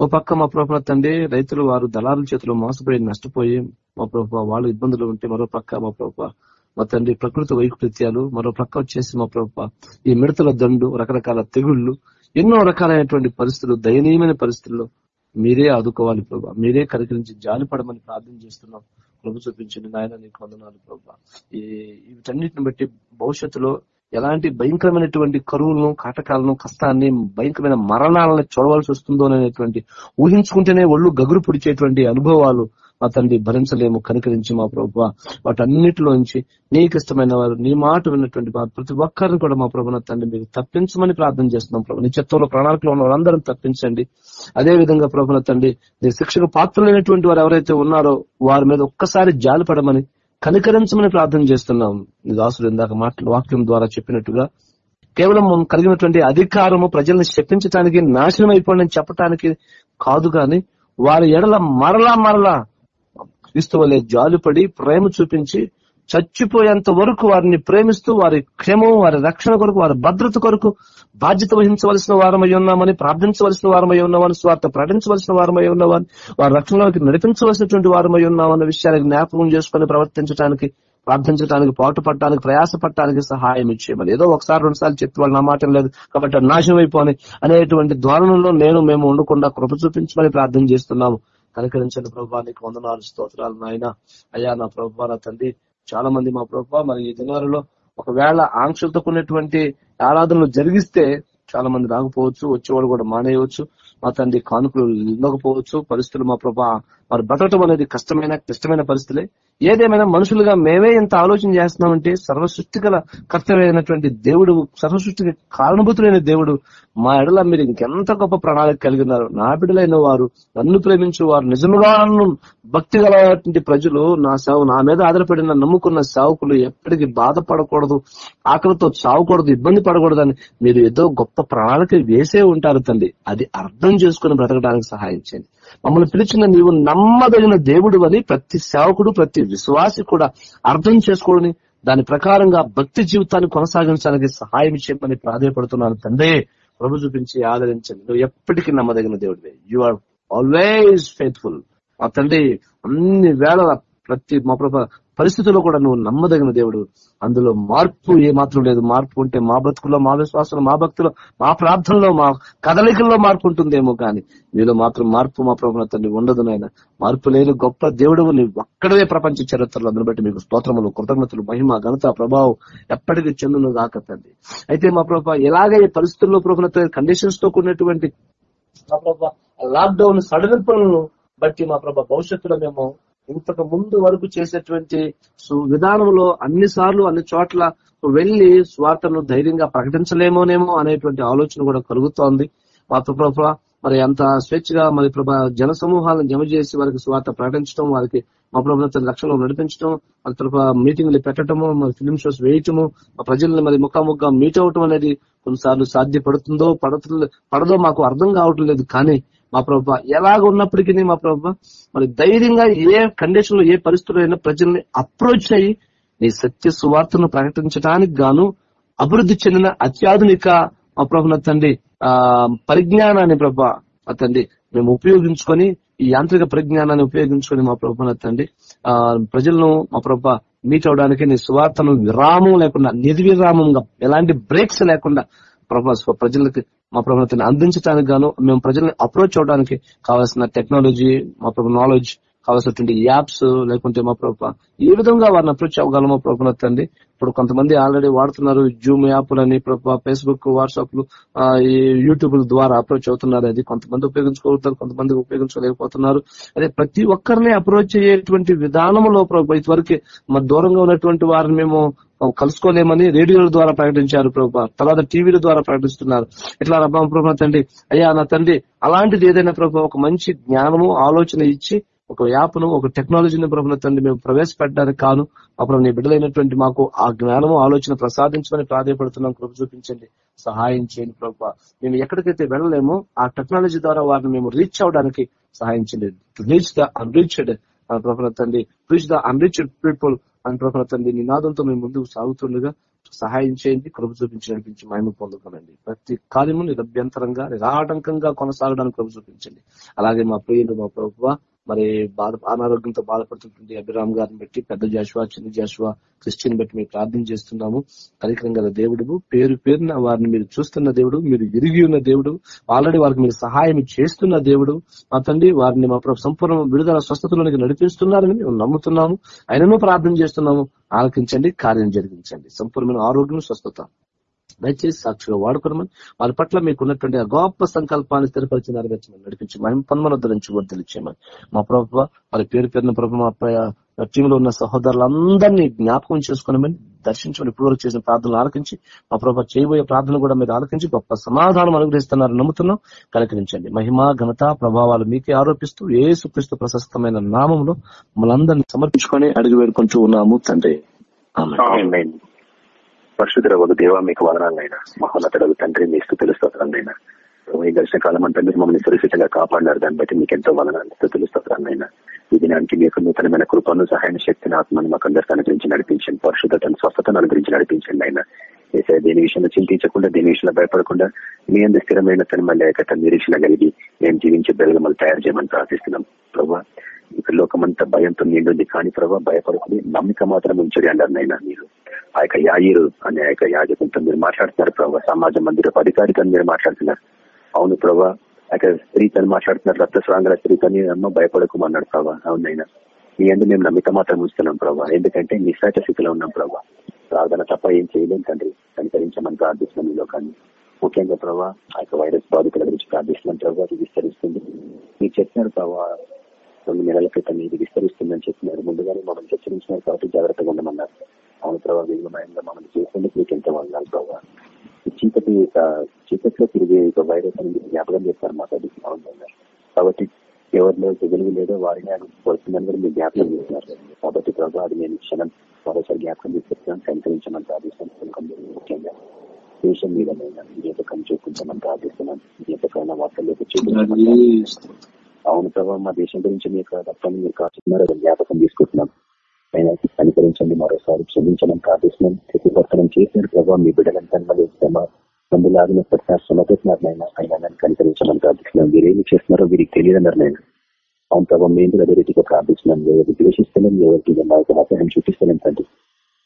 ఓ పక్క మా ప్రభుత్వ తండ్రి రైతులు వారు దళారుల చేతిలో మోసపోయి నష్టపోయి మా ప్రభు వాళ్ళు ఇబ్బందులు ఉంటే మరో పక్క మా ప్రభు మా తండ్రి ప్రకృతి వైకృత్యాలు మరో ప్రక్క వచ్చేసి మా ప్రభు ఈ మిడతల దండు రకరకాల తెగుళ్ళు ఎన్నో రకాలైనటువంటి పరిస్థితులు దయనీయమైన పరిస్థితుల్లో మీరే ఆదుకోవాలి ప్రభా. మీరే కరికరించి జాలిపడమని ప్రార్థన చేస్తున్నాం. ప్రభు చూపించండి నాయన నీకు వందనాలు ప్రభా. ఈ వీటన్నిటిని బట్టి భవిష్యత్తులో ఎలాంటి భయంకరమైనటువంటి కరువులను కాటకాలను కష్టాన్ని భయంకరమైన మరణాలను చూడవలసి వస్తుందో అనేటువంటి ఊహించుకుంటేనే ఒళ్ళు గగురు పొడిచేటువంటి అనుభవాలు మా తండ్రి భరించలేము కనుకరించి మా ప్రభు వాటన్నిటిలోంచి నీకు ఇష్టమైన వారు నీ మాట విన్నటువంటి ప్రతి ఒక్కరిని కూడా మా ప్రభున తండ్రి మీరు తప్పించమని ప్రార్థన చేస్తున్నాం ప్రభు నీ చిత్తంలో ప్రణాళికలో ఉన్న వారందరం తప్పించండి. అదే విధంగా ప్రభున తండ్రి నీ శిక్షకు పాత్రలైనటువంటి వారు ఎవరైతే ఉన్నారో వారి మీద ఒక్కసారి జాలిపడమని కనికరించమని ప్రార్థన చేస్తున్నాం. నీ దాసుడు ఇందాక మాటలు వాక్యం ద్వారా చెప్పినట్టుగా కేవలం కలిగినటువంటి అధికారము ప్రజల్ని శపించడానికి నాశనం అయిపోయిందని చెప్పటానికి కాదు గాని వారి ఎడల మరలా మరలా క్రీస్తు వలె జాలుపడి ప్రేమ చూపించి చచ్చిపోయేంత వరకు వారిని ప్రేమిస్తూ వారి క్షేమం వారి రక్షణ కొరకు వారి భద్రత కొరకు బాధ్యత వహించవలసిన వారమై ఉన్నామని ప్రార్థించవలసిన వారమై ఉన్నామని స్వార్థ ప్రకటించవలసిన వారమై ఉన్నామని వారి రక్షణలోకి నడిపించవలసినటువంటి వారమై ఉన్నామన్న విషయాన్ని జ్ఞాపకం చేసుకుని ప్రవర్తించడానికి ప్రార్థించడానికి పాటు పట్టడానికి ప్రయాస పట్టడానికి సహాయం ఇచ్చేయమని. ఏదో ఒకసారి రెండు సార్లు చెప్పి వాళ్ళు నా మాట లేదు కాబట్టి నాశనం అయిపోని అనేటువంటి ధోరణంలో నేను మేము ఉండకుండా కృప చూపించమని ప్రార్థన చేస్తున్నాము. కనుకరించండి ప్రభావ నీకు వందనాలు స్తోత్రాలు నాయన. అయ్యా నా ప్రభావ నా తండ్రి. చాలా మంది మా ప్రభావ మరి ఈ దినాలలో ఒకవేళ ఆంక్షలతో కూడినటువంటి ఆరాధనలు జరిగిస్తే చాలా మంది రాకపోవచ్చు వచ్చేవాళ్ళు కూడా మానేయవచ్చు. మా తండ్రి కానుకలు నిందకపోవచ్చు పరిస్థితులు మా ప్రభా వారు బతకటం అనేది కష్టమైన క్లిష్టమైన పరిస్థితులే. ఏదేమైనా మనుషులుగా మేమే ఇంత ఆలోచన చేస్తున్నామంటే సర్వసృష్టి గల కర్తవ్యమైనటువంటి దేవుడు సర్వసృష్టికి కారణభూతులైన దేవుడు మా ఎడల మీరు ఇంకెంత గొప్ప ప్రణాళిక కలిగి ఉన్నారు నా బిడ్డలైన వారు నన్ను ప్రేమించు వారు నిజముగా భక్తి గలటువంటి ప్రజలు నా సేవ నా మీద ఆధారపడిన నమ్ముకున్న సేవకులు ఎప్పటికీ బాధపడకూడదు ఆకలితో చావకూడదు ఇబ్బంది పడకూడదని మీరు ఏదో గొప్ప ప్రణాళిక వేసే ఉంటారు తండ్రి. అది అర్థం చేసుకుని బ్రతకడానికి సహాయం చేయండి. మమ్మల్ని పిలిచిన నీవు నమ్మదగిన దేవుడు అని ప్రతి సేవకుడు ప్రతి విశ్వాసి కూడా అర్థం చేసుకోడని దాని ప్రకారంగా భక్తి జీవితాన్ని కొనసాగించడానికి సహాయం చేయమని ప్రాధాయపడుతున్నాను తండ్రి. ప్రభు చూపించి ఆదరించండి. నువ్వు ఎప్పటికీ నమ్మదగిన దేవుడివే. యు ఆర్ ఆల్వేస్ ఫెయిత్ఫుల్ మా తండ్రి అన్ని వేళ ప్రతి మా ప్రభ పరిస్థితుల్లో కూడా నువ్వు నమ్మదగిన దేవుడు. అందులో మార్పు ఏ మాత్రం లేదు. మార్పు ఉంటే మా బ్రతుకుల్లో మా విశ్వాసంలో మా భక్తుల్లో మా ప్రార్థనలో మా కదలికల్లో మార్పు ఉంటుందేమో కానీ మీలో మాత్రం మార్పు మా ప్రభుత్వ తండ్రి ఉండదు నాయన. మార్పు లేని గొప్ప దేవుడు నువ్వు ఒక్కడే ప్రపంచ చరిత్రలో అందుని బట్టి మీకు స్తోత్రములు కృతజ్ఞతలు మహిమ ఘనత ప్రభావం ఎప్పటికీ చెందును కాక అయితే మా ప్రభావ ఎలాగ ఈ పరిస్థితుల్లో ప్రభుత్వ కండిషన్స్తో కూడినటువంటి మా ప్రభావ లాక్డౌన్ సడలింపులను బట్టి మా ప్రభా భవిష్యత్తులో మేము ఇంతకు ముందు వరకు చేసేటువంటి సు- విధానంలో అన్ని సార్లు అన్ని చోట్ల వెళ్ళి స్వార్థను ధైర్యంగా ప్రకటించలేమోనేమో అనేటువంటి ఆలోచన కూడా కలుగుతోంది. మాతో ప్రభా మరి అంత స్వేచ్ఛగా మరి ప్రభా జన సమూహాలను జమ చేసి వారికి స్వార్థ ప్రకటించడం వారికి మా ప్రభుత్వ లక్ష్యంలో నడిపించడం వాళ్ళ తర్వాత మీటింగ్లు పెట్టడము మరి ఫిలిం షోస్ వేయటము మా ప్రజల్ని మరి ముఖాముఖిగా మీట్ అవటం అనేది కొన్నిసార్లు సాధ్యపడుతుందో పడుతుందో పడదో మాకు అర్థం కావటం లేదు. కానీ మా ప్రభా ఎలాగ ఉన్నప్పటికీ మా ప్రభా మరి ధైర్యంగా ఏ కండిషన్లో ఏ పరిస్థితుల్లో అయినా ప్రజల్ని అప్రోచ్ అయ్యి నీ సత్య సువార్తను ప్రకటించడానికి గాను అభివృద్ధి చెందిన అత్యాధునిక మా ప్రభు తండ్రి ఆ పరిజ్ఞానాన్ని ప్రభా తండ్రి మేము ఉపయోగించుకొని ఈ యాంత్రిక పరిజ్ఞానాన్ని ఉపయోగించుకొని మా ప్రభు తండ్రి ఆ ప్రజలను మా ప్రభా మీట్ అవడానికి నీ సువార్తను విరామం లేకుండా నిర్విరామంగా ఎలాంటి బ్రేక్స్ లేకుండా ప్రభా ప్రజలకి మా ప్రభుత్వాన్ని అందించడానికి గాను మేము ప్రజల్ని అప్రోచ్ అవడానికి కావాల్సిన టెక్నాలజీ మా ప్రభు నాలెడ్జ్ కావాల్సినటువంటి యాప్స్ లేకుంటే మా ప్రభు ఏ విధంగా వారిని అప్రోచ్ అవ్వగలమో ప్రభు తండ్రి ఇప్పుడు కొంతమంది ఆల్రెడీ వాడుతున్నారు జూమ్ యాప్లని ప్రభు ఫేస్బుక్ వాట్సాప్ ఈ యూట్యూబ్ ద్వారా అప్రోచ్ అవుతున్నారు. అది కొంతమంది ఉపయోగించుకోగలుగుతారు కొంతమంది ఉపయోగించుకోలేకపోతున్నారు. అదే ప్రతి ఒక్కరిని అప్రోచ్ అయ్యేటువంటి విధానంలో ప్రభు ఇదివరకు మా దూరంగా ఉన్నటువంటి వారిని మేము కలుసుకోలేమని రేడియోల ద్వారా ప్రకటించారు ప్రభా తర్వాత టీవీల ద్వారా ప్రకటిస్తున్నారు. ఇట్లా రబ్బా ప్రభు తండ్రి అయ్యా నా తండ్రి అలాంటిది ఏదైనా ప్రభు ఒక మంచి జ్ఞానము ఆలోచన ఇచ్చి ఒక యాప్ను ఒక టెక్నాలజీని ప్రభుత్వ తండ్రి మేము ప్రవేశపెట్టడానికి కాను అప్పుడు నీ బిడ్డలైనటువంటి మాకు ఆ జ్ఞానము ఆలోచన ప్రసాదించమని ప్రాధాయపడుతున్నాం. కృప చూపించండి. సహాయం చేయండి ప్రభు. మేము ఎక్కడికైతే వెళ్ళలేమో ఆ టెక్నాలజీ ద్వారా వారిని మేము రీచ్ అవడానికి సహాయం చేయండి. రీచ్ ద అన్రీచ్డ్ ప్రభుత్వ తండ్రి. రీచ్ ద అన్రీచ్డ్ పీపుల్ అని ప్రభుత్వ తండ్రి. నినాదంతో మేము ముందుకు సాగుతుండగా సహాయం చేయండి కృప చూపించి నడిపించి మహిమ పొందుకోనండి. ప్రతి కార్యము నిరభ్యంతరంగా నిరాటంకంగా కొనసాగడానికి కృప చూపించండి. అలాగే మా ప్రియులు మా ప్రభుత్వ మరి బాధ అనారోగ్యంతో బాధపడుతుంటుంది అభిరామ్ గారిని బట్టి పెద్ద జాషువా చిన్న జాషువా క్రిస్టియన్ బట్టి మేము ప్రార్థన చేస్తున్నాము. కనికరం గల దేవుడు పేరు పేరున వారిని మీరు చూస్తున్న దేవుడు మీరు ఎరిగి ఉన్న దేవుడు ఆల్రెడీ వారికి మీరు సహాయం చేస్తున్న దేవుడు. మా తండ్రి వారిని మా సంపూర్ణ విడుదల స్వస్థతలోనికి నడిపిస్తున్నారని మేము నమ్ముతున్నాము. ఆయనను ప్రార్థన చేస్తున్నాము. ఆలకించండి కార్యం జరిగించండి. సంపూర్ణమైన ఆరోగ్యం స్వస్థత. దయచేసి సాక్షిగా వాడుకోమని వారి పట్ల మీకు ఉన్నటువంటి ఆ గొప్ప సంకల్పాన్ని స్థిరపరిచి నెరవేర్చమని నడిపించి మేము పన్మనొద్దు నుంచి వర్ధలు ఇచ్చేయమని మా ప్రభుత్వ వారి పేరు పేరున ప్రభు మా టీంలో ఉన్న సహోదరులందరినీ జ్ఞాపకం చేసుకోనమని దర్శించమని ఇప్పటివరకు చేసిన ప్రార్థనలు ఆలకించి మా ప్రభావ చేయబోయే ప్రార్థనలు కూడా మీరు ఆలకించి గొప్ప సమాధానం అనుగ్రహిస్తున్నారు నమ్ముతున్నాం. కలకరించండి. మహిమ ఘనత ప్రభావాలు మీకే ఆరోపిస్తూ ఏసుక్రీస్తు ప్రశస్తమైన నామంలో మనందరినీ సమర్పించుకొని అడిగి వేడుకుంటూ ఉన్నాము తండ్రి. పరిశుద్ధ ఒక దేవ మీకు వదనాలైనా మహోన్నతుడు తండ్రి మీ స్థుతులు స్తోత్రాలైనా ఈ దర్శన కాలం అంతా మీరు మమ్మల్ని సురక్షితంగా కాపాడినారు. దాన్ని బట్టి మీకు ఎంతో వదనాలు స్థుతులు స్తోత్రాలైనా ఈ దినానికి మీకు నూతనమైన కృపను సహాయం శక్తిని ఆత్మను మాకు అందరికీ అనుగ్రహించి నడిపించండి. పరిశుద్ధతను స్వస్థతను అనుగ్రహించి నడిపించండి ఆయన ఏసే దేని విషయంలో చింతించకుండా దేని విషయంలో భయపడకుండా మీ అందరి స్థిరమైన తన మళ్ళీ ఏకత నిరీక్షణ కలిగి మేము జీవించే బిడ్డలు మళ్ళీ తయారు చేయమని ప్రార్థిస్తున్నాం. ప్రభావ ఇక లోకమంతా భయంతో నిండుంది. కానీ ప్రభావ భయపడుకుని నమ్మిక మాత్రం ఉంచడి అన్నారు నైనా మీరు. ఆ యొక్క యాయిరు అనే ఆ యొక్క యాజకంతో మీరు మాట్లాడుతున్నారు ప్రభావ సమాజ మందిరపు అధికారితో మీరు మాట్లాడుతున్నారు. అవును ప్రభా అక్కడ స్త్రీతో మాట్లాడుతున్నారు. రక్తస్రాంగల స్త్రీతో అమ్మ భయపడకమన్నాడు ప్రభా. అవునైనా మీ అందరూ మేము నమ్మిక మాత్రం ఉంచుతున్నాం ప్రభా. ఎందుకంటే నిస్సాచ స్థితిలో ఉన్నాం ప్రభా. ప్రార్థన తప్ప ఏం చేయలేం తండ్రి. కనికరించమని ప్రార్థిస్తున్నాం ఈ లోకాన్ని. ముఖ్యంగా ప్రభా ఆ యొక్క వైరస్ బాధితుల గురించి ప్రార్థిస్తున్నాం ప్రభావ విస్తరిస్తుంది. మీరు చెప్పినారు ప్రభావ రెండు నెలల క్రితం ఇది విస్తరిస్తుందని చెప్పినారు. ముందుగానే మనం హెచ్చరించినారు కాబట్టి జాగ్రత్తగా ఉండమన్నారు. అవును ప్రభావ విలువమయంగా మనం చేసేందుకు మీకు ఎంతో వందాలు ప్రభావ చీకటి చీకట్లో తిరిగే ఒక వైరస్ అనేది జ్ఞాపకం చేస్తారు మాకు అది అవును కాబట్టి ఎవరిలో వెలుగు లేదో వారిని అది పడుతుందని కూడా మీరు జ్ఞాపకం చేస్తున్నారు. కాబట్టి ప్రభావ అది నేను క్షణం మరోసారి జ్ఞాపకం తీసుకొచ్చాను సంచరించమని ప్రార్థిస్తున్నాను. ముఖ్యంగా దేశం మీద జ్ఞాపకం చూపించమని ప్రార్థిస్తున్నాను. జ్ఞాపకమైన వార్తల్లోకి చూపించమని అవును ప్రభావ మా దేశం గురించి మీకు తప్పని మీరు కాచుకున్నారు జ్ఞాపకం తీసుకుంటున్నాం. ఆయన అనుకరించండి మరోసారి క్షమించమని ప్రార్థిస్తున్నాం. ప్రతివర్తనం చేసిన ప్రభావ మీ బిడ్డలంతా మళ్ళీ శ్రమ మందులాగిన ప్రతి నాయన. అయినా కనికరించమని ప్రార్థిస్తున్నాం. మీరేమి చేస్తున్నారో వీరికి తెలియదన్నారు నేను అవును ప్రభావ మేము కూడా అదే రీతిగా ప్రార్థిస్తున్నాం. ఎవరికి ద్వేషిస్తున్నాం ఎవరికి మా యొక్క అసహ్యం చూపిస్తున్నాం తండ్రి.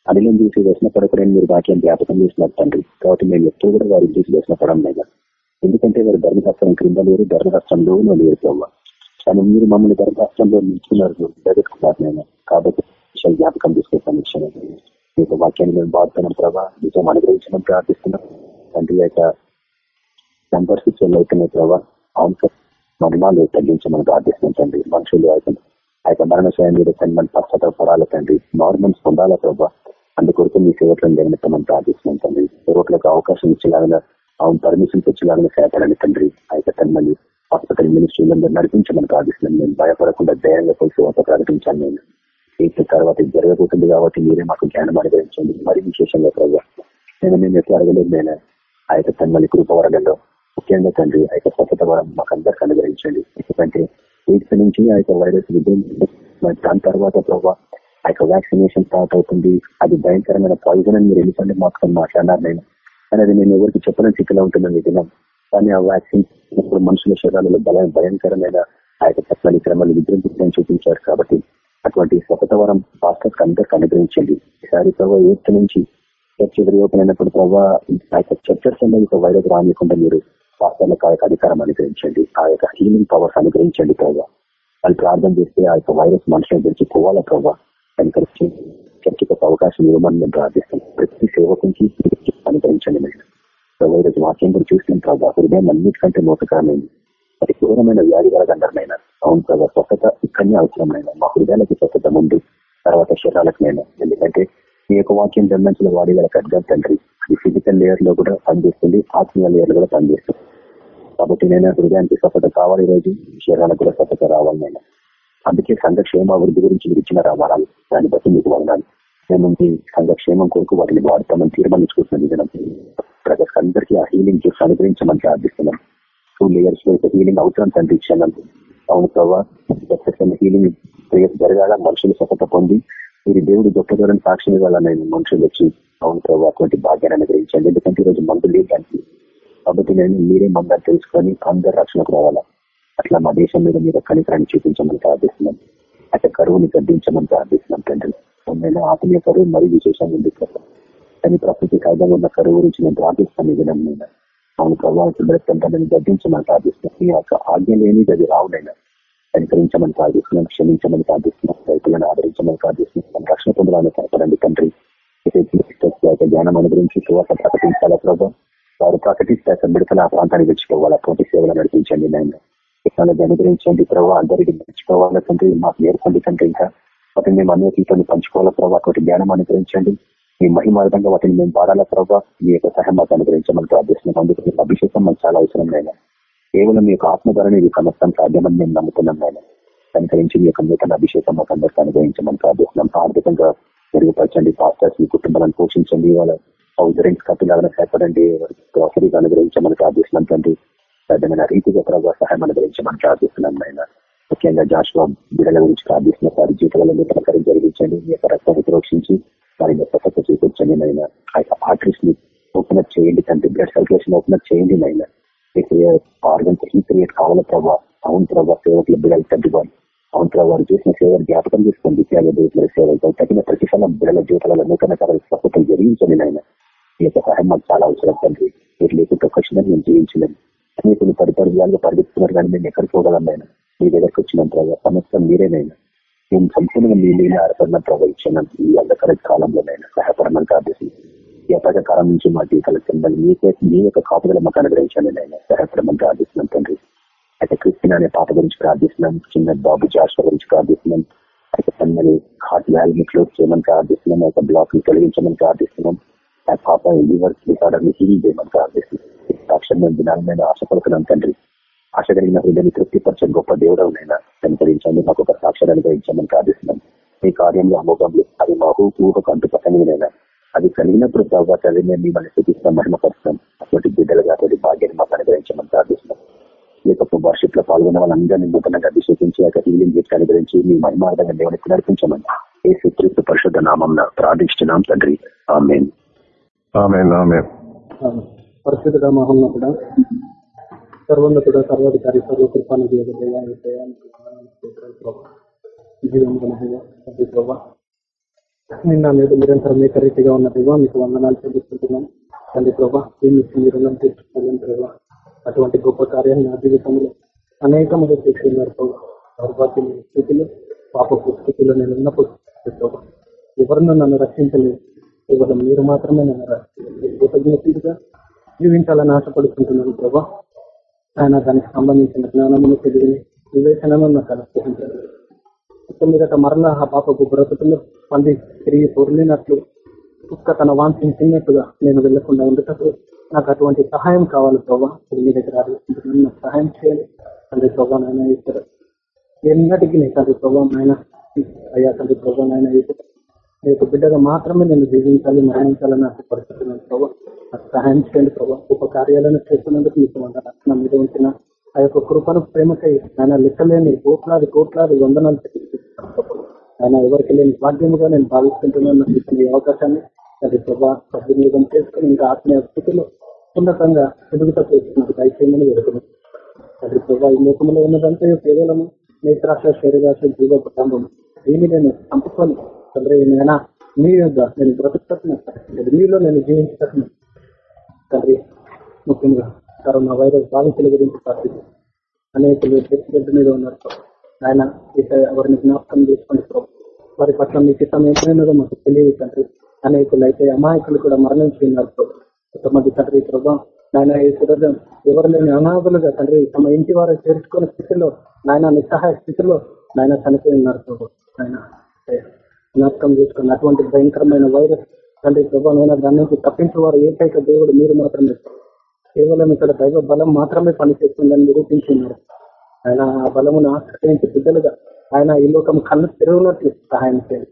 అనిలం చూసి వేసిన పడకూడని మీరు వాక్యం జ్ఞాపకం చేస్తున్నారు తండ్రి. కాబట్టి మేము ఎప్పుడు కూడా వారి చూసి వేసిన పడం లేదా ఎందుకంటే వారు ధర్మశాస్త్రం క్రింద లేరు ధర్మశాస్త్రంలో లేరు ప్రభావ కానీ మీరు మమ్మల్ని దరఖాస్తంలో నిలుచున్నారు జరుగుతున్నారు నేను కాబట్టి విషయం జ్ఞాపకం తీసుకొస్తాం విషయం మీకు వాక్యాన్ని మేము బాగుతున్నాం ప్రభావ నిజం అనుగ్రహించడం ప్రార్థిస్తున్నాం. తండ్రి యొక్క నంబర్స్ అవుతున్నాయి ప్రభావ అవును మర్మాలు తగ్గించమని ప్రార్థిస్తున్నాం తండ్రి. మనుషులు ఆ యొక్క మరణ స్వయం మీద పశ్చాత్త పడాలి తండ్రి. నార్మల్స్ పొందాలా ప్రభావ అందుకొరకు మీ సేవకులను జగనిస్తామని ప్రార్థిస్తున్నాం తండ్రి. సేవకులకు అవకాశం ఇచ్చేలాగా అవును పర్మిషన్ తెచ్చేలాగా సేపడాలి తండ్రి. ఆ యొక్క తన్మని హాస్పిటల్ మినిస్ట్రీలో నడిపించమని ప్రార్థిస్తున్నాను. నేను భయపడకుండా ధైర్యంగా పోయి సేవతో ప్రకటించాను నేను. ఈ తర్వాత జరగబోతుంది కాబట్టి మీరే మాకు జ్ఞానం అనుగ్రహించండి. మరి విశేషంగా ప్రభావ నేను మేము ఎట్లా అడగలేదు నేను. ఆ యొక్క తన్మలి కృపవరలలో ముఖ్యంగా తండ్రి ఆ యొక్క స్వచ్ఛత వరం మాకందరికి అనుగ్రహించండి. ఎందుకంటే వీటి నుంచి ఆ యొక్క వైరస్ దాని తర్వాత ప్రభావ ఆ యొక్క వ్యాక్సినేషన్ స్టార్ట్ అవుతుంది. అది భయంకరమైన పాయిజన్ అని మీరు ఎన్నిసార్లు మాకు మాట్లాడారు నేను. కానీ అది నేను ఎవరికి చెప్పలేని స్థితిలో ఉంటున్నాను ఈ దినం కానీ ఆ వ్యాక్సిన్ ఇప్పుడు మనుషుల శరీరాలలో బల భయంకరమైన ఆ యొక్క చట్టాలు క్రమాలు విజృంభించని చూపించారు కాబట్టి అటువంటి స్వత వరం పాస్టర్స్ అందరికి అనుగ్రహించండి. ఈసారి ప్రభావ యూత్ నుంచి చర్చ ఓపెన్ అయినప్పుడు ప్రభావ ఆ యొక్క చర్చర్స్ అనేది ఒక వైరస్ రానియకుండా మీరు పాస్టర్లకు ఆ యొక్క అధికారం అనుగ్రహించండి. ఆ యొక్క హీలింగ్ పవర్స్ అనుగ్రహించండి ప్రభావ వాళ్ళు ప్రార్థన చేస్తే ఆ యొక్క వైరస్ మనుషులను గురించి పోవాలా ప్రభావ అనుకరించి చర్చకు ఒక అవకాశం ఇవ్వమని మేము ప్రార్థిస్తాం ప్రతి సేవకుంచి అనుగ్రహించండి మీరు వైరస్ వాక్యం కూడా చూసిన ప్రభావ హృదయం అన్నిటికంటే మోసకరమైంది అది ఘోరమైన వ్యాధి కలగందరినైనా అవును ప్రభావ స్వస్థత ఇక్కడనే అవసరమైన మా హృదయాలకి స్వస్థత ముందు తర్వాత శరీరాలకు నేను. ఎందుకంటే ఈ యొక్క వాక్యం జన్మించిన వాడి వాళ్ళకి అర్థం తండ్రి. అది ఫిజికల్ లేయర్లో కూడా పనిచేస్తుంది ఆత్మీయ లేయర్లో కూడా పనిచేస్తుంది. కాబట్టి నేను హృదయానికి స్వస్థత కావాలి ఈరోజు శరీరానికి కూడా స్వస్థత రావాలి నేను. అందుకే సంఘక్షేమ అభివృద్ధి గురించి మీరు ఇచ్చిన రావాలి దాన్ని బట్టి మీకు వందాలి మేము సంఘక్షేమం కొరకు వాటిని వాడతామని తీర్మానించుకుంటున్నాం. విధానం ప్రజలకు అందరికీ ఆ హీలింగ్ చూసి అనుగ్రహించమని ప్రార్థిస్తున్నాం. టూ లేయర్స్లో హీలింగ్ అవసరం తండ్రి క్షణం అవును ప్రభావ హీలింగ్ జరగాల మనుషులు స్వస్థత పొంది మీరు దేవుడు గొప్ప దూరం సాక్షి ఇవ్వాలని మనుషులు వచ్చి అవును ప్రభావ అటువంటి భాగ్యాన్ని అనుగ్రహించండి. ఎందుకంటే ఈరోజు మందులు లేదానికి కాబట్టి నేను మీరే మందని తెలుసుకొని అందరు రక్షణకు రావాలా? అట్లా మా దేశం మీద మీద కనికరాన్ని చూపించమని ప్రార్థిస్తున్నాం. అట్లా కరువుని గడ్డించమని ప్రార్థిస్తున్నాం తండ్రి. నేను ఆత్మీయ కరువు మరి విశేషంగా ఉంది కానీ ప్రకృతి సహజంగా ఉన్న కరువు గురించి నేను ప్రార్థిస్తాను విధం నేను అవును ప్రభావం బ్రతంటాన్ని గడ్డించమని ప్రార్థిస్తున్నాం ఈ యొక్క ఆజ్ఞలు ఏమి అది రావునైనా కనికరించమని ప్రార్థిస్తున్నాం క్షమించమని ప్రార్థిస్తున్నాం రైతులను ఆదరించమని ప్రార్థిస్తున్నాం రక్షణ పొందడానికి సహాయపడండి తండ్రి. యొక్క జ్ఞానం అనుగురించి సువార్త ప్రకటించాలా ప్రభావ వారు ప్రకటిస్తే బిడతలు ఆ ప్రాంతాన్ని తెచ్చుకోవాలి అటువంటి సేవలు నడిపించండి నాయన. టెక్నాలజీ అనుగ్రహించండి ప్రభావ అందరికీ నేర్చుకోవాలా తండ్రి? మాకు నేర్పండి తండ్రి ఇంకా. వాటిని మేము అన్నిటితో పంచుకోవాలా ప్రభావ అటువంటి జ్ఞానం అనుగ్రహించండి. మీ మహిమార్థంగా వాటిని మేము వాడాలా ప్రభావ మీ యొక్క సహాయం మాకు అనుగ్రహించమని ప్రార్థిస్తున్నాం. అందుకు మీకు అభిషేకం మాకు చాలా అవసరం నేను కేవలం మీ యొక్క ఆత్మ ద్వారా ఇది సమస్తం సాధ్యమని మేము నమ్ముతున్నాం నేను కనుకరించి మీ యొక్క నూతన అభిషేకం మాకు అందరికీ అనుగ్రహించమని ప్రార్థిస్తున్నాం. ఆర్థికంగా మెరుగుపరచండి. పాస్టర్స్ మీ కుటుంబాలను పోషించండి. వాళ్ళ రెంట్ కపిలాలను సహాయపడండి గ్రాసరీగా అనుగ్రహించమని ప్రార్థిస్తున్నాం తండ్రి. సాధ్యమైన రీతిగా ప్రభావ సహాయం అనుగ్రహించమని ప్రార్థిస్తున్నాం నాయన. ముఖ్యంగా జాషువా బిడల గురించి ప్రార్థిస్తున్న వారి జీవితాలలో మీ ప్రకారం జరిగించండి. మీ యొక్క రక్తాన్ని ప్రోక్షించి వారి స్వచ్ఛత చూపించండి నాయన. ఆ యొక్క ఆర్టరీస్ని ఓపెన్ అప్ చేయండి తండ్రి. బ్లడ్ సర్క్యులేషన్ ఓపెన్ అప్ చేయండి నాయన. ఆర్గన్స్ హీ క్రియేట్ కావాల ప్రభావ అవును ప్రభావ సేవకులు బిడలు తగ్గిపోవాలి అవును ప్రభావ వారు చేసిన సేవలు జ్ఞాపకం చేసుకోండి. త్యాగ దూతుల సేవలతో తగిన ప్రతిఫలం బిడల జీవితాలలో నూతన కథల స్వస్థతలు జరిగించండి నాయన. ఈ యొక్క సహాయం మాకు చాలా అవసరం తండ్రి. మీరు లేకుంటే ఒక క్షణం మేము జీవించలేము. అనేకులు పరిపరియాలుగా పరిగెత్తున్నారు కానీ మేము ఎక్కడ పోగలం మీ దగ్గరకు వచ్చినాం ప్రభావ సమస్య మీరేనైనా మేము సంపూర్ణంగా మీ మీద ఆడపడిన ప్రభావ ఇచ్చిన ఈ అంధకర కాలంలోనైనా సహాయపడమని ప్రార్థిస్తుంది ఈ అపజకాలం నుంచి మా జీవితాల చెందని మీకే మీ యొక్క కాపుదల మాకు అనుగ్రహించండి నేను సహాయపడమని ప్రార్థిస్తున్నాం తండ్రి. అయితే క్రిస్టిన్ అనే పాప గురించి ప్రార్థిస్తున్నాం చిన్న బాబు జాషువ గురించి ప్రార్థిస్తున్నాం అయితే తనని హార్ట్ వ్యాల్ని క్లోజ్ చేయమని ప్రార్థిస్తున్నాం ఒక బ్లాక్ని తొలగించమని ప్రార్థిస్తున్నాం ఆ పాప లివర్ డిసార్డర్ని హీల్ చేయమని ప్రార్థిస్తున్నాం. సాక్ష్యం మేము దినాలు నేను ఆశపడుతున్నాం తండ్రి. ఆశ కలిగిన హృదయాన్ని తృప్తిపరిచే గొప్ప దేవుడవునైనా కనుకరించండి మాకు ఒక సాక్ష్యాన్ని అనుగ్రహించమని ప్రార్థిస్తున్నాం. ఈ కార్యంలో అమోఘంలో అది మా ఊహకు అంటుపట్టనినైనా అది కలిగినప్పుడు ప్రభావ అది మేము మిమ్మల్ని చూపిస్తాం మహిమపరుస్తాం అటువంటి బిడ్డలుగా అటువంటి భాగ్యాన్ని మాకు అనుగ్రహించమని ప్రార్థిస్తున్నాం. ఈ యొక్క వర్షిప్లో పాల్గొన్న వాళ్ళందరినీ నూతనంగా అభిషేకించి ఆ హీలింగ్ గిఫ్ట్ అనుగ్రహించి మీ మహిమార్థంగా దేవునికి నడిపించమని ఏ సుక్రీస్తు పరిశుద్ధ నామం ప్రార్థించున్నాం తండ్రి. ఆమెన్. పరిశుద్ధుడ మహోన్నతుడ సర్వోన్నతుడ సర్వాధికారి సర్వకృపాను జీవం ప్రభా నిన్న మీద నిరంతరం ఏకరీతిగా ఉన్న దేవా మీకు వందనాలు చెల్లిస్తుంటున్నాం తండ్రి ప్రభా మీకు మీరు రుణం తీర్చుకోలేని ప్రభా. అటువంటి గొప్ప కార్యాన్ని నా జీవితంలో అనేకముగా చేస్తున్నారు ప్రభా. దౌర్భాగ్యమైన స్థితిలో పాపపు స్థితిలో నేను ఉన్నప్పుడు ప్రభా ఎవరినో నన్ను రక్షించలేదు. కేవలం మీరు మాత్రమే నన్ను రక్షించలేదు. కృతజ్ఞతగా జీవించాలని ఆశపడుతుంటున్నాను ప్రభా. ఆయన దానికి సంబంధించిన జ్ఞానమును తెలియని వివేచనను నాకు అనుగ్రహించారు మీదట ఆ పాపకు బ్రతుకులు పండి తిరిగి పొరిలినట్లు కుక్క తన వాంఛించినట్టుగా నేను వెళ్ళకుండా ఉండేటప్పుడు నాకు అటువంటి సహాయం కావాలి ప్రభావ మీ దగ్గర ఆలోచించుకున్నాను నాకు సహాయం చేయాలి తండ్రి ప్రభావ నాయన ఇస్తారు ఎన్నటికీ నేను తండ్రి ప్రభావం నాయన. అయ్యా తండ్రి ప్రభా నాయన మీ యొక్క బిడ్డగా మాత్రమే నేను జీవించాలి మరణించాలని ఆశపడుతున్నాను ప్రభా సహాయం చేయండి ప్రభావ గొప్ప కార్యాలను చేస్తున్నందుకు మీకు వందన మీద ఉంచిన ఆ యొక్క కృపను ప్రేమకై ఆయన లెక్కలేని కోట్లాది కోట్లాది వందనాలు ఆయన ఎవరికి లేని భాగ్యముగా నేను భావిస్తుంటున్నాను. ఇచ్చిన ఈ అవకాశాన్ని అది ప్రభా సద్వినియోగం చేసుకుని ఇంకా ఆత్మీయ స్థితిలో ఉన్నతంగా ఎదుగుతా చేస్తున్నది దయచేయమని వెళ్తున్నాను అది ప్రభా ఈ లోకంలో ఉన్నదంతా కేవలం నేత్రాక్ష శరీరాక్ష జీవ కుటుంబం దీన్ని నేను సంపుకొని తండ్రి నేను మీ యొక్క నేను బ్రతుకుతున్నాను మీలో నేను జీవించుతున్నాను తండ్రి ముఖ్యంగా కరోనా వైరస్ బాధితుల గురించి ప్రార్థించారు అనేకలు ప్రెసిడెంట్ మీద ఉన్నారు ఆయన ఎవరిని జ్ఞాపకం చేసుకోండి వారి పట్ల మీ చిత్తం ఏమైనదో మాకు తెలియదు తండ్రి. అనేకులు అయితే అమాయకులు కూడా మరణించి ఉన్నారు కొంతమంది తండ్రి ప్రభావం నాయన ఈశ్వరం ఎవరు లేని అనాథులుగా తండ్రి తమ ఇంటి వారు చేర్చుకునే స్థితిలో నాయన నిస్సహాయ స్థితిలో నాయన చనిపోయి ఉన్నారు ప్రభు. ఆయన జ్ఞాపకం చేసుకుని అటువంటి భయంకరమైన వైరస్ తండ్రి ప్రభావం దాని నుంచి తప్పించేవారు ఏకైక దేవుడు మీరు మాత్రమే. కేవలం ఇక్కడ దైవ బలం మాత్రమే పనిచేస్తుందని నిరూపించున్నారు. ఆయన ఆ బలమును ఆశ్రయించి బిడ్డలుగా ఆయన ఈ లోకం కళ్ళు తెరవనట్లు సహాయం చేయండి.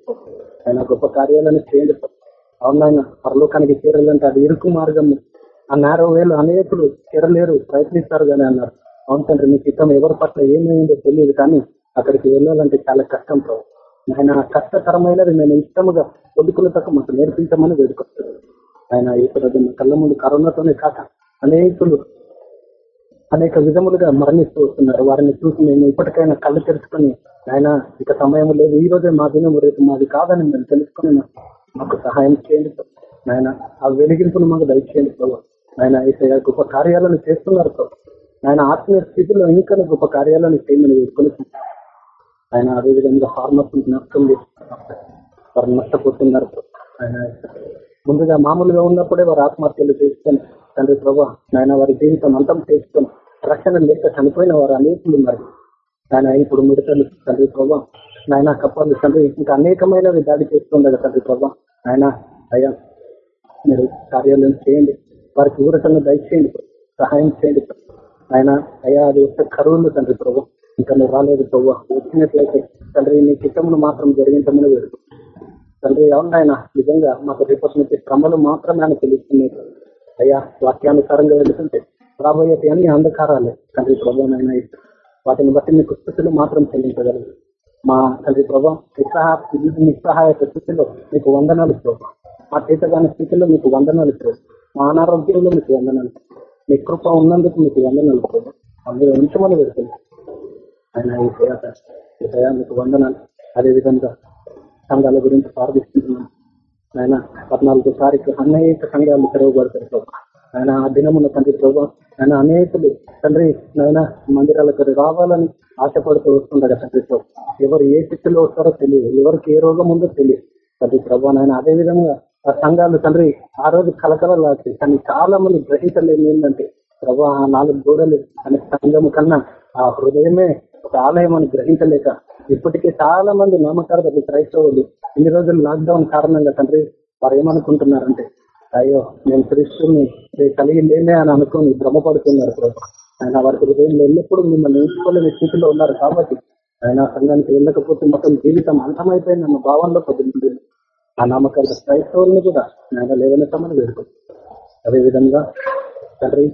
ఆయన గొప్ప కార్యాలను చేయండి. అవునాయన పరలోకానికి చేరాలంటే అది ఇరుకు మార్గం ఆ నేరో వేలు అనేకులు చేరలేరు ప్రయత్నిస్తారు కానీ అన్నారు. అవును తండ్రి నీ చిత్తం ఎవరి పట్ల ఏమైందో తెలియదు కానీ అక్కడికి వెళ్ళాలంటే చాలా కష్టం ప్రభు. ఆయన కష్టతరమైనది నేను ఇష్టముగా పొద్దుకులతకు మాకు నేర్పించమని వేడుకొస్తాను ఆయన ఇప్పుడు కళ్ళ ముందు కరోనాతోనే కాక అనేకులు అనేక విధములుగా మరణిస్తూ వస్తున్నారు. వారిని చూసి మేము ఇప్పటికైనా కళ్ళు తెరుచుకొని ఆయన ఇక సమయం లేదు. ఈ రోజే మా దినం రేపు మాది కాదని మేము తెలుసుకుని మాకు సహాయం చేయండి ఆయన ఆ వెలిగింపును మాకు దయచేయండి ఆయన ఈసయ గొప్ప కార్యాలను చేస్తున్నారు ప్రభు. ఆయన ఆత్మీయ స్థితిలో ఇంకా గొప్ప కార్యాలను చేయమని వేసుకొని ఆయన అదేవిధంగా ఫార్మర్స్ నష్టం వారు నష్టపోతున్నారు. ఆయన ముందుగా మామూలుగా ఉన్నప్పుడే వారు ఆత్మహత్యలు చేసుకొని తండ్రి ప్రభా ఆయన వారి జీవితం అంతం చేసుకొని రక్షణ లేక చనిపోయిన వారు అనేకులు ఉన్నారు. ఆయన ఇప్పుడు మిడతలు తండ్రి ప్రభా నాయన కప్పలు తండ్రి ఇంకా అనేకమైనవి దాడి చేస్తుండగా తండ్రి ప్రభా ఆయన అయ్యా మీరు కార్యాలయం చేయండి. వారికి ఊరటను దయచేయండి. సహాయం చేయండి. ఆయన అయ్యా అది ఒక కరువులు తండ్రి ప్రభు ఇంకా నువ్వు రాలేదు ప్రభు. వచ్చినట్లయితే తండ్రి నీ చిత్తమును మాత్రం జరిగించమని వేడుకు. తండ్రి అవునాయన నిజంగా మాకు రేపటి నుంచి శ్రమలు మాత్రమే ఆయన తెలుస్తున్నాయి అయ్యా వాక్యానుసారంగా వెళ్తుంటే రాబోయే అన్ని అంధకారాలే. తండ్రి ప్రభు వాటిని బట్టి మీకు స్థితిలో మాత్రం చెల్లించగలరు మా తండ్రి ప్రభా నిస్సహ నిస్సహాయ స్థితిలో మీకు వందనాలు ప్రభు. మా చేతగాని స్థితిలో మీకు వందనాలు ప్రభు. మా అనారోగ్యంలో మీకు వందనాలు మీ కృప ఉన్నందుకు మీకు వందనాలు ప్రభు. మీరు ఉంచమని పెడుతుంది ఆయన ఈ దయాత ఈ దయా మీకు వందనాలు. అదేవిధంగా సంఘాల గురించి ప్రార్థిస్తున్నాను. ఆయన పద్నాలుగు తారీఖు అనేక సంఘాలు తెరవబడతారు ఆయన ఆ దినమున తండ్రి ప్రభు ఆయన అనేకులు తండ్రి నాయన మందిరాలకు రావాలని ఆశపడుతూ వస్తుండగా తండ్రి ప్రభు. ఎవరు ఏ స్థితిలో వస్తారో తెలియదు. ఎవరికి ఏ రోగం ఉందో తెలియదు. తండ్రి ప్రభు నాయన అదే విధంగా ఆ సంఘాలు తండ్రి ఆ రోజు కలకలలాంటి కానీ చాలా మంది గ్రహించలేదు ఏంటంటే ప్రభు ఆ నాలుగు గోడలు అనే సంఘము కన్నా ఆ హృదయమే ఒక ఆలయం అని గ్రహించలేక ఇప్పటికే చాలా మంది నామకార్థ క్రైస్తవులు ఇన్ని రోజులు లాక్డౌన్ కారణంగా తండ్రి వారు ఏమనుకుంటున్నారంటే అయ్యో నేను క్రీస్తుని కలిగి లేనే అని అనుకుని భ్రమపడుతున్నారు ప్రభు. ఆయన వారి హృదయం ఎల్లప్పుడూ మిమ్మల్ని ఎంచుకోలేని స్థితిలో ఉన్నారు కాబట్టి ఆయన సంఘానికి వెళ్ళకపోతే మొత్తం జీవితం అంతమైపోయింది అన్న భావంలో పొందుతుంది ఆ నామకాల క్రైస్తవుల్ని కూడా ఆయన లేవనెత్తామని వేడుకుంది. అదేవిధంగా తండ్రి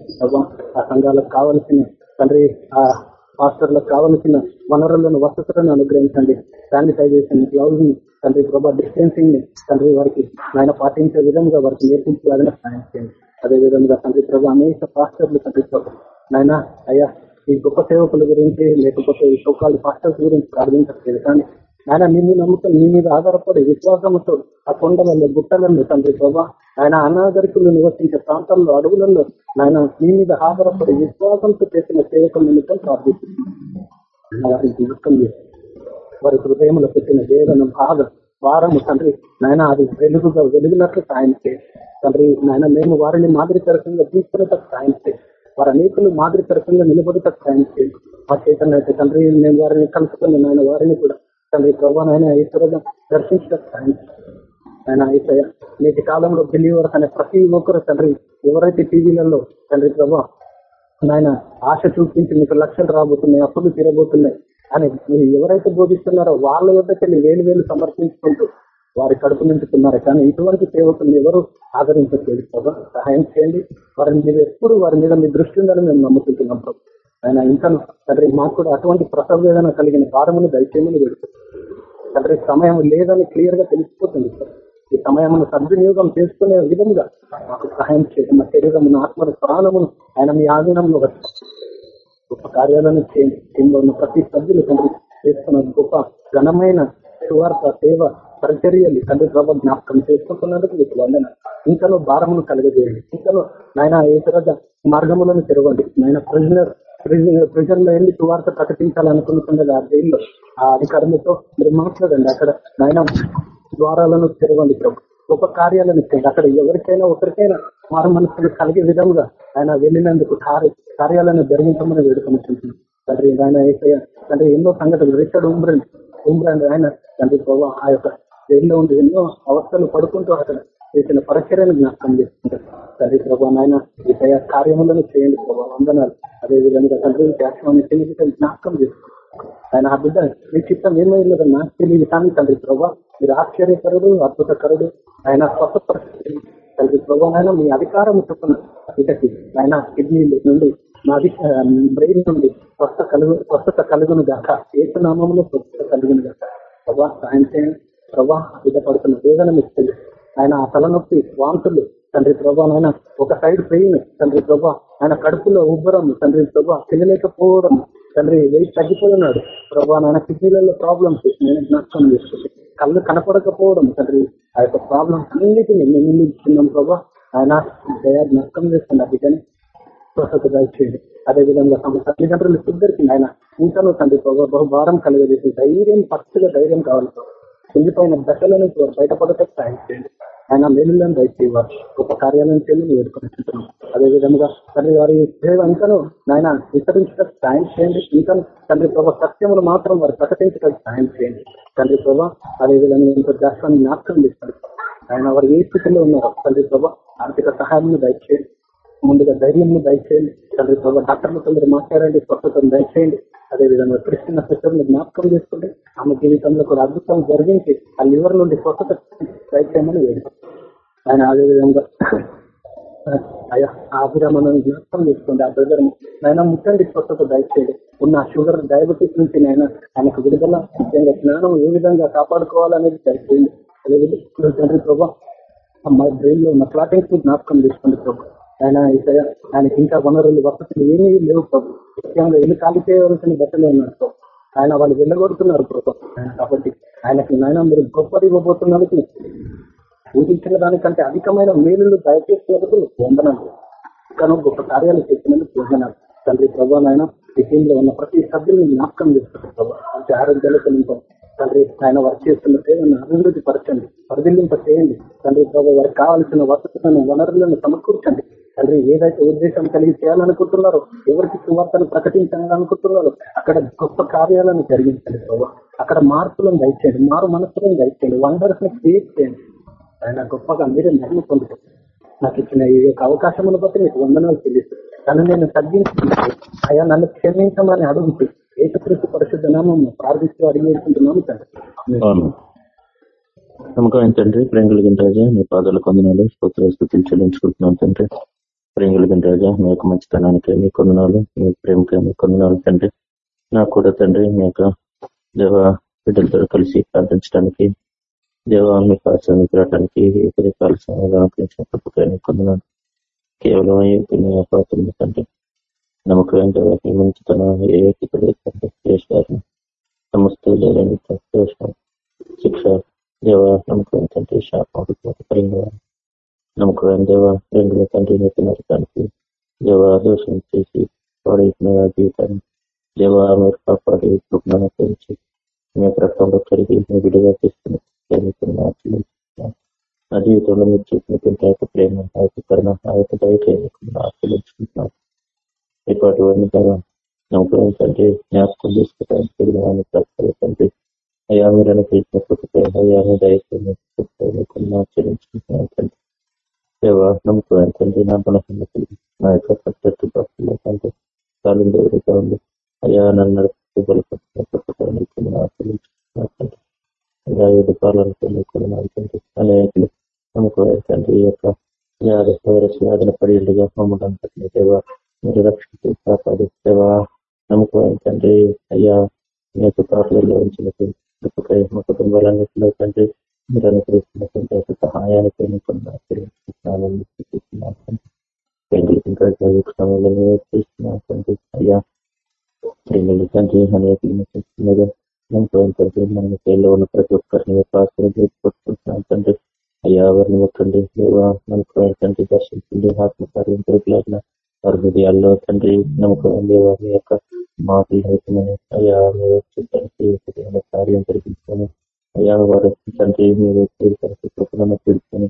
ఆ సంఘాలకు కావలసిన తండ్రి ఆ పాస్టర్లకు కావలసిన వనరులను వసతులను అనుగ్రహించండి. శానిటైజేషన్ గ్లౌజ్ని తండ్రి ప్రభా డిస్టెన్సింగ్ని తండ్రి వారికి ఆయన పాటించే విధంగా వారికి నేర్పించాలని సాయం చేయండి. అదే విధంగా తండ్రి ప్రభా అనేక పాస్టర్లు తండ్రి ప్రభా నాయన అయ్యా ఈ గొప్ప సేవకుల గురించి లేకపోతే ఈ సోకాలు పాస్టర్స్ గురించి ప్రార్థించట్లేదు కానీ ఆయన నిన్ను నమ్ముకుని నీ మీద ఆధారపడి విశ్వాసంతో ఆ కొండలలో గుట్టలలో తండ్రి ప్రభా ఆయన అనాగరికులు నివసించే ప్రాంతాల్లో అడవులలో ఆయన నీ మీద ఆధారపడి విశ్వాసంతో చేసిన సేవకుల నిమిత్తం ప్రార్థిస్తుంది వారి జీవితం వారి హృదయంలో పెట్టిన వేదన బాధ వారము తండ్రి నాయన అది వెలుగుగా వెలుగునట్లు సాయం చేయి తండ్రి నాయన మేము వారిని మాదిరికరకంగా తీసుకునేటట్టు సాయం చేయి వారి అనేకులు మాదిరికరకంగా నిలబడేటట్టు సాయం చేయి మా చేతనైతే తండ్రి మేము వారిని కలుసుకుని నాయన వారిని కూడా తండ్రి ప్రభా నాయన ఈశ్వరంగా ఆయన అయితే నేటి కాలంలో బిలీవర్స్ అనే ప్రతి ఒక్కరు తండ్రి ఎవరైతే టీవీలలో తండ్రి ప్రభా నాయన ఆశ చూపించి మీకు లక్షలు రాబోతున్నాయి అప్పులు తీరబోతున్నాయి అని మీరు ఎవరైతే బోధిస్తున్నారో వాళ్ళ యొక్కకెళ్ళి వేలు వేలు సమర్పించుకుంటూ వారి కడుపు నింపుతున్నారు. కానీ ఇటువంటి సేవకులు ఎవరు ఆదరించట్లేదు ప్రభా. సహాయం చేయండి. వారిని మీరు ఎప్పుడు వారి మీద మీ దృష్టి ఉందని మేము నమ్ముకుంటున్నాం ప్రభు. ఆయన ఇంకా తండ్రి మాకు కూడా అటువంటి ప్రసవ వేదన కలిగిన భారమును దయచేయమని పెడుతుంది తండ్రి సమయం లేదని క్లియర్గా తెలిసిపోతుంది. ఈ సమయమును సద్వినియోగం చేసుకునే విధంగా మాకు సహాయం చేయండి మా శరీరమును ఆత్మను ప్రాణమును ఆయన మీ ఆధీనంలో గొప్ప కార్యాలను చేయండి. ఉన్న ప్రతి సభ్యులు తండ్రి చేస్తున్న గొప్ప ఘనమైన సువార్త సేవ పరిచర్యలు తండ్రి ప్రభావ జ్ఞాపకం చేసుకుంటున్నందుకు మీకు వందన ఇంకనో భారమును కలగజేయండి. ఇంకనో నాయన తరగ మార్గములను తెరవండి. నాయన ప్రిజనర్ ప్రజల్లో లో వెళ్ళి సువార్త ప్రకటించాలనుకుంటున్నది ఆ జైల్లో. ఆ అధికారులతో మీరు మాట్లాడండి. అక్కడ నాయన ద్వారాలను తెరవండి ప్రభు. గొప్ప కార్యాలను చేయండి. అక్కడ ఎవరికైనా ఒకరికైనా మారు మనసులు కలిగే విధంగా ఆయన వెళ్ళినందుకు కార్యాలను జరిగించమని వేడుకుంటున్నాం తండ్రి ఆయన ఏసయ్య తండ్రి ఎన్నో సంఘటనలు. రిచర్డ్ ఉమ్రండ్ ఉమ్రండ్ ఆయన తండ్రి ప్రభావ ఆ యొక్క జైల్లో ఉండి ఎన్నో అవస్థలు పడుకుంటూ అక్కడ చేసిన పరిచర్యను జ్ఞాపకం చేసుకుంటారు. తండ్రి ప్రభావ నాయన ఈ కార్యములను చేయండి ప్రభావ వందనాలు. అదే విధంగా తండ్రి జాస్వామి జీవితం జ్ఞాపకం చేసుకుంటారు. ఆయన ఆ బిడ్డ మీ చిత్తం ఏమైందో నాకు తెలియదు కానీ తండ్రి ప్రభా మీరు ఆశ్చర్యకరుడు అద్భుతకరుడు. ఆయన స్వస్థ పరిస్థితి తండ్రి ప్రభా ఆయన మీ అధికారం చెప్పిన ఇటకి. ఆయన కిడ్నీల నుండి నా బ్రెయిన్ నుండి స్వస్థ కలుగు స్వస్థత కలుగును గాక. ఏసునామంలో స్వస్థత కలుగును గాక. ప్రభా సాయం చేయండి. ప్రభా బిడ్డ పడుతున్న వేదన మీకు ఆయన ఆ తలనొప్పి వాంతులు తండ్రి ప్రభా ఆయన ఒక సైడ్ పెయిన్ తండ్రి ప్రభా ఆయన కడుపులో ఉబ్బరం తండ్రి ప్రభా తినలేకపోవడం తండ్రి వెయిట్ తగ్గిపోతున్నాడు ప్రభా నాయన కిడ్నీలలో ప్రాబ్లమ్స్ నేను జ్ఞాపకం చేసుకుంటే కళ్ళు కనపడకపోవడం తండ్రి ఆ యొక్క ప్రాబ్లమ్స్ అన్నిటిని మేము ఇస్తున్నాం ప్రభా. ఆయన దయా జ్ఞాపకం చేస్తున్నారు బిడ్డని స్వస్థత దయచేయండి. అదేవిధంగా తమ తల్లిదండ్రులు ఇద్దరికి ఆయన ఇంకనూ తండ్రి ప్రభావ బహుభారం కలగజేసి ధైర్యం పచ్చగా ధైర్యం కావాలి కుంగిపోయిన దశల నుంచి బయటపడటం సాయం చేయండి ఆయన మేలులను దయచేవారు. గొప్ప కార్యాలను చేయాలని వేడుకుంటున్నాం అదే విధంగా తండ్రి వారి సేవ ఇంకను నాయన విస్తరించడానికి సాయం చేయండి. ఇంకా తండ్రి ప్రభావ సత్యములు మాత్రం వారు ప్రకటించడానికి సాయం చేయండి. తండ్రి ప్రభా అదే విధంగా ఇంకో రాష్ట్రాన్ని జ్ఞాపకం చేస్తారు ఆయన వారు ఏ స్థితిలో ఉన్నారు తండ్రి ప్రభా ఆర్థిక సహాయం దయచేయండి. ముందుగా ధైర్యం దయచేయండి. తండ్రి ప్రభావ డాక్టర్లతో మీరు మాట్లాడండి స్వస్థతను దయచేయండి. అదేవిధంగా క్రిస్టియన్ సిస్టర్ని జ్ఞాపకం చేసుకుంటే ఆమె జీవితంలో కూడా అద్భుతం జరిగించి ఆ లివర్ నుండి స్వస్థత దయచేయమని వేడు ఆయన అదేవిధంగా అయ్యా ఆ అభిరామను జ్ఞాపకం చేసుకోండి. ఆ బ్రదర్ ఆయన ముట్టండి స్వస్థత దయచేయండి. ఉన్న షుగర్ డయాబెటీస్ నుంచి నేను ఆయనకు విడుదల ముఖ్యంగా జ్ఞానం ఏ విధంగా కాపాడుకోవాలనేది దయచేయండి. అదేవిధంగా తండ్రి ప్రభావ మా బ్రెయిన్లో ఉన్న క్లాటింగ్స్ జ్ఞాపకం చేసుకోండి ప్రభావ ఆయన ఇక్కడ ఆయనకి ఇంకా వనరులు వసతులు ఏమీ లేవు ప్రభు. ముఖ్యంగా ఇల్లు ఖాళీ చేయవలసిన బట్టలే ఉన్నారు ఆయన వాళ్ళు వెళ్ళగొడుతున్నారు ప్రభు. ఆయన కాబట్టి ఆయనకి నాయన మీరు గొప్పది ఇవ్వబోతున్నందుకు ఊహించిన దానికంటే అధికమైన మేలులు దయచేసినందుకు వందనాలు. ఇంకా గొప్ప కార్యాలు చేసినందుకు వందనాలు. తండ్రి ప్రభా నాయన ఈ ఉన్న ప్రతి సభ్యుల్ని జ్ఞాపకం చేస్తారు ప్రభా. మంచి ఆరోగ్యాలతో నింపండి తండ్రి ఆయన వర్క్ చేస్తున్న సేవలను అభివృద్ధి పరచండి పరిధిల్లింప చేయండి తండ్రి ప్రభావ వారికి కావాల్సిన వసతులను వనరులను సమకూర్చండి. తండ్రి ఏదైతే ఉద్దేశం కలిగి చేయాలనుకుంటున్నారో ఎవరికి సువార్తను ప్రకటించాలనుకుంటున్నారో అక్కడ గొప్ప కార్యాలను జరిగించండి ప్రభావ అక్కడ మార్పులను దయచేయండి మారు మనసులను దయచేయండి వండర్స్ని క్రియేట్ చేయండి. ఆయన గొప్పగా మీరే మహిమ పొందుతారు. నాకు ఇచ్చిన ఈ యొక్క అవకాశమును బట్టి మీకు వందనాలు తెలియదు నన్ను నేను తగ్గించుకుంటే అయ్యా నన్ను క్షమించమని అడుగుతూ ఏకకృష్ణ పరిశుద్ధ నామం ప్రార్థిస్తూ అడిగేసుకుంటున్నాము తండ్రి. నమ్మకం తండ్రి ప్రేమ కలిగిన రాజా మీ పాదాల కొందనాలు స్తోత్ర చెల్లించుకుంటున్నాం తండ్రి. ప్రేమలుగిన రాజా మీ యొక్క మంచితనానికి మీ కొందనాలు మీ ప్రేమకి మీ కొందనాలు తండ్రి. నాకు కూడా తండ్రి మీ యొక్క దేవ బిడ్డలతో కలిసి ప్రార్థించడానికి దేవ మీ పాత్రను తిరగడానికి ఉదయకాల సమయంలో అనుకరించిన కొందనాలు కేవలం మీ పాత్రని తండ్రి. నమ్మకం మీ మంచితనం ఏ వ్యక్తి గారిని సమస్త శిక్ష. దేవ నమ్మకం తండ్రి శాపం పరిణామం నమ్మకం దేవ రెండు తండ్రి నీకు నరకానికి దేవ దోషం చేసి పాడైన జీవితాన్ని దేవ మీరు కాపాడి కృపణను పెంచి మీ రక్తంలో కలిగి మీ విడిగా తీసుకుని నా జీవితంలో మీరు చూసినటువంటి ఆ యొక్క ప్రేమ ఆ యొక్క కరుణ ఆ యొక్క దయచేయకుండా ఆశీర్వదించుకుంటున్నాను ఇప్పటివన్నీ కదా నమ్మకం తండ్రి జ్ఞాపకం చేసుకోవడానికి తండ్రి. అయ్యా మీరు అనుకరించిన కృపపై అయ్యా దయచేయకుండా ఆచరించుకుంటున్నాను తండ్రి. దేవా నమ్మకం తండ్రి నా బలహీనతలు నా యొక్క ప్రత్యర్థి భక్తులు తండ్రి కాలం దేవుడిగా ఉంది అయ్యా నన్ను నడుపుతూ బలపడుతున్న కృపపై ఆచరించుకుంటున్నాను తండ్రి అయ్యా ఏడు కాలాలతో కూడా నమ్మకం తండ్రి యొక్క వ్యాధి వైరస్ వ్యాధుల పడిగా మమ్మల్ని అంతటి దేవా మీరు రక్షించి కాపాడు నమ్మకం తండ్రి అయ్యా మీ యొక్క కాపులలో ఉంచినటువంటి మా కుటుంబాలన్నింటిలో తండ్రి మీరు అనుకరిస్తున్నటువంటి సహాయానికి అయ్యా తండ్రి అనేక తండ్రి మన పేర్లో ఉన్న ప్రతి ఒక్కరిని ఆశ్రయించుకుంటున్నాం తండ్రి అయ్యా వారిని ఒక్కండి తండ్రి దర్శించండి ఆత్మకార్యం దొరికిలాగిన వారి హృదయాల్లో తండ్రి నమ్మకం యొక్క మాటలు అవుతున్నాయి అయ్యా మీరు కార్యం జరిపించుకొని అయ్యా వారు తండ్రి మీరు కృపలను తెలుసుకొని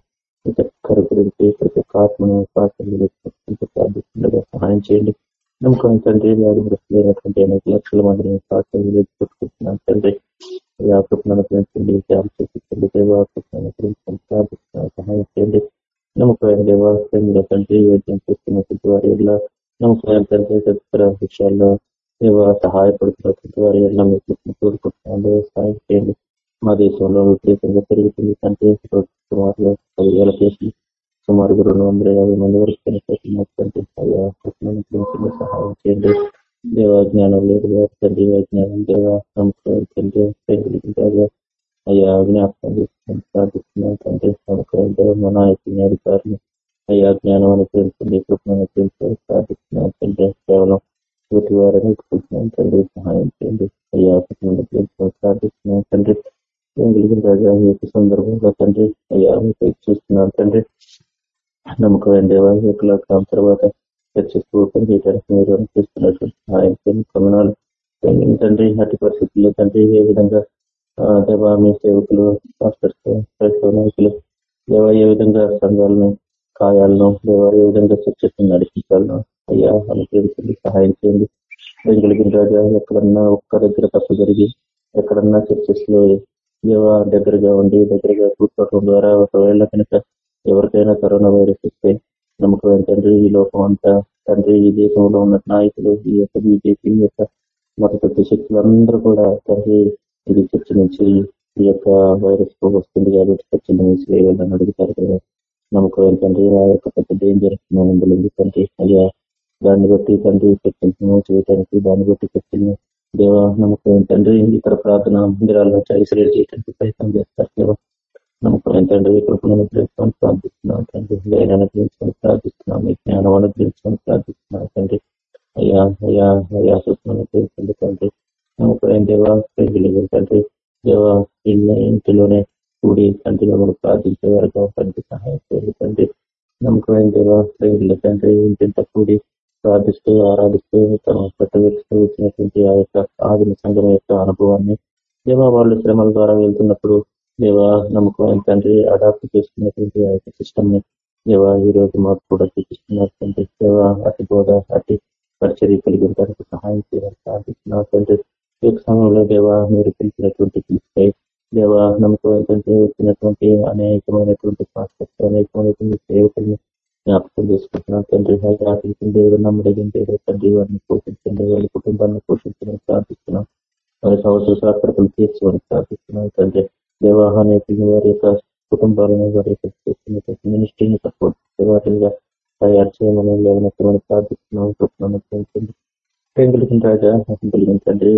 ప్రతి ఒక్కరి గురించి ప్రతి ఒక్క ఆత్మను ప్రార్థిస్తుండగా సహాయం చేయండి. నమ్మకం తండ్రి వారి గ్రస్తులైనటువంటి అనేక లక్షల మందిని ప్రార్థనలు పెట్టుకుంటున్నాను తండ్రి. అయ్యా కృపణను పెంచండి త్యాగం చేపించండి దేవా కృపణను పెంచండి ప్రార్థిస్తున్నాను సహాయం చేయండి. నమ్మకమైన దేవాలయంలో తండ్రి వైద్యం చేస్తున్నటువంటి వారి ఇలా నమ్మకమైన తండ్రి తదితర విషయాల్లో దేవ సహాయపడుతున్నటువంటి వారి ఎలా మీకు కోరుకుంటున్నాను. సహాయం చేయండి. మా దేశంలో విపరీతంగా పెరుగుతుంది. తండ్రి సుమారుగా పదివేల కేసులు సుమారు రెండు వందల యాభై మంది వరకు చనిపోతున్నటువంటి అయ్యా సహాయం చేయండి. దేవాజ్ఞానం లేదు తండ్రి అజ్ఞానం దేవ నమ్మకం తండ్రి అయ్యా జ్ఞాపకం చేసుకుని ప్రార్థిస్తున్నాం తండ్రి నమ్మకం మన మా నాయకుని అధికారులు అయ్యా జ్ఞానం అనుకరించండి కృపణ అనుకరించాలి ప్రార్థిస్తున్నాం తండ్రి. కేవలం ప్రతి వారిని ఎత్తుకుంటున్నాం తండ్రి సహాయం చేయండి. అయ్యా కృపణ ప్రార్థిస్తున్నాం తండ్రి. కలిగిన రాజా ఈ యొక్క సందర్భంగా తండ్రి? అయ్యా మీకు చూస్తున్నాను తండ్రి. నమ్మకమైన దేవా యొక్క తర్వాత చర్చకు పనిచేయడానికి మీరు అనుకరిస్తున్నటువంటి సహాయం కొన్నాళ్ళు తండ్రి అటు పరిస్థితుల్లో తండ్రి ఏ విధంగా దేవా మీ సేవకులు మాస్టర్స్ క్రైస్తవ నాయకులు దేవా ఏ విధంగా సంఘాలను కాయాలను దేవా ఏ విధంగా చర్చను నడిపించాలను అయ్యా అనుగ్రహించండి సహాయం చేయండి. వెంకలిగిన రాజా ఎక్కడన్నా ఒక్క దగ్గర తప్పు జరిగి ఎక్కడన్నా చర్చస్లో దేవ దగ్గరగా ఉండి దగ్గరగా కూర్చోవడం ద్వారా ఒకవేళ కనుక ఎవరికైనా కరోనా వైరస్ వస్తే నమ్మకం తండ్రి ఈ లోకం అంతా తండ్రి ఈ దేశంలో ఉన్న నాయకులు ఈ యొక్క బీజేపీ యొక్క మత శక్తులందరూ కూడా తండ్రి ఇది చర్చ నుంచి ఈ యొక్క వైరస్ వస్తుంది కాబట్టి చర్చ మూసివేయాలని అడుగుతారు కదా. నమ్మకం తండ్రి? ఆ యొక్క పెద్ద డేంజర్ మందులు తండ్రి. అయ్యా దాన్ని బట్టి తండ్రి చర్చను చేయడానికి దాన్ని బట్టి చర్చను దేవ నమ్మకం తండ్రి ఇతర ప్రార్థన మందిరాల్లో నుంచి ఐసోలేట్ చేయడానికి ప్రయత్నం చేస్తారు. దేవ నమ్మకం తండ్రి కృపను అనుగ్రహించుకొని ప్రార్థిస్తున్నాం తండ్రి. ధైర్యాన్ని అనుగ్రహించుకొని ప్రార్థిస్తున్నాం. మీ జ్ఞానం అనుగ్రహించుకొని ప్రార్థిస్తున్నాం తండ్రి. అయ్యా అయ్యా అయ్యా సూచన అనుగ్రహించండి తండ్రి. నమ్మకం దేవ తండ్రి. దేవ ఇంటిలోనే కూడి తండ్రి మమ్మల్ని ప్రార్థించే వరకు తండ్రి సహాయం చేయండి తండ్రి. నమ్మకం దేవ ప్రేమిల తండ్రి. ఇంటింత కూడి ప్రార్థిస్తూ ఆరాధిస్తూ తమ పెట్టవేస్తూ వచ్చినటువంటి ఆ యొక్క ఆదిన సంఘం యొక్క అనుభవాన్ని దేవా వాళ్ళు శ్రమల ద్వారా వెళ్తున్నప్పుడు దేవా నమ్మకం తండ్రి అడాప్ట్ చేసుకున్నటువంటి ఆ యొక్క సిస్టమ్ని దేవా ఈ రోజు మాకు కూడా చూపిస్తున్నారు తండ్రి. దేవా అతి బోధ అతి పరిచర్య కలిగి ఉండడానికి సహాయం చేయాలని ప్రార్థిస్తున్నారు తండ్రి. ఈ సమయంలో దేవా మీరు పిలిచినటువంటి పిలిచిపై దేవా నమ్మకం ఏంటంటే వచ్చినటువంటి అనేకమైనటువంటి పాస్టర్స్ అనేకమైనటువంటి సేవకుల్ని జ్ఞాపకం చేసుకుంటున్నాం తండ్రి ఆశించిన దేవుడు నమ్మదగిన దేవుడు తండ్రి వారిని పోషించండి వాళ్ళ కుటుంబాన్ని పోషించడం ప్రార్థిస్తున్నాం వారి సంవత్సర సాక్షరతలు తీర్చుకొని ప్రార్థిస్తున్నాం తండ్రి దేవాహానేకులను వారి యొక్క కుటుంబాలను వారి యొక్క చేస్తున్నటువంటి మినిస్ట్రీని సపోర్ట్ వారిగా తయారు చేయమని లేవనెత్తమని ప్రార్థిస్తున్నాం కృపణను పెంచండి పెంగులిగిన రాజా కలిగిన తండ్రి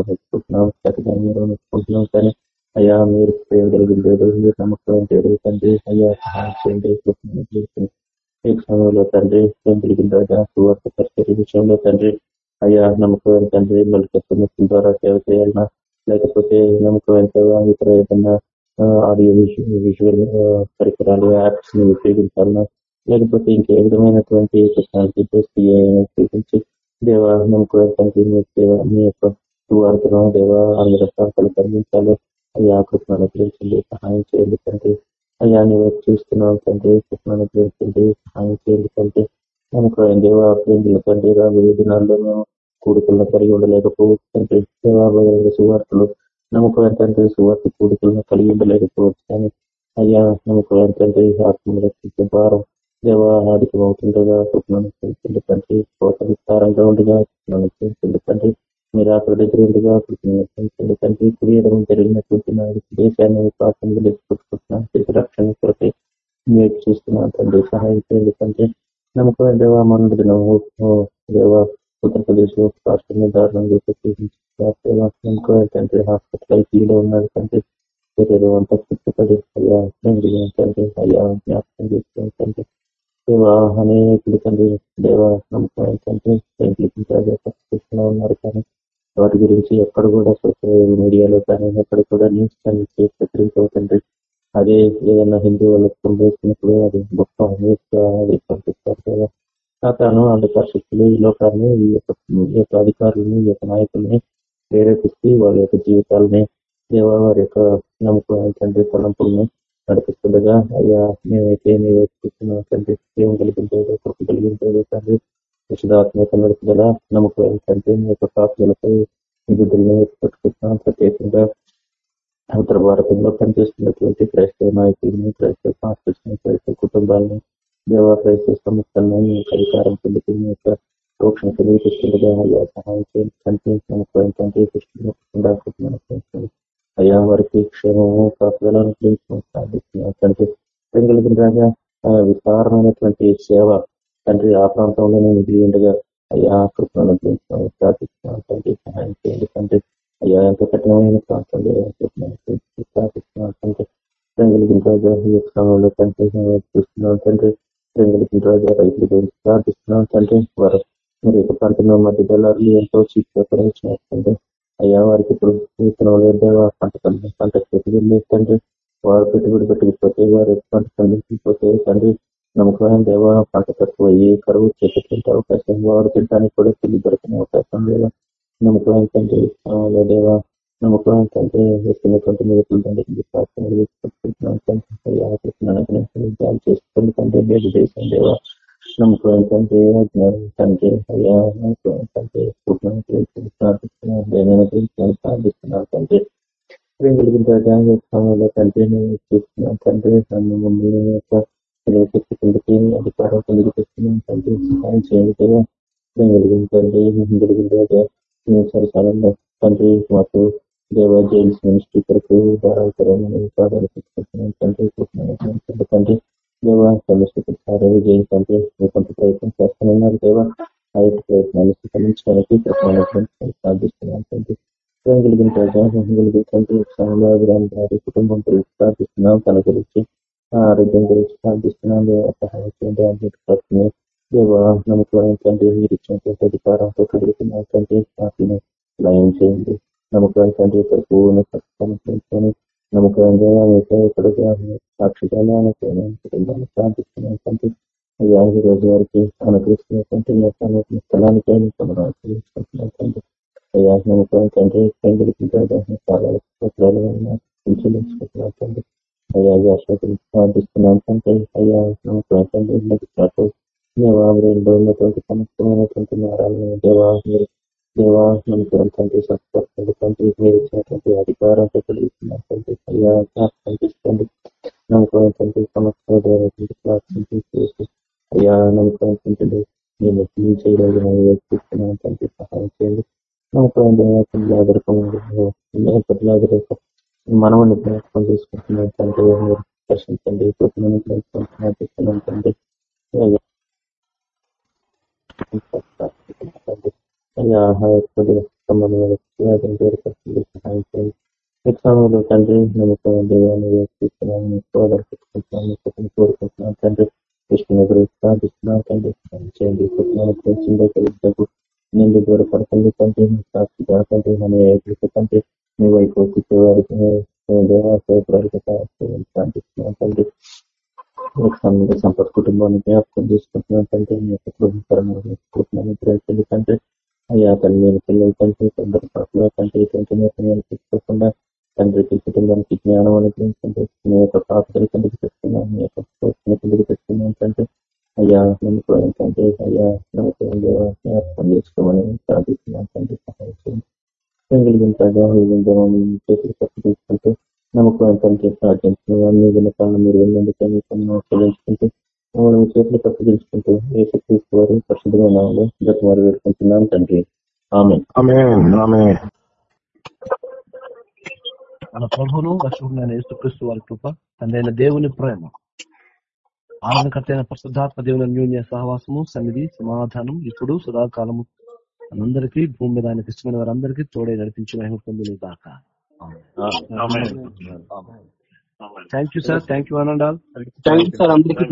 నేర్చుకుంటున్నాం చక్కగా మీరు నేర్చుకుంటున్నాం కానీ అయ్యా మీరు ప్రేమ కలిగిన లేదు మీరు నమ్మకం లేదు తండ్రి అయ్యా సహాయం చేయండి కృపణను చేయండి ఈ సమయంలో తండ్రి పెంగులిగిన సువార్త పరిచయ విషయంలో తండ్రి అయ్యా నమ్మకం తండ్రి మళ్ళీ ద్వారా సేవ చేయాలన్నా లేకపోతే నమ్మకం ఎంతగా ఇతర ఏదన్నా ఆడియో విజువల్ పరికరాలు యాప్స్ని ఉపయోగించాలన్నా లేకపోతే ఇంకే విధమైనటువంటి ఉపయోగించి దేవ నమ్మకం తండ్రి మీ మీ యొక్క సువార్తను దేవ అందరి ప్రాంతాలు కలిగించాలి అయ్యా కృష్ణ అనుగ్రహించండి సహాయం చేయండి తండ్రి. అయ్యా నువ్వు చూస్తున్నావు తండ్రి కృష్ణ అనుగ్రహించండి సహాయం చేయండి తండ్రి. నమ్మకం దేవ ప్రేమిల తండ్రి రాబోయే దినాల్లో మేము కూడికలను కలిగి ఉండలేకపోవచ్చు తండ్రి. దేవాలయ సువార్తలు నమ్మకం ఏంటంటే సువార్త కూడికలను కలిగి ఉండలేకపోవచ్చు కానీ అయ్యా నమ్మకం ఏంటంటే ఆత్మను రక్షించే భారం దేవ అధికమవుతుండగా స్వప్నాన్ని పెంచండి తండ్రి. కోత విస్తారంగా ఉండగా స్వప్నాన్ని పెంచండి తండ్రి. మీరు ఆ దగ్గర ఉండగా తండ్రి కుడియడం జరిగినటువంటి దేశాన్ని ప్రాంతంలో లేకపోతున్నాను రక్షణ కొరకై మీరు చూస్తున్నాను తండ్రి సహాయం చేయండి తండ్రి నమ్మకం దేవా మన దినము దేవా ఉత్తరప్రదేశ్లో రాష్ట్రంలో దారుణంగా తండ్రి హాస్పిటల్ ఐసీలో ఉన్నారు తండ్రి శరీరం అంతా చుట్టుపడి అయ్యా తండ్రి అయ్యా జ్ఞాపకం చేసుకోండి తండ్రి దేవా అనేకులు తండ్రి దేవా నమ్మకం తండ్రి ఉన్నారు కానీ వాటి గురించి ఎక్కడ కూడా సోషల్ మీడియాలో కానీ ఎక్కడ కూడా న్యూస్ ఛానల్స్ ప్రచురించవుతండ్రి అదే ఏదైనా హిందూ వాళ్ళకి సంభవించినప్పుడు అది గొప్ప న్యూస్గా అది పంపిస్తారు కదా సాతాను అంధకార శక్తులు ఈ లోకాన్ని ఈ యొక్క ఈ యొక్క అధికారులని ఈ యొక్క నాయకుల్ని ప్రేరేపిస్తూ వాళ్ళ యొక్క జీవితాలని దేవ వారి యొక్క నమ్మకం తండ్రి తలంపుల్ని నడిపిస్తుండగా అయ్యా మేమైతే నీవు చూస్తున్నాం తండ్రి ప్రేమ కలిగించేదో కృప కలిగించేదో తండ్రి. విశుధాత్మక నడుపుదల నమ్మకం తండ్రి మీ యొక్క కాపులపై బిడ్డల్ని పెట్టుకుంటున్నాం ప్రత్యేకంగా ఉత్తర భారతంలో పనిచేస్తున్నటువంటి క్రైస్తవ నాయకులని క్రైస్తవ పాస్టర్స్ని క్రైస్తవ కుటుంబాలని దేవా క్రైస్తవ సంస్థలను అధికారం పొందుకుని యొక్క రోక్షణ తెలియజేస్తుండగా అయ్యా సహాయం చేయండి కనిపించడం తండ్రి దృష్టిలో అయ్యా వారికి క్షేమము కాపుదలను సాధిస్తున్నాం తండ్రి పెంగళగిన విస్తారమైనటువంటి సేవ తండ్రి ఆ ప్రాంతంలోనే మిగిలి ఉండగా అయ్యా కృపణను ప్రార్థిస్తున్నాను తండ్రి సహాయం చేయండి తండ్రి. అయ్యా ఎంత కఠినమైన ప్రాంతంలో ప్రార్థిస్తున్నాను తండ్రి. పెంగళగిన రాజా ఈ క్రమంలో తండ్రి చూస్తున్నాను తండ్రి. పెంగళగిన రాజా రైతుల గురించి ప్రార్థిస్తున్నాను తండ్రి. వారు మరి యొక్క ప్రాంతంలో మధ్య దళారులు ఎంతో చీప్ తండ్రి. అయ్యా వారికి ఇప్పుడు విత్తనం లేదా పంట పంట పెట్టుబడి లేదు తండ్రి. వారు పెట్టుబడి పెట్టకపోతే వారు పంట పండించకపోతే తండ్రి నమ్మకమైన దేవ పంట ఏ కరువు చేపట్టే అవకాశం వారు తినడానికి కూడా తిరిగి దొరికిన అవకాశం లేదా. నమ్మకమైన తండ్రి దేవ నమ్మకమైన తండ్రి వస్తున్నటువంటి మీరు తండ్రి ప్రార్థన చేసుకుంటున్నాను తండ్రి చేసుకుని తండ్రి లేదు దేశం దేవ. నమ్మకమైన తండ్రి అజ్ఞానం తండ్రి అయ్యా నమ్మకమైన తండ్రి ప్రార్థిస్తున్నాను దేవైన ప్రార్థిస్తున్నాను తండ్రి. ప్రేమ కలిగిన రాజా సమయంలో తండ్రి చూస్తున్నాను తండ్రి. మమ్మల్ని యొక్క శక్తి కిందకి అధికారం కిందకి తెస్తున్నాను తండ్రి సహాయం చేయండి దేవా ప్రేమ కలిగిన తండ్రి కలిగిన తండ్రి మాకు దేవ జైల్స్ మినిస్ట్రీ కొరకు ధారాకరమైన తండ్రి తండ్రి దేవ సమస్య జైలు తండ్రి కొంత ప్రయత్నం చేస్తున్నారు దేవ ఆ యొక్క ప్రయత్నాన్ని స్వీకరించడానికి ప్రార్థిస్తున్నాను తండ్రి ప్రేమ కలిగిన ప్రజా కలిగిన తండ్రి కుటుంబం ప్రార్థిస్తున్నాం తన గురించి ఆరోగ్యం గురించి ప్రార్థిస్తున్నాం దేవ సహాయం చేయండి అన్నిటి దేవ నమ్మకం మీరు ఇచ్చినటువంటి అధికారంతో కలుగుతున్నాం తండ్రి వాటిని లయం చేయండి. నమ్మకం తండ్రి పూర్ణ సత్యాన్ని నమ్మకంగా ఎక్కడగా సాక్షిగా కుటుంబాన్ని ప్రార్థిస్తున్నాం తండ్రి అయ్యా ఈ రోజు వరకు అనుకరిస్తున్నటువంటి స్థలానికి తెలుసుకుంటున్నాం తండ్రి అయ్యా నమ్మకం తండ్రి పత్రాలు ఇన్సూరెన్స్కుంటున్నాం తండ్రి అయ్యా తండ్రి అయ్యా ఉన్నటువంటి సమస్తమైనటువంటి నేరాలను దేవా దేవా తండ్రి సత్పరచండి తండ్రి మీరు ఇచ్చినటువంటి అధికారం కలిగిస్తున్నారు తండ్రి అయ్యా కనిపిస్తుంది నమ్మకం తండ్రి ప్రార్థించి అయ్యా నమ్మకం తండ్రి నేను చేయలేదు వ్యక్తిస్తున్నాను తండ్రి సహాయం చేయండి నమ్మకం దేవాలయం ఆధారపడి మనమని జ్ఞాపకం చేసుకుంటున్నాం తండ్రి మీరు దర్శించండి జ్ఞాపకం తండ్రి సహాయం చేయండి. తండ్రి నమ్మకం తీసుకున్నాను కోరుకుంటున్నాను తండ్రి కృష్ణ గురించి ప్రార్థిస్తున్నాను తండ్రి చేయండి. కృష్ణకు నిండు దూరపడుతుంది తండ్రి సాక్షి తండ్రి మన తండ్రి నీ వైపు వారికి దేవాలయానికి ప్రార్థిస్తున్నాను తండ్రి సంపత్ కుటుంబాన్ని జ్ఞాపకం చేసుకుంటున్నాం తండ్రి మీ యొక్క కృపకరమైన తండ్రి అయ్యా తల్లి నేను పిల్లలు తండ్రి తొందర పట్ల తండ్రి తండ్రి తీసుకోకుండా తండ్రికి కుటుంబానికి జ్ఞానం అనుగ్రహించండి మీ యొక్క పాత్రలు కిందకి పెట్టుకున్నాను మీ యొక్క కిందకి పెట్టుకున్నాను తండ్రి అయ్యా నమ్ముకోవడం తండ్రి అయ్యా నమ్మకం జ్ఞాపకం చేసుకోమని ప్రార్థిస్తున్నాను తండ్రి సహాయం చేతులు తీసుకుంటూ నమ్మకం తండ్రి ప్రార్థించిన అన్ని వినకాలను మీరు చెల్లించుకుంటూ మమ్మల్ని చేతులు ఏ శక్తి వారు పరిశుద్ధమైన గత వారు వేడుకుంటున్నాం తండ్రి. ఆమె మన ప్రభును రక్షకుడైన యేసుక్రీస్తు వారి కృప తండ్రి దేవుని ప్రేమ ఆనందకర్త అయిన పరిశుద్ధాత్మ దేవుని అన్యోన్య సహవాసము సన్నిధి సమాధానం ఇప్పుడు సదాకాలము అందరికీ భూమి మీద ఆయన ఇష్టమైన వారందరికీ తోడే నడిపించి మహిమ పొందులు దాకా thank you sir thank you అనండాల్ thank you sir అందరికీ